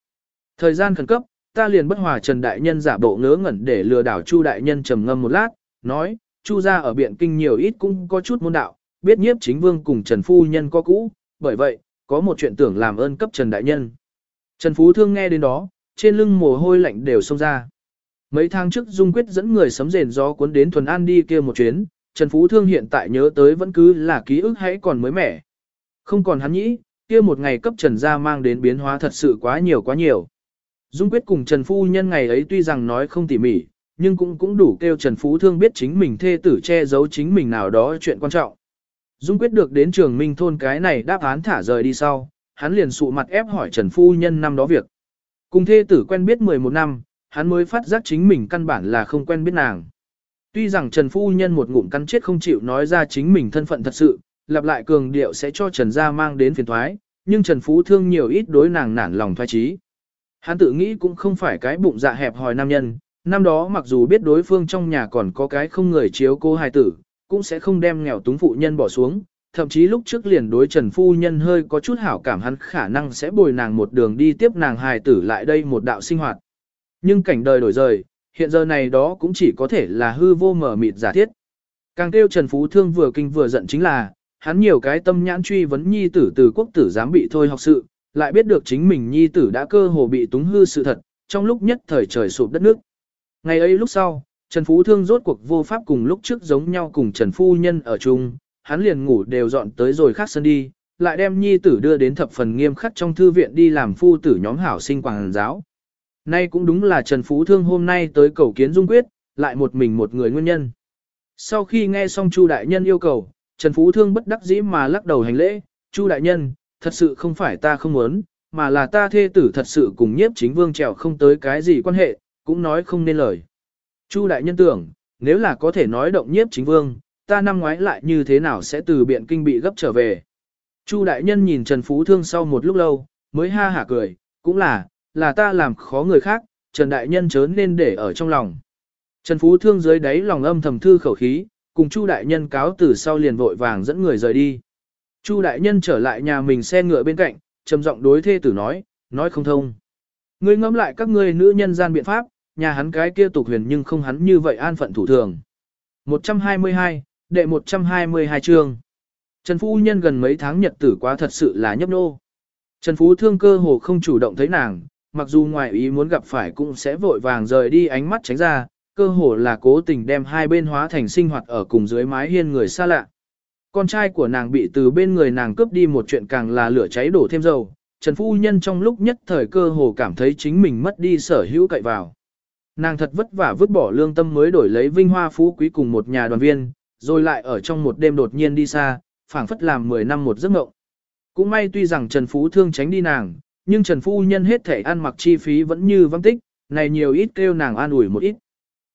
thời gian khẩn cấp, ta liền bất hòa Trần đại nhân giả bộ ngớ ngẩn để lừa đảo Chu đại nhân trầm ngâm một lát, nói, Chu gia ở biện kinh nhiều ít cũng có chút môn đạo, biết nhiếp chính vương cùng Trần Phu Nhân có cũ, bởi vậy, có một chuyện tưởng làm ơn cấp Trần Đại Nhân. Trần Phú Thương nghe đến đó, trên lưng mồ hôi lạnh đều xông ra. Mấy tháng trước Dung Quyết dẫn người sấm rền gió cuốn đến Thuần An đi kia một chuyến, Trần Phú Thương hiện tại nhớ tới vẫn cứ là ký ức hãy còn mới mẻ. Không còn hắn nhĩ, kia một ngày cấp Trần gia mang đến biến hóa thật sự quá nhiều quá nhiều. Dung Quyết cùng Trần Phu Nhân ngày ấy tuy rằng nói không tỉ mỉ, nhưng cũng cũng đủ kêu Trần Phú Thương biết chính mình thê tử che giấu chính mình nào đó chuyện quan trọng. Dung quyết được đến trường minh thôn cái này đáp án thả rời đi sau, hắn liền sụ mặt ép hỏi Trần Phu Nhân năm đó việc. Cùng thê tử quen biết 11 năm, hắn mới phát giác chính mình căn bản là không quen biết nàng. Tuy rằng Trần Phu Nhân một ngụm cắn chết không chịu nói ra chính mình thân phận thật sự, lặp lại cường điệu sẽ cho Trần Gia mang đến phiền thoái, nhưng Trần Phú Thương nhiều ít đối nàng nản lòng thoái trí. Hắn tự nghĩ cũng không phải cái bụng dạ hẹp hòi nam nhân, năm đó mặc dù biết đối phương trong nhà còn có cái không người chiếu cô hài tử, cũng sẽ không đem nghèo túng phụ nhân bỏ xuống, thậm chí lúc trước liền đối Trần Phu Nhân hơi có chút hảo cảm hắn khả năng sẽ bồi nàng một đường đi tiếp nàng hài tử lại đây một đạo sinh hoạt. Nhưng cảnh đời đổi rời, hiện giờ này đó cũng chỉ có thể là hư vô mở mịt giả thiết. Càng kêu Trần Phú Thương vừa kinh vừa giận chính là, hắn nhiều cái tâm nhãn truy vấn nhi tử từ quốc tử dám bị thôi học sự, lại biết được chính mình nhi tử đã cơ hồ bị túng hư sự thật, trong lúc nhất thời trời sụp đất nước. Ngày ấy lúc sau, Trần Phú Thương rốt cuộc vô pháp cùng lúc trước giống nhau cùng Trần Phu Nhân ở chung, hắn liền ngủ đều dọn tới rồi khác sân đi, lại đem nhi tử đưa đến thập phần nghiêm khắc trong thư viện đi làm phu tử nhóm hảo sinh quảng giáo. Nay cũng đúng là Trần Phú Thương hôm nay tới cầu kiến Dung Quyết, lại một mình một người nguyên nhân. Sau khi nghe xong Chu Đại Nhân yêu cầu, Trần Phú Thương bất đắc dĩ mà lắc đầu hành lễ, Chu Đại Nhân, thật sự không phải ta không muốn, mà là ta thê tử thật sự cùng nhiếp chính vương trèo không tới cái gì quan hệ, cũng nói không nên lời. Chu Đại Nhân tưởng, nếu là có thể nói động nhiếp chính vương, ta năm ngoái lại như thế nào sẽ từ biện kinh bị gấp trở về. Chu Đại Nhân nhìn Trần Phú Thương sau một lúc lâu, mới ha hả cười, cũng là, là ta làm khó người khác, Trần Đại Nhân chớ nên để ở trong lòng. Trần Phú Thương dưới đáy lòng âm thầm thư khẩu khí, cùng Chu Đại Nhân cáo từ sau liền vội vàng dẫn người rời đi. Chu Đại Nhân trở lại nhà mình xe ngựa bên cạnh, trầm giọng đối thê tử nói, nói không thông. Ngươi ngẫm lại các ngươi nữ nhân gian biện pháp, nhà hắn cái kia tục huyền nhưng không hắn như vậy an phận thủ thường. 122, đệ 122 chương. Trần Phú Nhân gần mấy tháng nhật tử quá thật sự là nhấp nô. Trần Phú thương cơ hồ không chủ động thấy nàng, mặc dù ngoài ý muốn gặp phải cũng sẽ vội vàng rời đi ánh mắt tránh ra, cơ hồ là cố tình đem hai bên hóa thành sinh hoạt ở cùng dưới mái hiên người xa lạ. Con trai của nàng bị từ bên người nàng cướp đi một chuyện càng là lửa cháy đổ thêm dầu, Trần Phu Nhân trong lúc nhất thời cơ hồ cảm thấy chính mình mất đi sở hữu cậy vào. Nàng thật vất vả vứt bỏ lương tâm mới đổi lấy vinh hoa phú quý cùng một nhà đoàn viên, rồi lại ở trong một đêm đột nhiên đi xa, phảng phất làm 10 năm một giấc mộng. Cũng may tuy rằng Trần Phú thương tránh đi nàng, nhưng Trần Phu Nhân hết thể ăn mặc chi phí vẫn như văng tích, này nhiều ít kêu nàng an ủi một ít.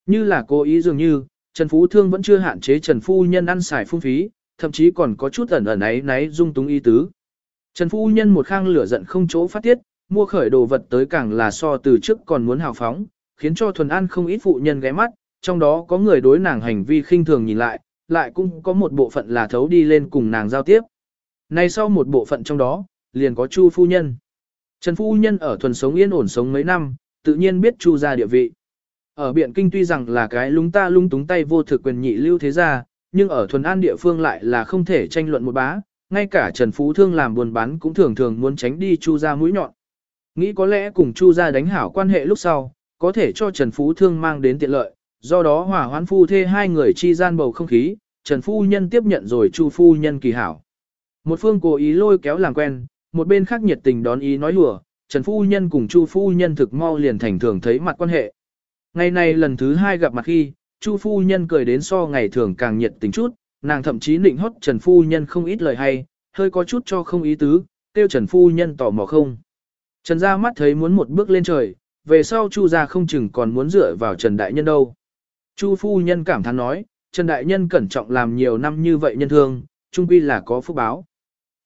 Như là cố ý dường như, Trần Phú Thương vẫn chưa hạn chế Trần Phu Nhân ăn xài phung phí, thậm chí còn có chút ẩn ẩn ấy náy dung túng ý tứ. Trần Phu Nhân một khang lửa giận không chỗ phát tiết, mua khởi đồ vật tới càng là so từ trước còn muốn hào phóng, khiến cho Thuần An không ít phụ nhân ghé mắt, trong đó có người đối nàng hành vi khinh thường nhìn lại, lại cũng có một bộ phận là thấu đi lên cùng nàng giao tiếp. Nay sau một bộ phận trong đó, liền có Chu Phu Nhân. Trần Phu Nhân ở thuần sống yên ổn sống mấy năm, tự nhiên biết Chu ra địa vị. Ở Biện Kinh tuy rằng là cái lúng ta lung túng tay vô thực quyền nhị lưu thế gia, nhưng ở thuần an địa phương lại là không thể tranh luận một bá, ngay cả Trần Phú Thương làm buôn bán cũng thường thường muốn tránh đi Chu ra mũi nhọn. Nghĩ có lẽ cùng Chu ra đánh hảo quan hệ lúc sau, có thể cho Trần Phú Thương mang đến tiện lợi, do đó hòa hoãn phu thê hai người chi gian bầu không khí, Trần Phu Nhân tiếp nhận rồi Chu Phu Nhân kỳ hảo. Một phương cố ý lôi kéo làm quen, một bên khác nhiệt tình đón ý nói lùa, Trần Phu Nhân cùng Chu Phu Nhân thực mau liền thành thường thấy mặt quan hệ. Ngày này lần thứ hai gặp mặt khi, Chu phu nhân cười đến so ngày thường càng nhiệt tình chút, nàng thậm chí định hót Trần phu nhân không ít lời hay, hơi có chút cho không ý tứ, tiêu Trần phu nhân tỏ mò không. Trần ra mắt thấy muốn một bước lên trời, về sau Chu ra không chừng còn muốn dựa vào Trần đại nhân đâu. Chu phu nhân cảm thán nói, Trần đại nhân cẩn trọng làm nhiều năm như vậy nhân thương, chung quy là có phúc báo.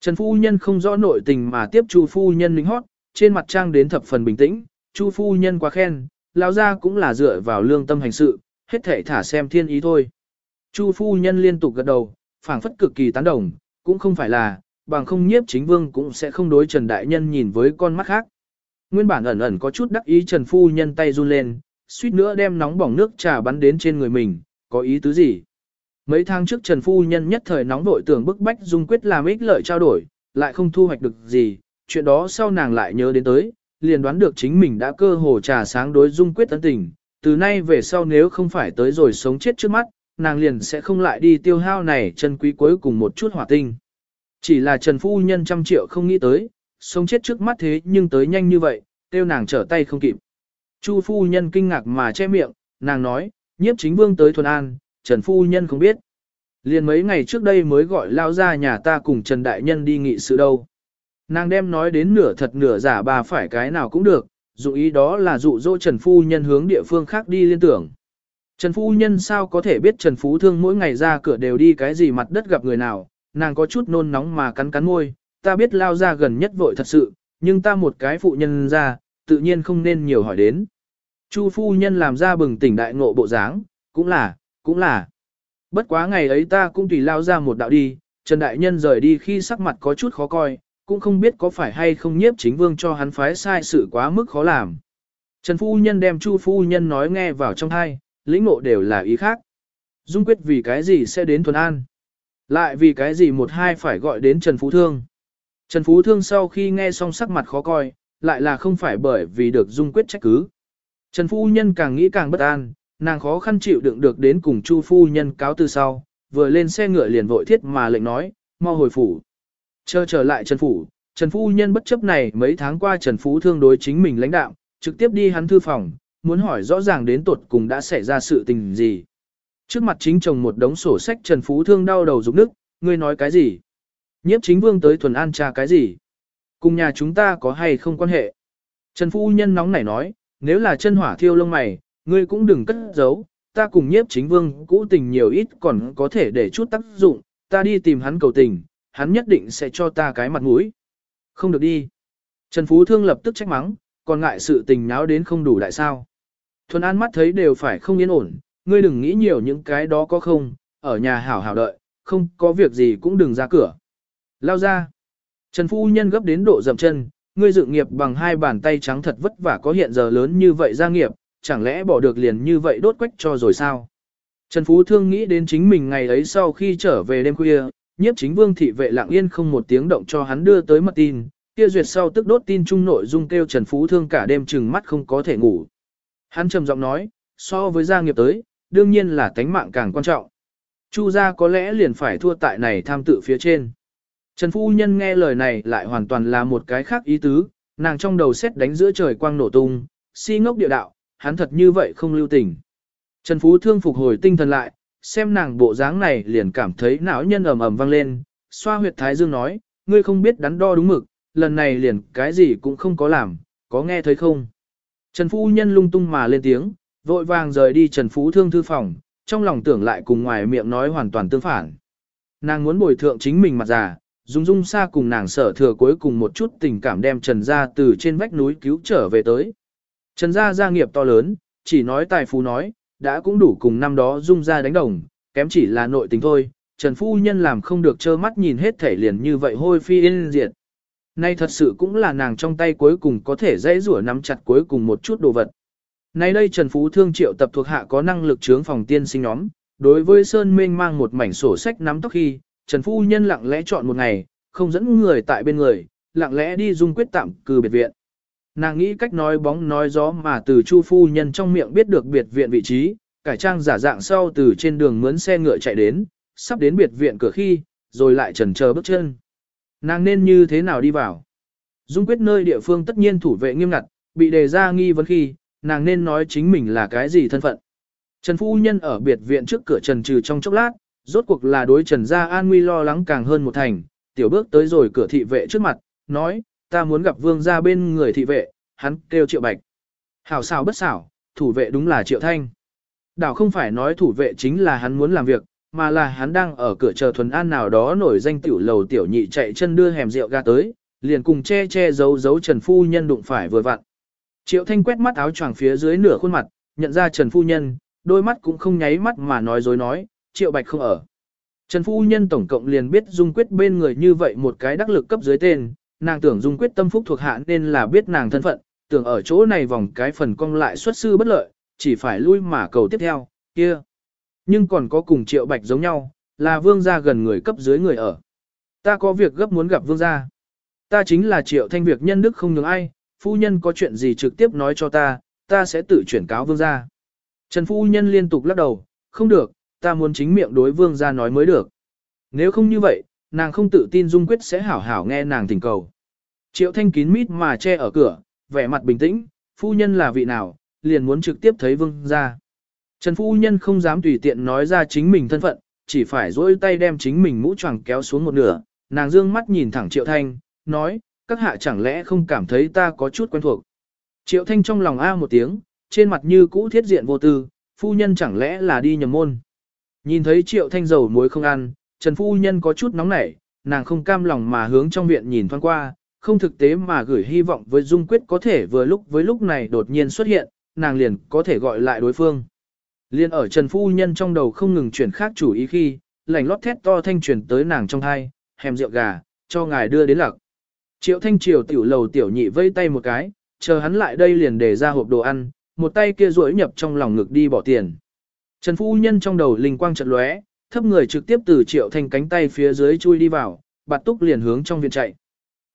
Trần phu nhân không rõ nội tình mà tiếp Chu phu nhân lính hót, trên mặt trang đến thập phần bình tĩnh, Chu phu nhân quá khen, lão gia cũng là dựa vào lương tâm hành sự, hết thể thả xem thiên ý thôi. Chu phu nhân liên tục gật đầu, phảng phất cực kỳ tán đồng, cũng không phải là, bằng không nhiếp chính vương cũng sẽ không đối Trần Đại Nhân nhìn với con mắt khác. Nguyên bản ẩn ẩn có chút đắc ý Trần phu nhân tay run lên, suýt nữa đem nóng bỏng nước trà bắn đến trên người mình, có ý tứ gì? Mấy tháng trước Trần phu nhân nhất thời nóng đội tưởng bức bách dung quyết làm ích lợi trao đổi, lại không thu hoạch được gì, chuyện đó sau nàng lại nhớ đến tới, liền đoán được chính mình đã cơ hồ trà sáng đối dung quyết tấn tình, từ nay về sau nếu không phải tới rồi sống chết trước mắt, nàng liền sẽ không lại đi tiêu hao này chân quý cuối cùng một chút hỏa tinh. Chỉ là Trần Phu Nhân trăm triệu không nghĩ tới, sống chết trước mắt thế nhưng tới nhanh như vậy, tiêu nàng trở tay không kịp. Chu Phu Nhân kinh ngạc mà che miệng, nàng nói, nhiếp chính vương tới thuần an, Trần Phu Nhân không biết. Liền mấy ngày trước đây mới gọi lao ra nhà ta cùng Trần Đại Nhân đi nghị sự đâu. Nàng đem nói đến nửa thật nửa giả bà phải cái nào cũng được, dụ ý đó là dụ dỗ Trần Phu Nhân hướng địa phương khác đi liên tưởng. Trần Phu Nhân sao có thể biết Trần Phú Thương mỗi ngày ra cửa đều đi cái gì mặt đất gặp người nào, nàng có chút nôn nóng mà cắn cắn môi, ta biết lao ra gần nhất vội thật sự, nhưng ta một cái phụ nhân ra, tự nhiên không nên nhiều hỏi đến. Chu Phu Nhân làm ra bừng tỉnh đại ngộ bộ dáng, cũng là, cũng là. Bất quá ngày ấy ta cũng tùy lao ra một đạo đi, Trần Đại Nhân rời đi khi sắc mặt có chút khó coi, cũng không biết có phải hay không nhiếp chính vương cho hắn phái sai sự quá mức khó làm. Trần Phu Nhân đem Chu Phu Nhân nói nghe vào trong thai, lĩnh ngộ đều là ý khác. Dung quyết vì cái gì sẽ đến Thuần An? Lại vì cái gì một hai phải gọi đến Trần Phú Thương? Trần Phú Thương sau khi nghe xong sắc mặt khó coi, lại là không phải bởi vì được Dung quyết trách cứ. Trần Phu Nhân càng nghĩ càng bất an, nàng khó khăn chịu đựng được đến cùng Chu Phu Nhân cáo từ sau, vừa lên xe ngựa liền vội thiết mà lệnh nói, mau hồi phủ. Chờ trở lại Trần Phủ, Trần Phu Nhân bất chấp này mấy tháng qua Trần Phú Thương đối chính mình lãnh đạo, trực tiếp đi hắn thư phòng, muốn hỏi rõ ràng đến tuột cùng đã xảy ra sự tình gì. Trước mặt chính chồng một đống sổ sách Trần Phú Thương đau đầu rụng nước, ngươi nói cái gì? Nhiếp chính vương tới thuần an tra cái gì? Cùng nhà chúng ta có hay không quan hệ? Trần Phu Nhân nóng nảy nói, nếu là chân hỏa thiêu lông mày, ngươi cũng đừng cất giấu, ta cùng nhiếp chính vương cũ tình nhiều ít còn có thể để chút tác dụng, ta đi tìm hắn cầu tình, hắn nhất định sẽ cho ta cái mặt mũi. Không được đi. Trần Phú Thương lập tức trách mắng, còn ngại sự tình náo đến không đủ đại sao. Thuần An mắt thấy đều phải không yên ổn, ngươi đừng nghĩ nhiều những cái đó có không, ở nhà hảo hảo đợi, không có việc gì cũng đừng ra cửa. Lao ra. Trần Phu Nhân gấp đến độ dầm chân, ngươi dự nghiệp bằng hai bàn tay trắng thật vất vả có hiện giờ lớn như vậy gia nghiệp, chẳng lẽ bỏ được liền như vậy đốt quách cho rồi sao? Trần Phú Thương nghĩ đến chính mình ngày ấy sau khi trở về đêm khuya, nhiếp chính vương thị vệ lặng yên không một tiếng động cho hắn đưa tới mật tin, kia duyệt sau tức đốt tin chung nội dung kêu Trần Phú Thương cả đêm chừng mắt không có thể ngủ. Hắn trầm giọng nói, so với gia nghiệp tới, đương nhiên là tánh mạng càng quan trọng. Chu gia có lẽ liền phải thua tại này tham tự phía trên. Trần Phu Nhân nghe lời này lại hoàn toàn là một cái khác ý tứ, nàng trong đầu xét đánh giữa trời quang nổ tung, si ngốc địa đạo, hắn thật như vậy không lưu tình. Trần Phú Thương phục hồi tinh thần lại, xem nàng bộ dáng này liền cảm thấy não nhân ầm ầm vang lên, xoa huyệt thái dương nói, ngươi không biết đắn đo đúng mực, lần này liền cái gì cũng không có làm, có nghe thấy không? Trần Phu Nhân lung tung mà lên tiếng, vội vàng rời đi Trần Phú Thương thư phòng, trong lòng tưởng lại cùng ngoài miệng nói hoàn toàn tương phản. Nàng muốn bồi thượng chính mình mặt già, dung dung xa cùng nàng sở thừa cuối cùng một chút tình cảm đem Trần ra từ trên vách núi cứu trở về tới. Trần gia gia nghiệp to lớn, chỉ nói tài phú nói, đã cũng đủ cùng năm đó dung ra đánh đồng, kém chỉ là nội tình thôi. Trần Phu Nhân làm không được trơ mắt nhìn hết thể liền như vậy hôi phi yên diệt. Nay thật sự cũng là nàng trong tay cuối cùng có thể dễ rủa nắm chặt cuối cùng một chút đồ vật. Nay đây Trần Phú Thương triệu tập thuộc hạ có năng lực chướng phòng tiên sinh nhóm, đối với Sơn Minh mang một mảnh sổ sách nắm tóc khi, Trần Phu Nhân lặng lẽ chọn một ngày, không dẫn người tại bên người, lặng lẽ đi dung quyết tạm cư biệt viện. Nàng nghĩ cách nói bóng nói gió mà từ Chu phu nhân trong miệng biết được biệt viện vị trí, cải trang giả dạng sau từ trên đường mướn xe ngựa chạy đến, sắp đến biệt viện cửa khi, rồi lại chần chờ bước chân. Nàng nên như thế nào đi vào? Dung quyết nơi địa phương tất nhiên thủ vệ nghiêm ngặt, bị đề ra nghi vấn khi, nàng nên nói chính mình là cái gì thân phận. Trần phu nhân ở biệt viện trước cửa trần trừ trong chốc lát, rốt cuộc là đối trần gia an nguy lo lắng càng hơn một thành, tiểu bước tới rồi cửa thị vệ trước mặt, nói, ta muốn gặp vương gia bên người thị vệ, hắn kêu triệu bạch. Hảo xảo bất xảo, thủ vệ đúng là triệu thanh. Đảo không phải nói thủ vệ chính là hắn muốn làm việc, mà là hắn đang ở cửa chờ thuần an nào đó nổi danh tiểu lầu tiểu nhị chạy chân đưa hẻm rượu ga tới, liền cùng che che giấu giấu Trần Phu Nhân đụng phải vừa vặn. Triệu Thanh quét mắt áo choàng phía dưới nửa khuôn mặt, nhận ra Trần Phu Nhân, đôi mắt cũng không nháy mắt mà nói dối nói, Triệu Bạch không ở. Trần Phu Nhân tổng cộng liền biết Dung Quyết bên người như vậy một cái đắc lực cấp dưới tên, nàng tưởng Dung Quyết tâm phúc thuộc hạ nên là biết nàng thân phận, tưởng ở chỗ này vòng cái phần cong lại xuất sư bất lợi, chỉ phải lui mà cầu tiếp theo, kia. Nhưng còn có cùng Triệu Bạch giống nhau, là vương gia gần người cấp dưới người ở. Ta có việc gấp muốn gặp vương gia. Ta chính là Triệu Thanh việc nhân đức không nhường ai, phu nhân có chuyện gì trực tiếp nói cho ta, ta sẽ tự chuyển cáo vương gia. Trần phu nhân liên tục lắc đầu, không được, ta muốn chính miệng đối vương gia nói mới được. Nếu không như vậy, nàng không tự tin Dung Quyết sẽ hảo hảo nghe nàng thỉnh cầu. Triệu Thanh kín mít mà che ở cửa, vẻ mặt bình tĩnh, phu nhân là vị nào, liền muốn trực tiếp thấy vương gia. Trần phu nhân không dám tùy tiện nói ra chính mình thân phận, chỉ phải dỗi tay đem chính mình mũ choàng kéo xuống một nửa, nàng dương mắt nhìn thẳng Triệu Thanh, nói, các hạ chẳng lẽ không cảm thấy ta có chút quen thuộc. Triệu Thanh trong lòng A một tiếng, trên mặt như cũ thiết diện vô tư, phu nhân chẳng lẽ là đi nhầm môn. Nhìn thấy Triệu Thanh dầu muối không ăn, Trần phu nhân có chút nóng nảy, nàng không cam lòng mà hướng trong viện nhìn thoáng qua, không thực tế mà gửi hy vọng với Dung Quyết có thể vừa lúc với lúc này đột nhiên xuất hiện, nàng liền có thể gọi lại đối phương. Liên ở Trần Phu Nhân trong đầu không ngừng chuyển khác chủ ý khi, lành lót thét to thanh truyền tới nàng trong thai, hèm rượu gà, cho ngài đưa đến lạc. Triệu thanh triều tiểu lầu tiểu nhị vây tay một cái, chờ hắn lại đây liền để ra hộp đồ ăn, một tay kia duỗi nhập trong lòng ngực đi bỏ tiền. Trần Phu Nhân trong đầu linh quang chợt lóe, thấp người trực tiếp từ Triệu Thanh cánh tay phía dưới chui đi vào, bạt túc liền hướng trong viện chạy.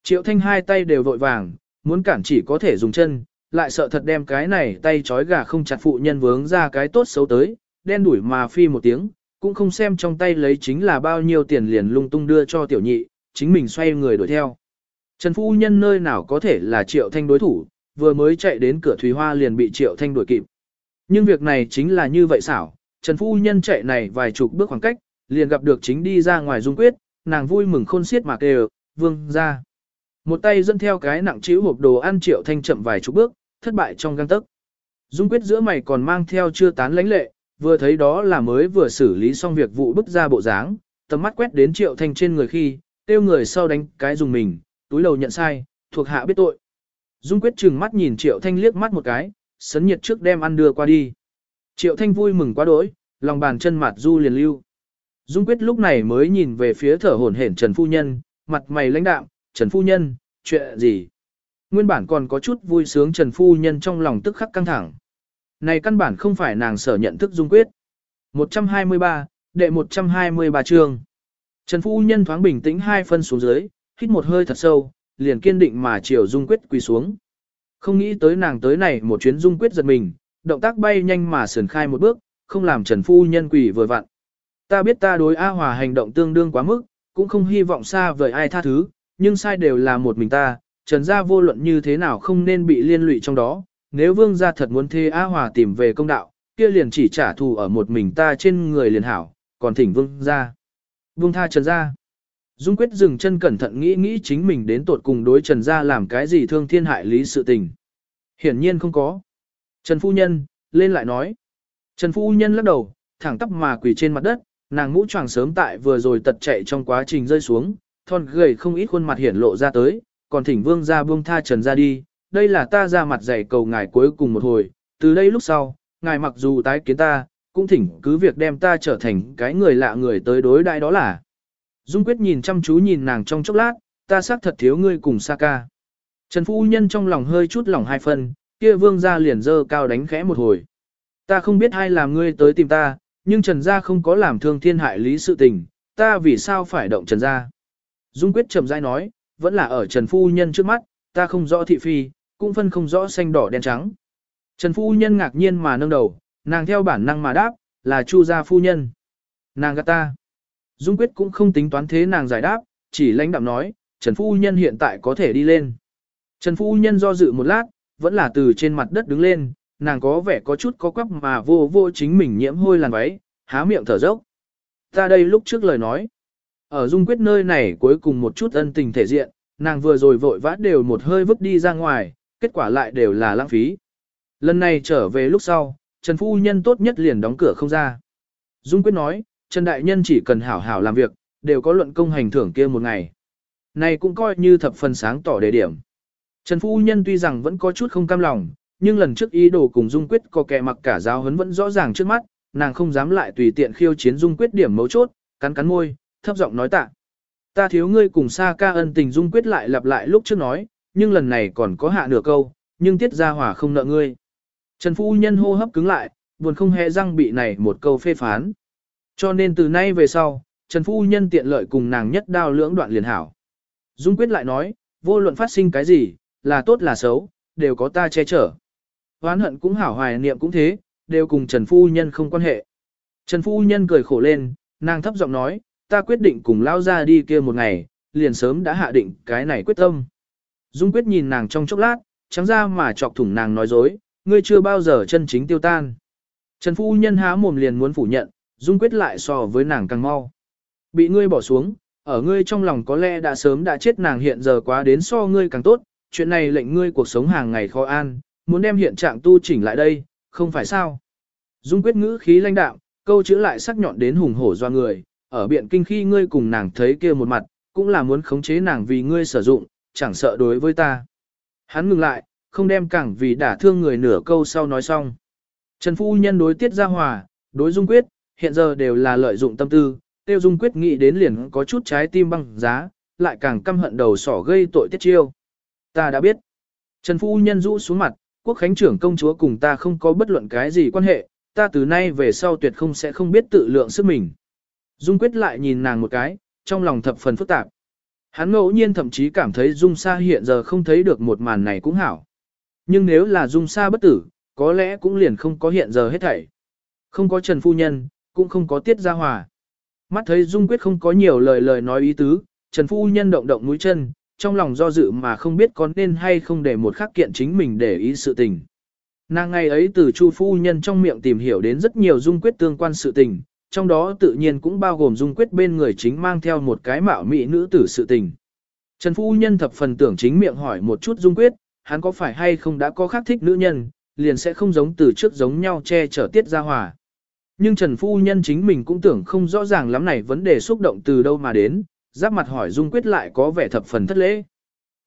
Triệu Thanh hai tay đều vội vàng, muốn cản chỉ có thể dùng chân, lại sợ thật đem cái này tay trói gà không chặt phụ nhân vướng ra cái tốt xấu tới, đen đuổi mà phi một tiếng, cũng không xem trong tay lấy chính là bao nhiêu tiền liền lung tung đưa cho tiểu nhị, chính mình xoay người đuổi theo. Trần phu nhân nơi nào có thể là Triệu Thanh đối thủ, vừa mới chạy đến cửa Thùy Hoa liền bị Triệu Thanh đuổi kịp. Nhưng việc này chính là như vậy xảo, Trần phu nhân chạy này vài chục bước khoảng cách, liền gặp được chính đi ra ngoài dung quyết, nàng vui mừng khôn xiết mà kêu, vương ra. Một tay dẫn theo cái nặng chữ hộp đồ ăn Triệu Thanh chậm vài chục bước, thất bại trong găng tấc. Dung quyết giữa mày còn mang theo chưa tán lãnh lệ, vừa thấy đó là mới vừa xử lý xong việc vụ bức ra bộ dáng, tầm mắt quét đến triệu thanh trên người khi, tiêu người sau đánh cái dùng mình, túi đầu nhận sai, thuộc hạ biết tội. Dung quyết trừng mắt nhìn triệu thanh liếc mắt một cái, sấn nhiệt trước đem ăn đưa qua đi. Triệu thanh vui mừng quá đỗi, lòng bàn chân mặt du liền lưu. Dung quyết lúc này mới nhìn về phía thở hổn hển Trần Phu Nhân, mặt mày lãnh đạm, Trần Phu Nhân, chuyện gì? Nguyên bản còn có chút vui sướng Trần Phu Nhân trong lòng tức khắc căng thẳng. Này căn bản không phải nàng sở nhận thức dung quyết. 123, đệ 123 chương. Trần Phu Nhân thoáng bình tĩnh hai phân xuống dưới, hít một hơi thật sâu, liền kiên định mà chiều dung quyết quỳ xuống. Không nghĩ tới nàng tới này một chuyến dung quyết giật mình, động tác bay nhanh mà sườn khai một bước, không làm Trần Phu Nhân quỳ vừa vặn. Ta biết ta đối A Hòa hành động tương đương quá mức, cũng không hy vọng xa vời ai tha thứ, nhưng sai đều là một mình ta, Trần gia vô luận như thế nào không nên bị liên lụy trong đó, nếu vương gia thật muốn thê A Hòa tìm về công đạo, kia liền chỉ trả thù ở một mình ta trên người liền hảo, còn thỉnh vương gia. Vương tha Trần gia. Dung quyết dừng chân cẩn thận nghĩ nghĩ chính mình đến tột cùng đối Trần gia làm cái gì thương thiên hại lý sự tình. Hiển nhiên không có. Trần Phu Nhân, lên lại nói. Trần Phu Nhân lắc đầu, thẳng tắp mà quỳ trên mặt đất, nàng mũ choàng sớm tại vừa rồi tật chạy trong quá trình rơi xuống, thon gầy không ít khuôn mặt hiển lộ ra tới, còn thỉnh vương ra buông tha trần ra đi, đây là ta ra mặt dạy cầu ngài cuối cùng một hồi, từ đây lúc sau, ngài mặc dù tái kiến ta, cũng thỉnh cứ việc đem ta trở thành cái người lạ người tới đối đại đó là. Dung quyết nhìn chăm chú nhìn nàng trong chốc lát, ta xác thật thiếu ngươi cùng Saka. Trần Phu Nhân trong lòng hơi chút lòng hai phân, kia vương gia liền dơ cao đánh khẽ một hồi. Ta không biết ai làm ngươi tới tìm ta, nhưng Trần gia không có làm thương thiên hại lý sự tình, ta vì sao phải động Trần gia. Dung quyết trầm rãi nói, vẫn là ở Trần Phu Nhân trước mắt, ta không rõ thị phi, cũng phân không rõ xanh đỏ đen trắng. Trần Phu Nhân ngạc nhiên mà nâng đầu, nàng theo bản năng mà đáp, là Chu gia phu nhân. Nàng gạt ta. Dung Quyết cũng không tính toán thế nàng giải đáp, chỉ lãnh đạm nói, Trần Phu Nhân hiện tại có thể đi lên. Trần Phu Nhân do dự một lát, vẫn là từ trên mặt đất đứng lên, nàng có vẻ có chút có quắp mà vô vô chính mình nhiễm hôi làn váy, há miệng thở dốc. Ta đây lúc trước lời nói, ở dung quyết nơi này cuối cùng một chút ân tình thể diện, nàng vừa rồi vội vã đều một hơi vứt đi ra ngoài, kết quả lại đều là lãng phí. Lần này trở về lúc sau, Trần Phu Nhân tốt nhất liền đóng cửa không ra. Dung quyết nói, Trần Đại Nhân chỉ cần hảo hảo làm việc, đều có luận công hành thưởng kia một ngày. Này cũng coi như thập phần sáng tỏ đề điểm. Trần Phu Nhân tuy rằng vẫn có chút không cam lòng, nhưng lần trước ý đồ cùng Dung Quyết có kẻ mặc cả giáo huấn vẫn rõ ràng trước mắt, nàng không dám lại tùy tiện khiêu chiến Dung Quyết điểm mấu chốt, cắn cắn môi, thấp giọng nói tạ. Ta thiếu ngươi cùng xa ca ân tình dung quyết lại lặp lại lúc trước nói, nhưng lần này còn có hạ nửa câu, nhưng tiết ra hỏa không nợ ngươi. Trần Phu Nhân hô hấp cứng lại, buồn không hề răng bị này một câu phê phán. Cho nên từ nay về sau, Trần Phu Nhân tiện lợi cùng nàng nhất đao lưỡng đoạn liền hảo. Dung quyết lại nói, vô luận phát sinh cái gì, là tốt là xấu, đều có ta che chở. Hoán hận cũng hảo hoài niệm cũng thế, đều cùng Trần Phu Nhân không quan hệ. Trần Phu Nhân cười khổ lên, nàng thấp giọng nói, ta quyết định cùng lao ra đi kia một ngày, liền sớm đã hạ định cái này quyết tâm. Dung quyết nhìn nàng trong chốc lát, trắng ra mà chọc thủng nàng nói dối, ngươi chưa bao giờ chân chính tiêu tan. Trần Phu Nhân há mồm liền muốn phủ nhận, Dung Quyết lại so với nàng càng mau. Bị ngươi bỏ xuống, ở ngươi trong lòng có lẽ đã sớm đã chết nàng hiện giờ quá đến so ngươi càng tốt, chuyện này lệnh ngươi cuộc sống hàng ngày khó an, muốn đem hiện trạng tu chỉnh lại đây, không phải sao. Dung Quyết ngữ khí lãnh đạm, câu chữ lại sắc nhọn đến hùng hổ do người, ở biện kinh khi ngươi cùng nàng thấy kia một mặt, cũng là muốn khống chế nàng vì ngươi sử dụng, chẳng sợ đối với ta. Hắn ngừng lại, không đem cẳng vì đả thương người nửa câu sau nói xong. Trần Phu Nhân đối tiết ra hòa, đối dung quyết, hiện giờ đều là lợi dụng tâm tư, tiêu dung quyết nghĩ đến liền có chút trái tim băng giá, lại càng căm hận đầu sỏ gây tội tiết chiêu. Ta đã biết. Trần Phu Nhân rũ xuống mặt, quốc khánh trưởng công chúa cùng ta không có bất luận cái gì quan hệ, ta từ nay về sau tuyệt không sẽ không biết tự lượng sức mình. Dung quyết lại nhìn nàng một cái, trong lòng thập phần phức tạp. Hắn ngẫu nhiên thậm chí cảm thấy Dung Sa hiện giờ không thấy được một màn này cũng hảo. Nhưng nếu là Dung Sa bất tử, có lẽ cũng liền không có hiện giờ hết thảy. Không có Trần Phu Nhân, cũng không có Tiết Gia Hòa. Mắt thấy Dung Quyết không có nhiều lời lời nói ý tứ, Trần Phu Nhân động động mũi chân, trong lòng do dự mà không biết có nên hay không để một khắc kiện chính mình để ý sự tình. Nàng ngày ấy từ Chu Phu Nhân trong miệng tìm hiểu đến rất nhiều Dung Quyết tương quan sự tình, trong đó tự nhiên cũng bao gồm dung quyết bên người chính mang theo một cái mạo mỹ nữ tử sự tình. Trần Phu Nhân thập phần tưởng chính miệng hỏi một chút dung quyết, hắn có phải hay không đã có khác thích nữ nhân, liền sẽ không giống từ trước giống nhau che chở tiết ra hòa. Nhưng Trần Phu Nhân chính mình cũng tưởng không rõ ràng lắm này vấn đề xúc động từ đâu mà đến, giáp mặt hỏi dung quyết lại có vẻ thập phần thất lễ.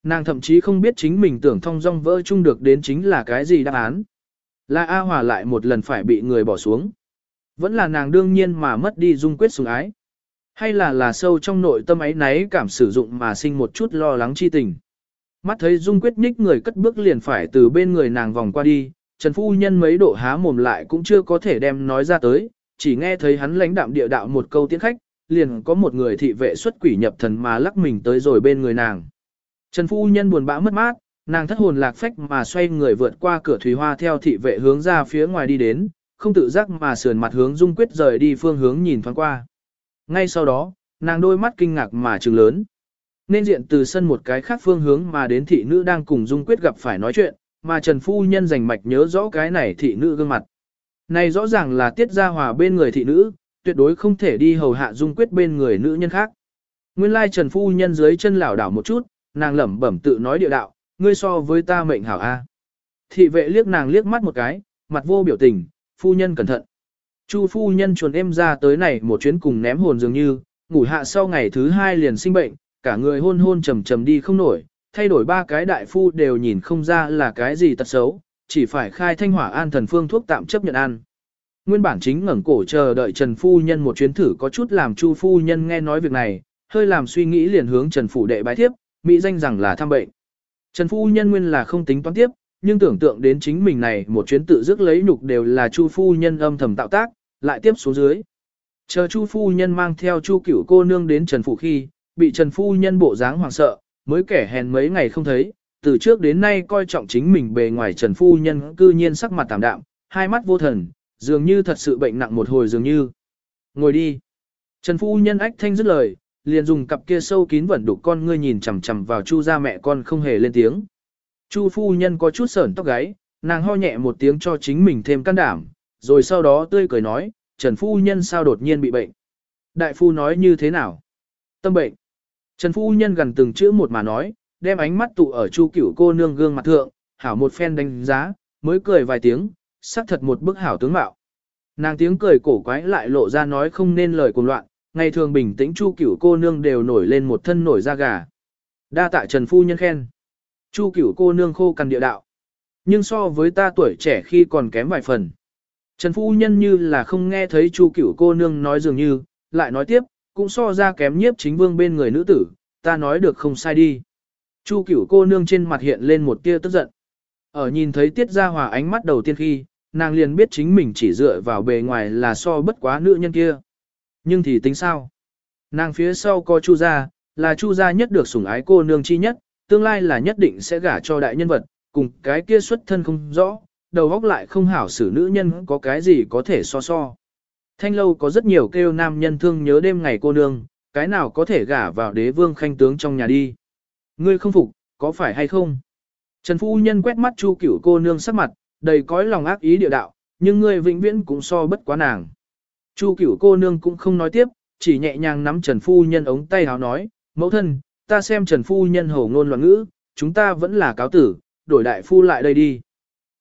Nàng thậm chí không biết chính mình tưởng thông dong vỡ chung được đến chính là cái gì đáp án. Là A Hòa lại một lần phải bị người bỏ xuống. Vẫn là nàng đương nhiên mà mất đi dung quyết sủng ái. Hay là là sâu trong nội tâm ấy náy cảm sử dụng mà sinh một chút lo lắng chi tình. Mắt thấy dung quyết nhích người cất bước liền phải từ bên người nàng vòng qua đi, Trần Phu Nhân mấy độ há mồm lại cũng chưa có thể đem nói ra tới, chỉ nghe thấy hắn lãnh đạm địa đạo một câu tiễn khách, liền có một người thị vệ xuất quỷ nhập thần mà lắc mình tới rồi bên người nàng. Trần Phu Nhân buồn bã mất mát, nàng thất hồn lạc phách mà xoay người vượt qua cửa thủy hoa theo thị vệ hướng ra phía ngoài đi đến, không tự giác mà sườn mặt hướng Dung Quyết rời đi phương hướng nhìn thoáng qua. Ngay sau đó, nàng đôi mắt kinh ngạc mà trừng lớn. Nên diện từ sân một cái khác phương hướng mà đến thị nữ đang cùng Dung Quyết gặp phải nói chuyện, mà Trần Phu Nhân rành mạch nhớ rõ cái này thị nữ gương mặt. Này rõ ràng là tiết gia hòa bên người thị nữ, tuyệt đối không thể đi hầu hạ Dung Quyết bên người nữ nhân khác. Nguyên lai Trần Phu Nhân dưới chân lảo đảo một chút, nàng lẩm bẩm tự nói địa đạo, ngươi so với ta mệnh hảo A. Thị vệ liếc nàng liếc mắt một cái, mặt vô biểu tình, phu nhân cẩn thận. Chu phu nhân chuồn em ra tới này một chuyến cùng ném hồn dường như, ngủ hạ sau ngày thứ hai liền sinh bệnh, cả người hôn hôn trầm trầm đi không nổi, thay đổi ba cái đại phu đều nhìn không ra là cái gì tật xấu, chỉ phải khai thanh hỏa an thần phương thuốc tạm chấp nhận ăn. Nguyên bản chính ngẩng cổ chờ đợi Trần phu nhân một chuyến thử có chút làm Chu phu nhân nghe nói việc này, hơi làm suy nghĩ liền hướng Trần phủ đệ bái thiếp, mỹ danh rằng là thăm bệnh. Trần phu nhân nguyên là không tính toán tiếp, nhưng tưởng tượng đến chính mình này một chuyến tự dứt lấy nhục đều là Chu phu nhân âm thầm tạo tác, lại tiếp xuống dưới. Chờ Chu phu nhân mang theo Chu cửu cô nương đến Trần phủ khi, bị Trần phu nhân bộ dáng hoảng sợ, mới kẻ hèn mấy ngày không thấy, từ trước đến nay coi trọng chính mình bề ngoài Trần phu nhân cư nhiên sắc mặt tạm đạm, hai mắt vô thần, dường như thật sự bệnh nặng một hồi dường như. Ngồi đi. Trần phu nhân ách thanh dứt lời, liền dùng cặp kia sâu kín vẫn đục con ngươi nhìn chằm chằm vào Chu gia mẹ con không hề lên tiếng. Chu phu nhân có chút sởn tóc gáy, nàng ho nhẹ một tiếng cho chính mình thêm can đảm, rồi sau đó tươi cười nói, Trần phu nhân sao đột nhiên bị bệnh. Đại phu nói như thế nào? Tâm bệnh. Trần phu nhân gần từng chữ một mà nói, đem ánh mắt tụ ở chu cửu cô nương gương mặt thượng, hảo một phen đánh giá, mới cười vài tiếng, xác thật một bức hảo tướng mạo. Nàng tiếng cười cổ quái lại lộ ra nói không nên lời cuồng loạn, ngày thường bình tĩnh chu cửu cô nương đều nổi lên một thân nổi da gà. Đa tạ Trần phu nhân khen. Chu cửu cô nương khô cằn địa đạo. Nhưng so với ta tuổi trẻ khi còn kém vài phần. Trần Phu Nhân như là không nghe thấy Chu cửu cô nương nói dường như, lại nói tiếp, cũng so ra kém nhiếp chính vương bên người nữ tử, ta nói được không sai đi. Chu cửu cô nương trên mặt hiện lên một tia tức giận. Ở nhìn thấy tiết gia hòa ánh mắt đầu tiên khi, nàng liền biết chính mình chỉ dựa vào bề ngoài là so bất quá nữ nhân kia. Nhưng thì tính sao? Nàng phía sau có chu gia, là chu gia nhất được sủng ái cô nương chi nhất, tương lai là nhất định sẽ gả cho đại nhân vật, cùng cái kia xuất thân không rõ, đầu óc lại không hảo xử nữ nhân có cái gì có thể so so. Thanh lâu có rất nhiều kêu nam nhân thương nhớ đêm ngày cô nương, cái nào có thể gả vào đế vương khanh tướng trong nhà đi. Ngươi không phục, có phải hay không? Trần Phu Nhân quét mắt Chu Cửu cô nương sắc mặt, đầy cõi lòng ác ý địa đạo, nhưng ngươi vĩnh viễn cũng so bất quá nàng. Chu cửu cô nương cũng không nói tiếp, chỉ nhẹ nhàng nắm Trần Phu Nhân ống tay háo nói, mẫu thân, ta xem Trần Phu Nhân hổ ngôn loạn ngữ, chúng ta vẫn là cáo tử, đổi đại phu lại đây đi.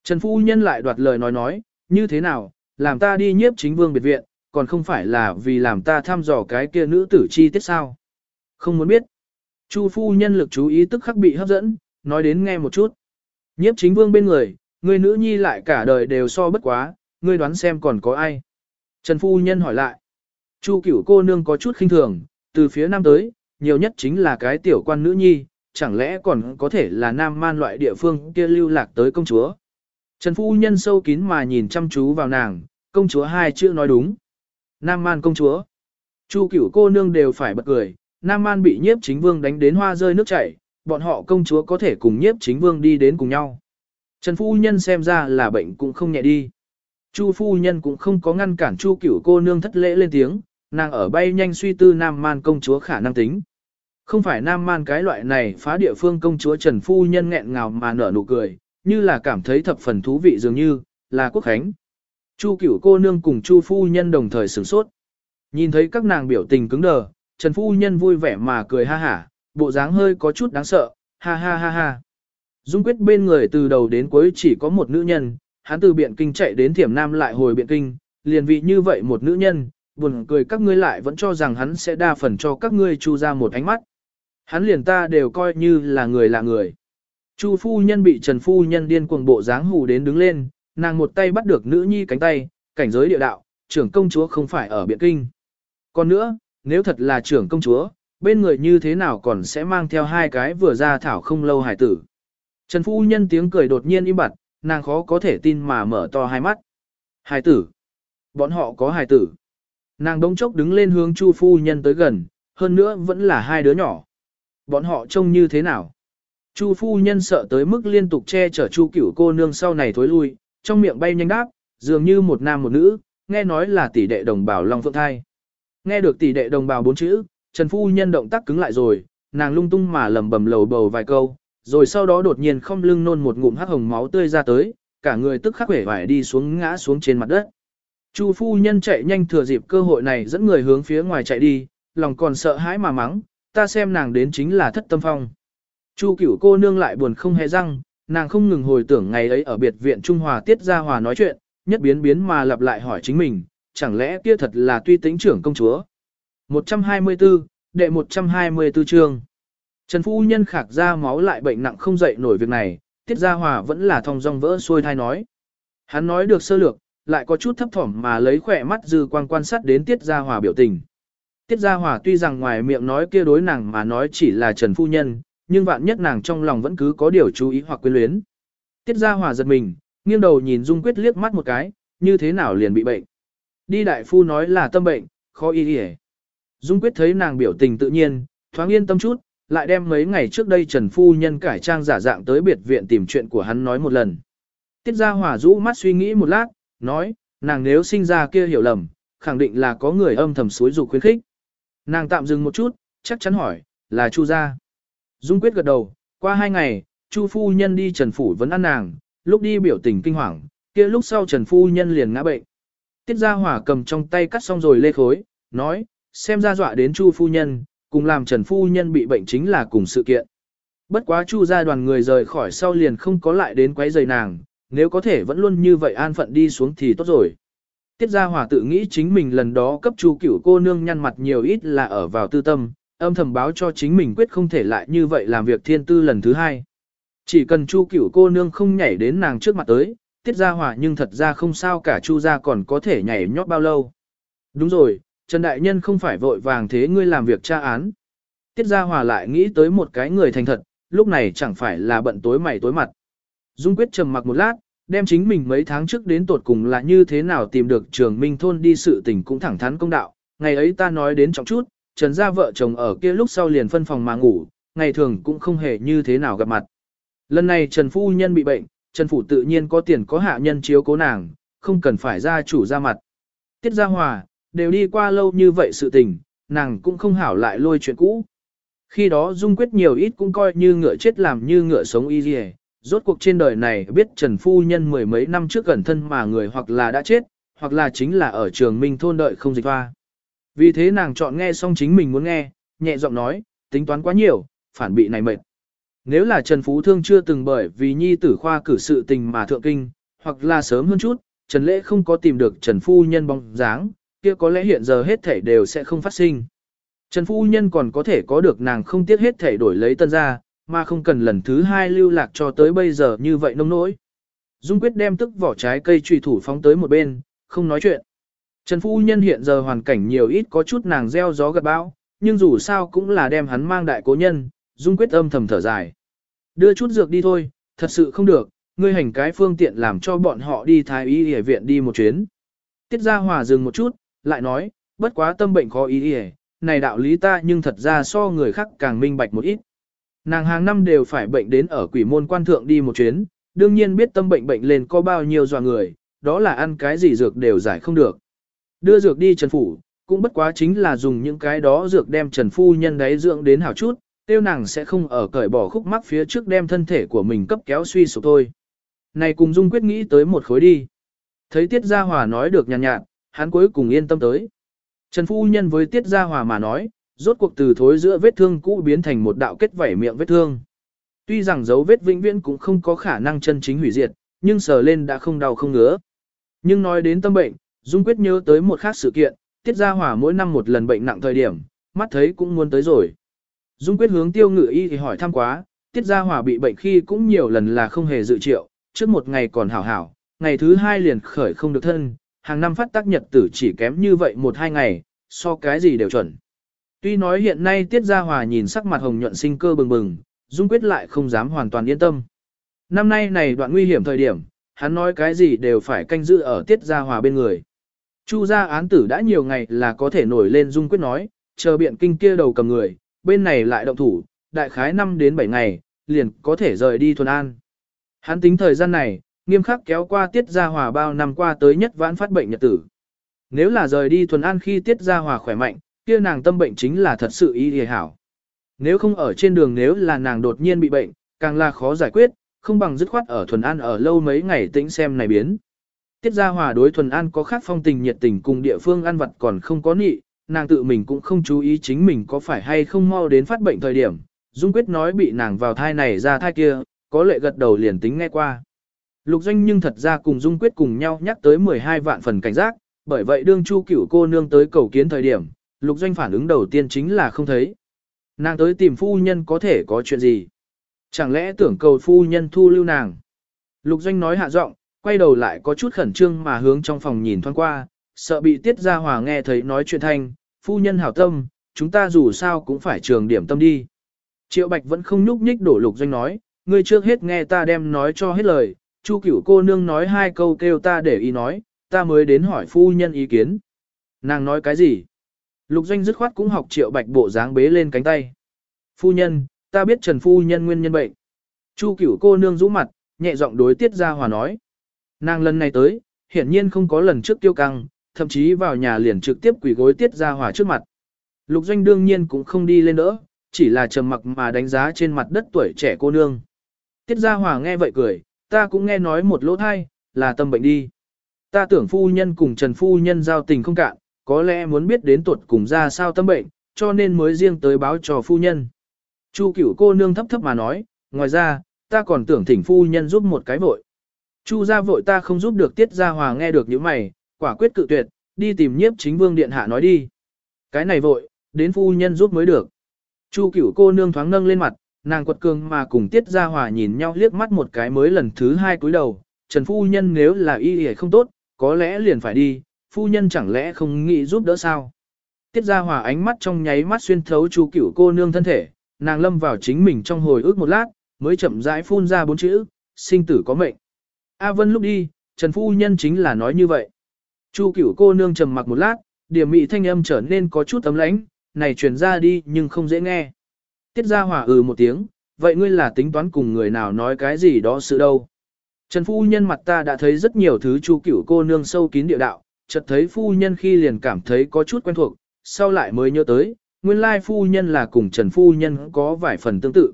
Trần Phu Nhân lại đoạt lời nói nói, như thế nào, làm ta đi nhiếp chính vương biệt viện, còn không phải là vì làm ta thăm dò cái kia nữ tử chi tiết sao. Không muốn biết. Chu Phu Nhân lực chú ý tức khắc bị hấp dẫn, nói đến nghe một chút. Nhiếp chính vương bên người, người nữ nhi lại cả đời đều so bất quá, ngươi đoán xem còn có ai. Trần Phu Nhân hỏi lại. Chu cửu cô nương có chút khinh thường, từ phía nam tới, nhiều nhất chính là cái tiểu quan nữ nhi, chẳng lẽ còn có thể là nam man loại địa phương kia lưu lạc tới công chúa. Trần Phu Nhân sâu kín mà nhìn chăm chú vào nàng, công chúa hai chữ nói đúng. Nam man công chúa. Chu cửu cô nương đều phải bật cười, Nam man bị nhiếp chính vương đánh đến hoa rơi nước chảy, bọn họ công chúa có thể cùng nhiếp chính vương đi đến cùng nhau. Trần Phu Nhân xem ra là bệnh cũng không nhẹ đi. Chu Phu Nhân cũng không có ngăn cản Chu cửu cô nương thất lễ lên tiếng, nàng ở bay nhanh suy tư Nam Man công chúa khả năng tính. Không phải Nam Man cái loại này phá địa phương công chúa Trần Phu Nhân nghẹn ngào mà nở nụ cười, như là cảm thấy thập phần thú vị dường như, là quốc khánh. Chu cửu cô nương cùng Chu Phu Nhân đồng thời sửng sốt. Nhìn thấy các nàng biểu tình cứng đờ, Trần Phu Nhân vui vẻ mà cười ha hả, bộ dáng hơi có chút đáng sợ, ha ha ha ha. Dung quyết bên người từ đầu đến cuối chỉ có một nữ nhân, hắn từ biện kinh chạy đến thiểm nam lại hồi biện kinh, liền vị như vậy một nữ nhân, buồn cười các ngươi lại vẫn cho rằng hắn sẽ đa phần cho các ngươi chu ra một ánh mắt. Hắn liền ta đều coi như là người là người. Chu phu nhân bị Trần phu nhân điên cuồng bộ dáng hù đến đứng lên, nàng một tay bắt được nữ nhi cánh tay, cảnh giới địa đạo, trưởng công chúa không phải ở biện kinh. Còn nữa, nếu thật là trưởng công chúa, bên người như thế nào còn sẽ mang theo hai cái vừa ra thảo không lâu hải tử. Trần phu nhân tiếng cười đột nhiên im bặt, nàng khó có thể tin mà mở to hai mắt. Hải tử. Bọn họ có hải tử. Nàng đống chốc đứng lên hướng Chu phu nhân tới gần, hơn nữa vẫn là hai đứa nhỏ. Bọn họ trông như thế nào? Chu phu nhân sợ tới mức liên tục che chở Chu cửu cô nương sau này thối lui, trong miệng bay nhanh đáp, dường như một nam một nữ, nghe nói là tỷ đệ đồng bào Long Phượng Thai. Nghe được tỷ đệ đồng bào bốn chữ, Trần phu nhân động tác cứng lại rồi, nàng lung tung mà lẩm bẩm lầu bầu vài câu, rồi sau đó đột nhiên không lưng nôn một ngụm hắc hồng máu tươi ra tới, cả người tức khắc vẻ vải đi xuống ngã xuống trên mặt đất. Chu phu nhân chạy nhanh thừa dịp cơ hội này dẫn người hướng phía ngoài chạy đi, lòng còn sợ hãi mà mắng, ta xem nàng đến chính là thất tâm phong. Chu cửu cô nương lại buồn không hề răng, nàng không ngừng hồi tưởng ngày ấy ở biệt viện Trung Hòa tiết ra hòa nói chuyện, nhất biến biến mà lặp lại hỏi chính mình, chẳng lẽ kia thật là tuy tính trưởng công chúa. 124, đệ 124 chương. Trần Phu Nhân khạc ra máu lại bệnh nặng không dậy nổi việc này, Tiết Gia Hòa vẫn là thong dong vỡ xuôi thai nói. Hắn nói được sơ lược, lại có chút thấp thỏm mà lấy khỏe mắt dư quan quan sát đến Tiết Gia Hòa biểu tình. Tiết Gia Hòa tuy rằng ngoài miệng nói kia đối nàng mà nói chỉ là Trần Phu Nhân, nhưng vạn nhất nàng trong lòng vẫn cứ có điều chú ý hoặc quyến luyến. Tiết Gia Hòa giật mình, nghiêng đầu nhìn Dung Quyết liếc mắt một cái, như thế nào liền bị bệnh. Đi đại phu nói là tâm bệnh, khó y đi Dung Quyết thấy nàng biểu tình tự nhiên, thoáng yên tâm chút, lại đem mấy ngày trước đây Trần Phu Nhân cải trang giả dạng tới biệt viện tìm chuyện của hắn nói một lần. Tiết Gia Hòa rũ mắt suy nghĩ một lát, nói, nàng nếu sinh ra kia hiểu lầm, khẳng định là có người âm thầm suối dục khuyến khích. Nàng tạm dừng một chút, chắc chắn hỏi, là Chu gia. Dung quyết gật đầu, qua hai ngày, Chu phu nhân đi Trần phủ vẫn ăn nàng, lúc đi biểu tình kinh hoàng, kia lúc sau Trần phu nhân liền ngã bệnh. Tiết Gia Hỏa cầm trong tay cắt xong rồi lê khối, nói, xem ra dọa đến Chu phu nhân, cùng làm Trần phu nhân bị bệnh chính là cùng sự kiện. Bất quá Chu gia đoàn người rời khỏi sau liền không có lại đến quấy rầy nàng, nếu có thể vẫn luôn như vậy an phận đi xuống thì tốt rồi. Tiết Gia Hòa tự nghĩ chính mình lần đó cấp Chu Cửu cô nương nhăn mặt nhiều ít là ở vào tư tâm, âm thầm báo cho chính mình quyết không thể lại như vậy làm việc thiên tư lần thứ hai. Chỉ cần Chu Cửu cô nương không nhảy đến nàng trước mặt tới, Tiết Gia Hòa nhưng thật ra không sao cả Chu gia còn có thể nhảy nhót bao lâu. Đúng rồi, Trần Đại Nhân không phải vội vàng thế ngươi làm việc tra án. Tiết Gia Hòa lại nghĩ tới một cái người thành thật, lúc này chẳng phải là bận tối mày tối mặt. Dung quyết trầm mặc một lát, đem chính mình mấy tháng trước đến tột cùng là như thế nào tìm được trường minh thôn đi sự tình cũng thẳng thắn công đạo. Ngày ấy ta nói đến trọng chút, Trần gia vợ chồng ở kia lúc sau liền phân phòng mà ngủ, ngày thường cũng không hề như thế nào gặp mặt. Lần này Trần Phu Nhân bị bệnh, Trần Phủ tự nhiên có tiền có hạ nhân chiếu cố nàng, không cần phải ra chủ ra mặt. Tiết Gia Hòa, đều đi qua lâu như vậy sự tình, nàng cũng không hảo lại lôi chuyện cũ. Khi đó Dung Quyết nhiều ít cũng coi như ngựa chết làm như ngựa sống y dì Rốt cuộc trên đời này biết Trần Phu Nhân mười mấy năm trước gần thân mà người hoặc là đã chết, hoặc là chính là ở trường minh thôn đợi không dịch hoa. Vì thế nàng chọn nghe xong chính mình muốn nghe, nhẹ giọng nói, tính toán quá nhiều, phản bị này mệt. Nếu là Trần Phú Thương chưa từng bởi vì nhi tử khoa cử sự tình mà thượng kinh, hoặc là sớm hơn chút, Trần Lễ không có tìm được Trần Phu Nhân bóng dáng, kia có lẽ hiện giờ hết thảy đều sẽ không phát sinh. Trần Phu Nhân còn có thể có được nàng không tiếc hết thảy đổi lấy tân ra, mà không cần lần thứ hai lưu lạc cho tới bây giờ như vậy nông nỗi. Dung quyết đem tức vỏ trái cây trùy thủ phóng tới một bên, không nói chuyện. Trần Phu Nhân hiện giờ hoàn cảnh nhiều ít có chút nàng gieo gió gật bão, nhưng dù sao cũng là đem hắn mang đại cố nhân, Dung quyết âm thầm thở dài. Đưa chút dược đi thôi, thật sự không được, ngươi hành cái phương tiện làm cho bọn họ đi thái y y viện đi một chuyến. Tiết Gia Hòa dừng một chút, lại nói, bất quá tâm bệnh khó ý ý này đạo lý ta nhưng thật ra so người khác càng minh bạch một ít. Nàng hàng năm đều phải bệnh đến ở quỷ môn quan thượng đi một chuyến, đương nhiên biết tâm bệnh bệnh lên có bao nhiêu dò người, đó là ăn cái gì dược đều giải không được. Đưa dược đi Trần Phủ, cũng bất quá chính là dùng những cái đó dược đem Trần Phu Nhân đấy dưỡng đến hảo chút, tiêu nàng sẽ không ở cởi bỏ khúc mắc phía trước đem thân thể của mình cấp kéo suy sụp thôi. Này cùng Dung quyết nghĩ tới một khối đi. Thấy Tiết Gia Hòa nói được nhàn nhạt, nhạt, hắn cuối cùng yên tâm tới. Trần Phu Nhân với Tiết Gia Hòa mà nói, rốt cuộc từ thối giữa vết thương cũ biến thành một đạo kết vảy miệng vết thương. Tuy rằng dấu vết vĩnh viễn cũng không có khả năng chân chính hủy diệt, nhưng sờ lên đã không đau không ngứa. Nhưng nói đến tâm bệnh, Dung quyết nhớ tới một khác sự kiện, Tiết Gia Hòa mỗi năm một lần bệnh nặng thời điểm, mắt thấy cũng muốn tới rồi. Dung quyết hướng tiêu ngự y thì hỏi thăm quá, Tiết Gia Hòa bị bệnh khi cũng nhiều lần là không hề dự triệu, trước một ngày còn hảo hảo, ngày thứ hai liền khởi không được thân, hàng năm phát tác nhật tử chỉ kém như vậy một hai ngày, so cái gì đều chuẩn. Tuy nói hiện nay Tiết Gia Hòa nhìn sắc mặt hồng nhuận sinh cơ bừng bừng, Dung quyết lại không dám hoàn toàn yên tâm. Năm nay này đoạn nguy hiểm thời điểm, hắn nói cái gì đều phải canh giữ ở Tiết Gia Hòa bên người. Chu gia án tử đã nhiều ngày là có thể nổi lên Dung quyết nói, chờ biện kinh kia đầu cầm người, bên này lại động thủ, đại khái 5 đến 7 ngày, liền có thể rời đi thuần an. Hắn tính thời gian này, nghiêm khắc kéo qua tiết gia hòa bao năm qua tới nhất vãn phát bệnh nhật tử. Nếu là rời đi thuần an khi tiết gia hòa khỏe mạnh, kia nàng tâm bệnh chính là thật sự ý hề hảo. Nếu không ở trên đường nếu là nàng đột nhiên bị bệnh, càng là khó giải quyết, không bằng dứt khoát ở thuần an ở lâu mấy ngày tĩnh xem này biến. Tiết gia hòa đối thuần an có khác phong tình nhiệt tình cùng địa phương ăn vật còn không có nị, nàng tự mình cũng không chú ý chính mình có phải hay không mau đến phát bệnh thời điểm. Dung quyết nói bị nàng vào thai này ra thai kia, có lệ gật đầu liền tính nghe qua. Lục doanh nhưng thật ra cùng Dung quyết cùng nhau nhắc tới 12 vạn phần cảnh giác, bởi vậy đương chu cửu cô nương tới cầu kiến thời điểm, lục doanh phản ứng đầu tiên chính là không thấy. Nàng tới tìm phu nhân có thể có chuyện gì? Chẳng lẽ tưởng cầu phu nhân thu lưu nàng? Lục doanh nói hạ giọng, quay đầu lại có chút khẩn trương mà hướng trong phòng nhìn thoáng qua, sợ bị tiết gia hòa nghe thấy nói chuyện thanh, phu nhân hảo tâm, chúng ta dù sao cũng phải trường điểm tâm đi. Triệu Bạch vẫn không nhúc nhích đổ lục doanh nói, ngươi trước hết nghe ta đem nói cho hết lời, Chu cửu cô nương nói hai câu kêu ta để ý nói, ta mới đến hỏi phu nhân ý kiến. Nàng nói cái gì? Lục doanh dứt khoát cũng học triệu bạch bộ dáng bế lên cánh tay. Phu nhân, ta biết trần phu nhân nguyên nhân bệnh. Chu cửu cô nương rũ mặt, nhẹ giọng đối tiết ra hòa nói. Nàng lần này tới, hiển nhiên không có lần trước tiêu căng, thậm chí vào nhà liền trực tiếp quỳ gối tiết ra hòa trước mặt. Lục doanh đương nhiên cũng không đi lên nữa, chỉ là trầm mặc mà đánh giá trên mặt đất tuổi trẻ cô nương. Tiết gia hòa nghe vậy cười, ta cũng nghe nói một lỗ thai, là tâm bệnh đi. Ta tưởng phu nhân cùng Trần phu nhân giao tình không cạn, có lẽ muốn biết đến tuột cùng ra sao tâm bệnh, cho nên mới riêng tới báo cho phu nhân. Chu cửu cô nương thấp thấp mà nói, ngoài ra, ta còn tưởng thỉnh phu nhân giúp một cái vội. Chu gia vội ta không giúp được tiết gia hòa nghe được những mày, quả quyết cự tuyệt, đi tìm nhiếp chính vương điện hạ nói đi. Cái này vội, đến phu nhân giúp mới được. Chu cửu cô nương thoáng nâng lên mặt, nàng quật cường mà cùng tiết gia hòa nhìn nhau liếc mắt một cái mới lần thứ hai cúi đầu. Trần phu nhân nếu là y hề không tốt, có lẽ liền phải đi, phu nhân chẳng lẽ không nghĩ giúp đỡ sao. Tiết gia hòa ánh mắt trong nháy mắt xuyên thấu chu cửu cô nương thân thể, nàng lâm vào chính mình trong hồi ức một lát, mới chậm rãi phun ra bốn chữ, sinh tử có mệnh. A Vân lúc đi, Trần Phu Nhân chính là nói như vậy. Chu cửu cô nương trầm mặc một lát, điểm mị thanh âm trở nên có chút ấm lãnh, này truyền ra đi nhưng không dễ nghe. Tiết ra hỏa ừ một tiếng, vậy ngươi là tính toán cùng người nào nói cái gì đó sự đâu. Trần phu nhân mặt ta đã thấy rất nhiều thứ chu cửu cô nương sâu kín địa đạo, chợt thấy phu nhân khi liền cảm thấy có chút quen thuộc, sau lại mới nhớ tới, nguyên lai phu nhân là cùng Trần phu nhân có vài phần tương tự.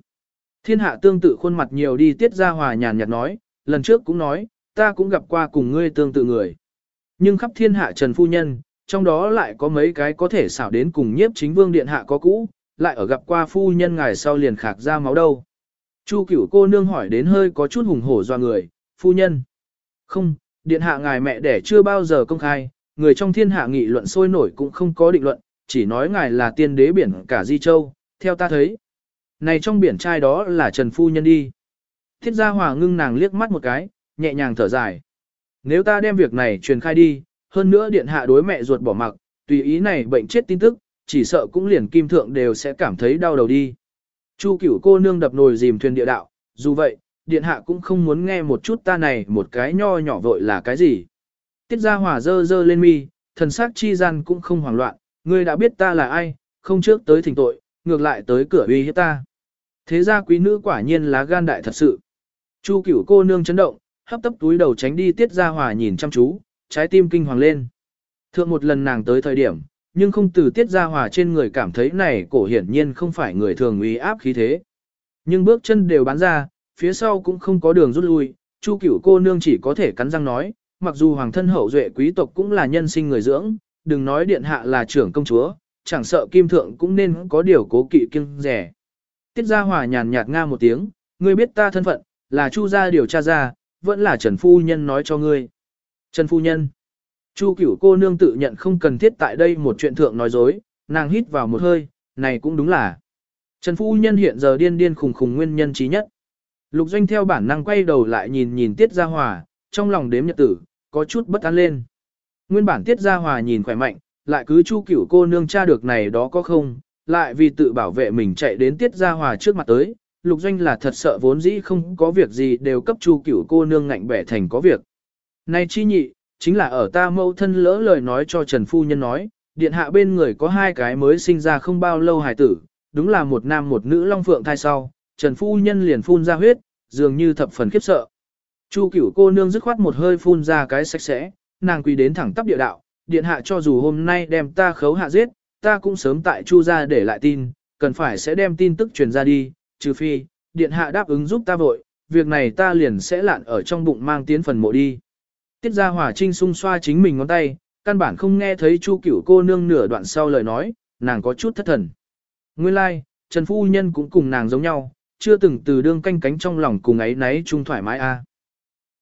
Thiên hạ tương tự khuôn mặt nhiều đi tiết ra hòa nhàn nhạt nói, lần trước cũng nói, ta cũng gặp qua cùng ngươi tương tự người. Nhưng khắp thiên hạ Trần Phu Nhân, trong đó lại có mấy cái có thể xảo đến cùng nhiếp chính vương điện hạ có cũ, lại ở gặp qua phu nhân ngài sau liền khạc ra máu đâu. Chu cửu cô nương hỏi đến hơi có chút hùng hổ do người, phu nhân. Không, điện hạ ngài mẹ đẻ chưa bao giờ công khai, người trong thiên hạ nghị luận sôi nổi cũng không có định luận, chỉ nói ngài là tiên đế biển cả Di Châu, theo ta thấy. Này trong biển trai đó là Trần Phu Nhân đi. Thiết gia hòa ngưng nàng liếc mắt một cái, nhẹ nhàng thở dài. Nếu ta đem việc này truyền khai đi, hơn nữa điện hạ đối mẹ ruột bỏ mặc, tùy ý này bệnh chết tin tức, chỉ sợ cũng liền kim thượng đều sẽ cảm thấy đau đầu đi. Chu cửu cô nương đập nồi dìm thuyền địa đạo, dù vậy, điện hạ cũng không muốn nghe một chút ta này một cái nho nhỏ vội là cái gì. Tiết gia hỏa dơ dơ lên mi, thần sắc chi gian cũng không hoảng loạn, ngươi đã biết ta là ai, không trước tới thỉnh tội, ngược lại tới cửa uy hiếp ta. Thế ra quý nữ quả nhiên lá gan đại thật sự. Chu cửu cô nương chấn động, hấp tấp túi đầu tránh đi tiết gia hòa nhìn chăm chú, trái tim kinh hoàng lên. Thượng một lần nàng tới thời điểm, nhưng không từ tiết gia hòa trên người cảm thấy này cổ hiển nhiên không phải người thường uy áp khí thế. Nhưng bước chân đều bán ra, phía sau cũng không có đường rút lui, chu cửu cô nương chỉ có thể cắn răng nói, mặc dù hoàng thân hậu duệ quý tộc cũng là nhân sinh người dưỡng, đừng nói điện hạ là trưởng công chúa, chẳng sợ kim thượng cũng nên có điều cố kỵ kiêng rẻ. Tiết gia hòa nhàn nhạt nga một tiếng, ngươi biết ta thân phận, là chu gia điều tra ra, vẫn là Trần Phu Nhân nói cho ngươi. Trần Phu Nhân. Chu cửu cô nương tự nhận không cần thiết tại đây một chuyện thượng nói dối, nàng hít vào một hơi, này cũng đúng là. Trần Phu Nhân hiện giờ điên điên khùng khùng nguyên nhân trí nhất. Lục Doanh theo bản năng quay đầu lại nhìn nhìn Tiết Gia Hòa, trong lòng đếm nhật tử, có chút bất an lên. Nguyên bản Tiết Gia Hòa nhìn khỏe mạnh, lại cứ chu cửu cô nương tra được này đó có không, lại vì tự bảo vệ mình chạy đến Tiết Gia Hòa trước mặt tới, Lục Doanh là thật sợ vốn dĩ không có việc gì đều cấp chu cửu cô nương ngạnh bẻ thành có việc. Này chi nhị, chính là ở ta mẫu thân lỡ lời nói cho Trần Phu Nhân nói, điện hạ bên người có hai cái mới sinh ra không bao lâu hài tử, đúng là một nam một nữ long phượng thai sau, Trần Phu Nhân liền phun ra huyết, dường như thập phần khiếp sợ. Chu cửu cô nương dứt khoát một hơi phun ra cái sạch sẽ, nàng quỳ đến thẳng tắp địa đạo, điện hạ cho dù hôm nay đem ta khấu hạ giết, ta cũng sớm tại chu ra để lại tin, cần phải sẽ đem tin tức truyền ra đi, trừ phi, điện hạ đáp ứng giúp ta vội, việc này ta liền sẽ lạn ở trong bụng mang tiến phần mộ đi. Tiết gia hỏa trinh xung xoa chính mình ngón tay, căn bản không nghe thấy chu cửu cô nương nửa đoạn sau lời nói, nàng có chút thất thần. Nguyên lai, like, Trần Phu Nhân cũng cùng nàng giống nhau, chưa từng từ đương canh cánh trong lòng cùng ấy náy chung thoải mái a.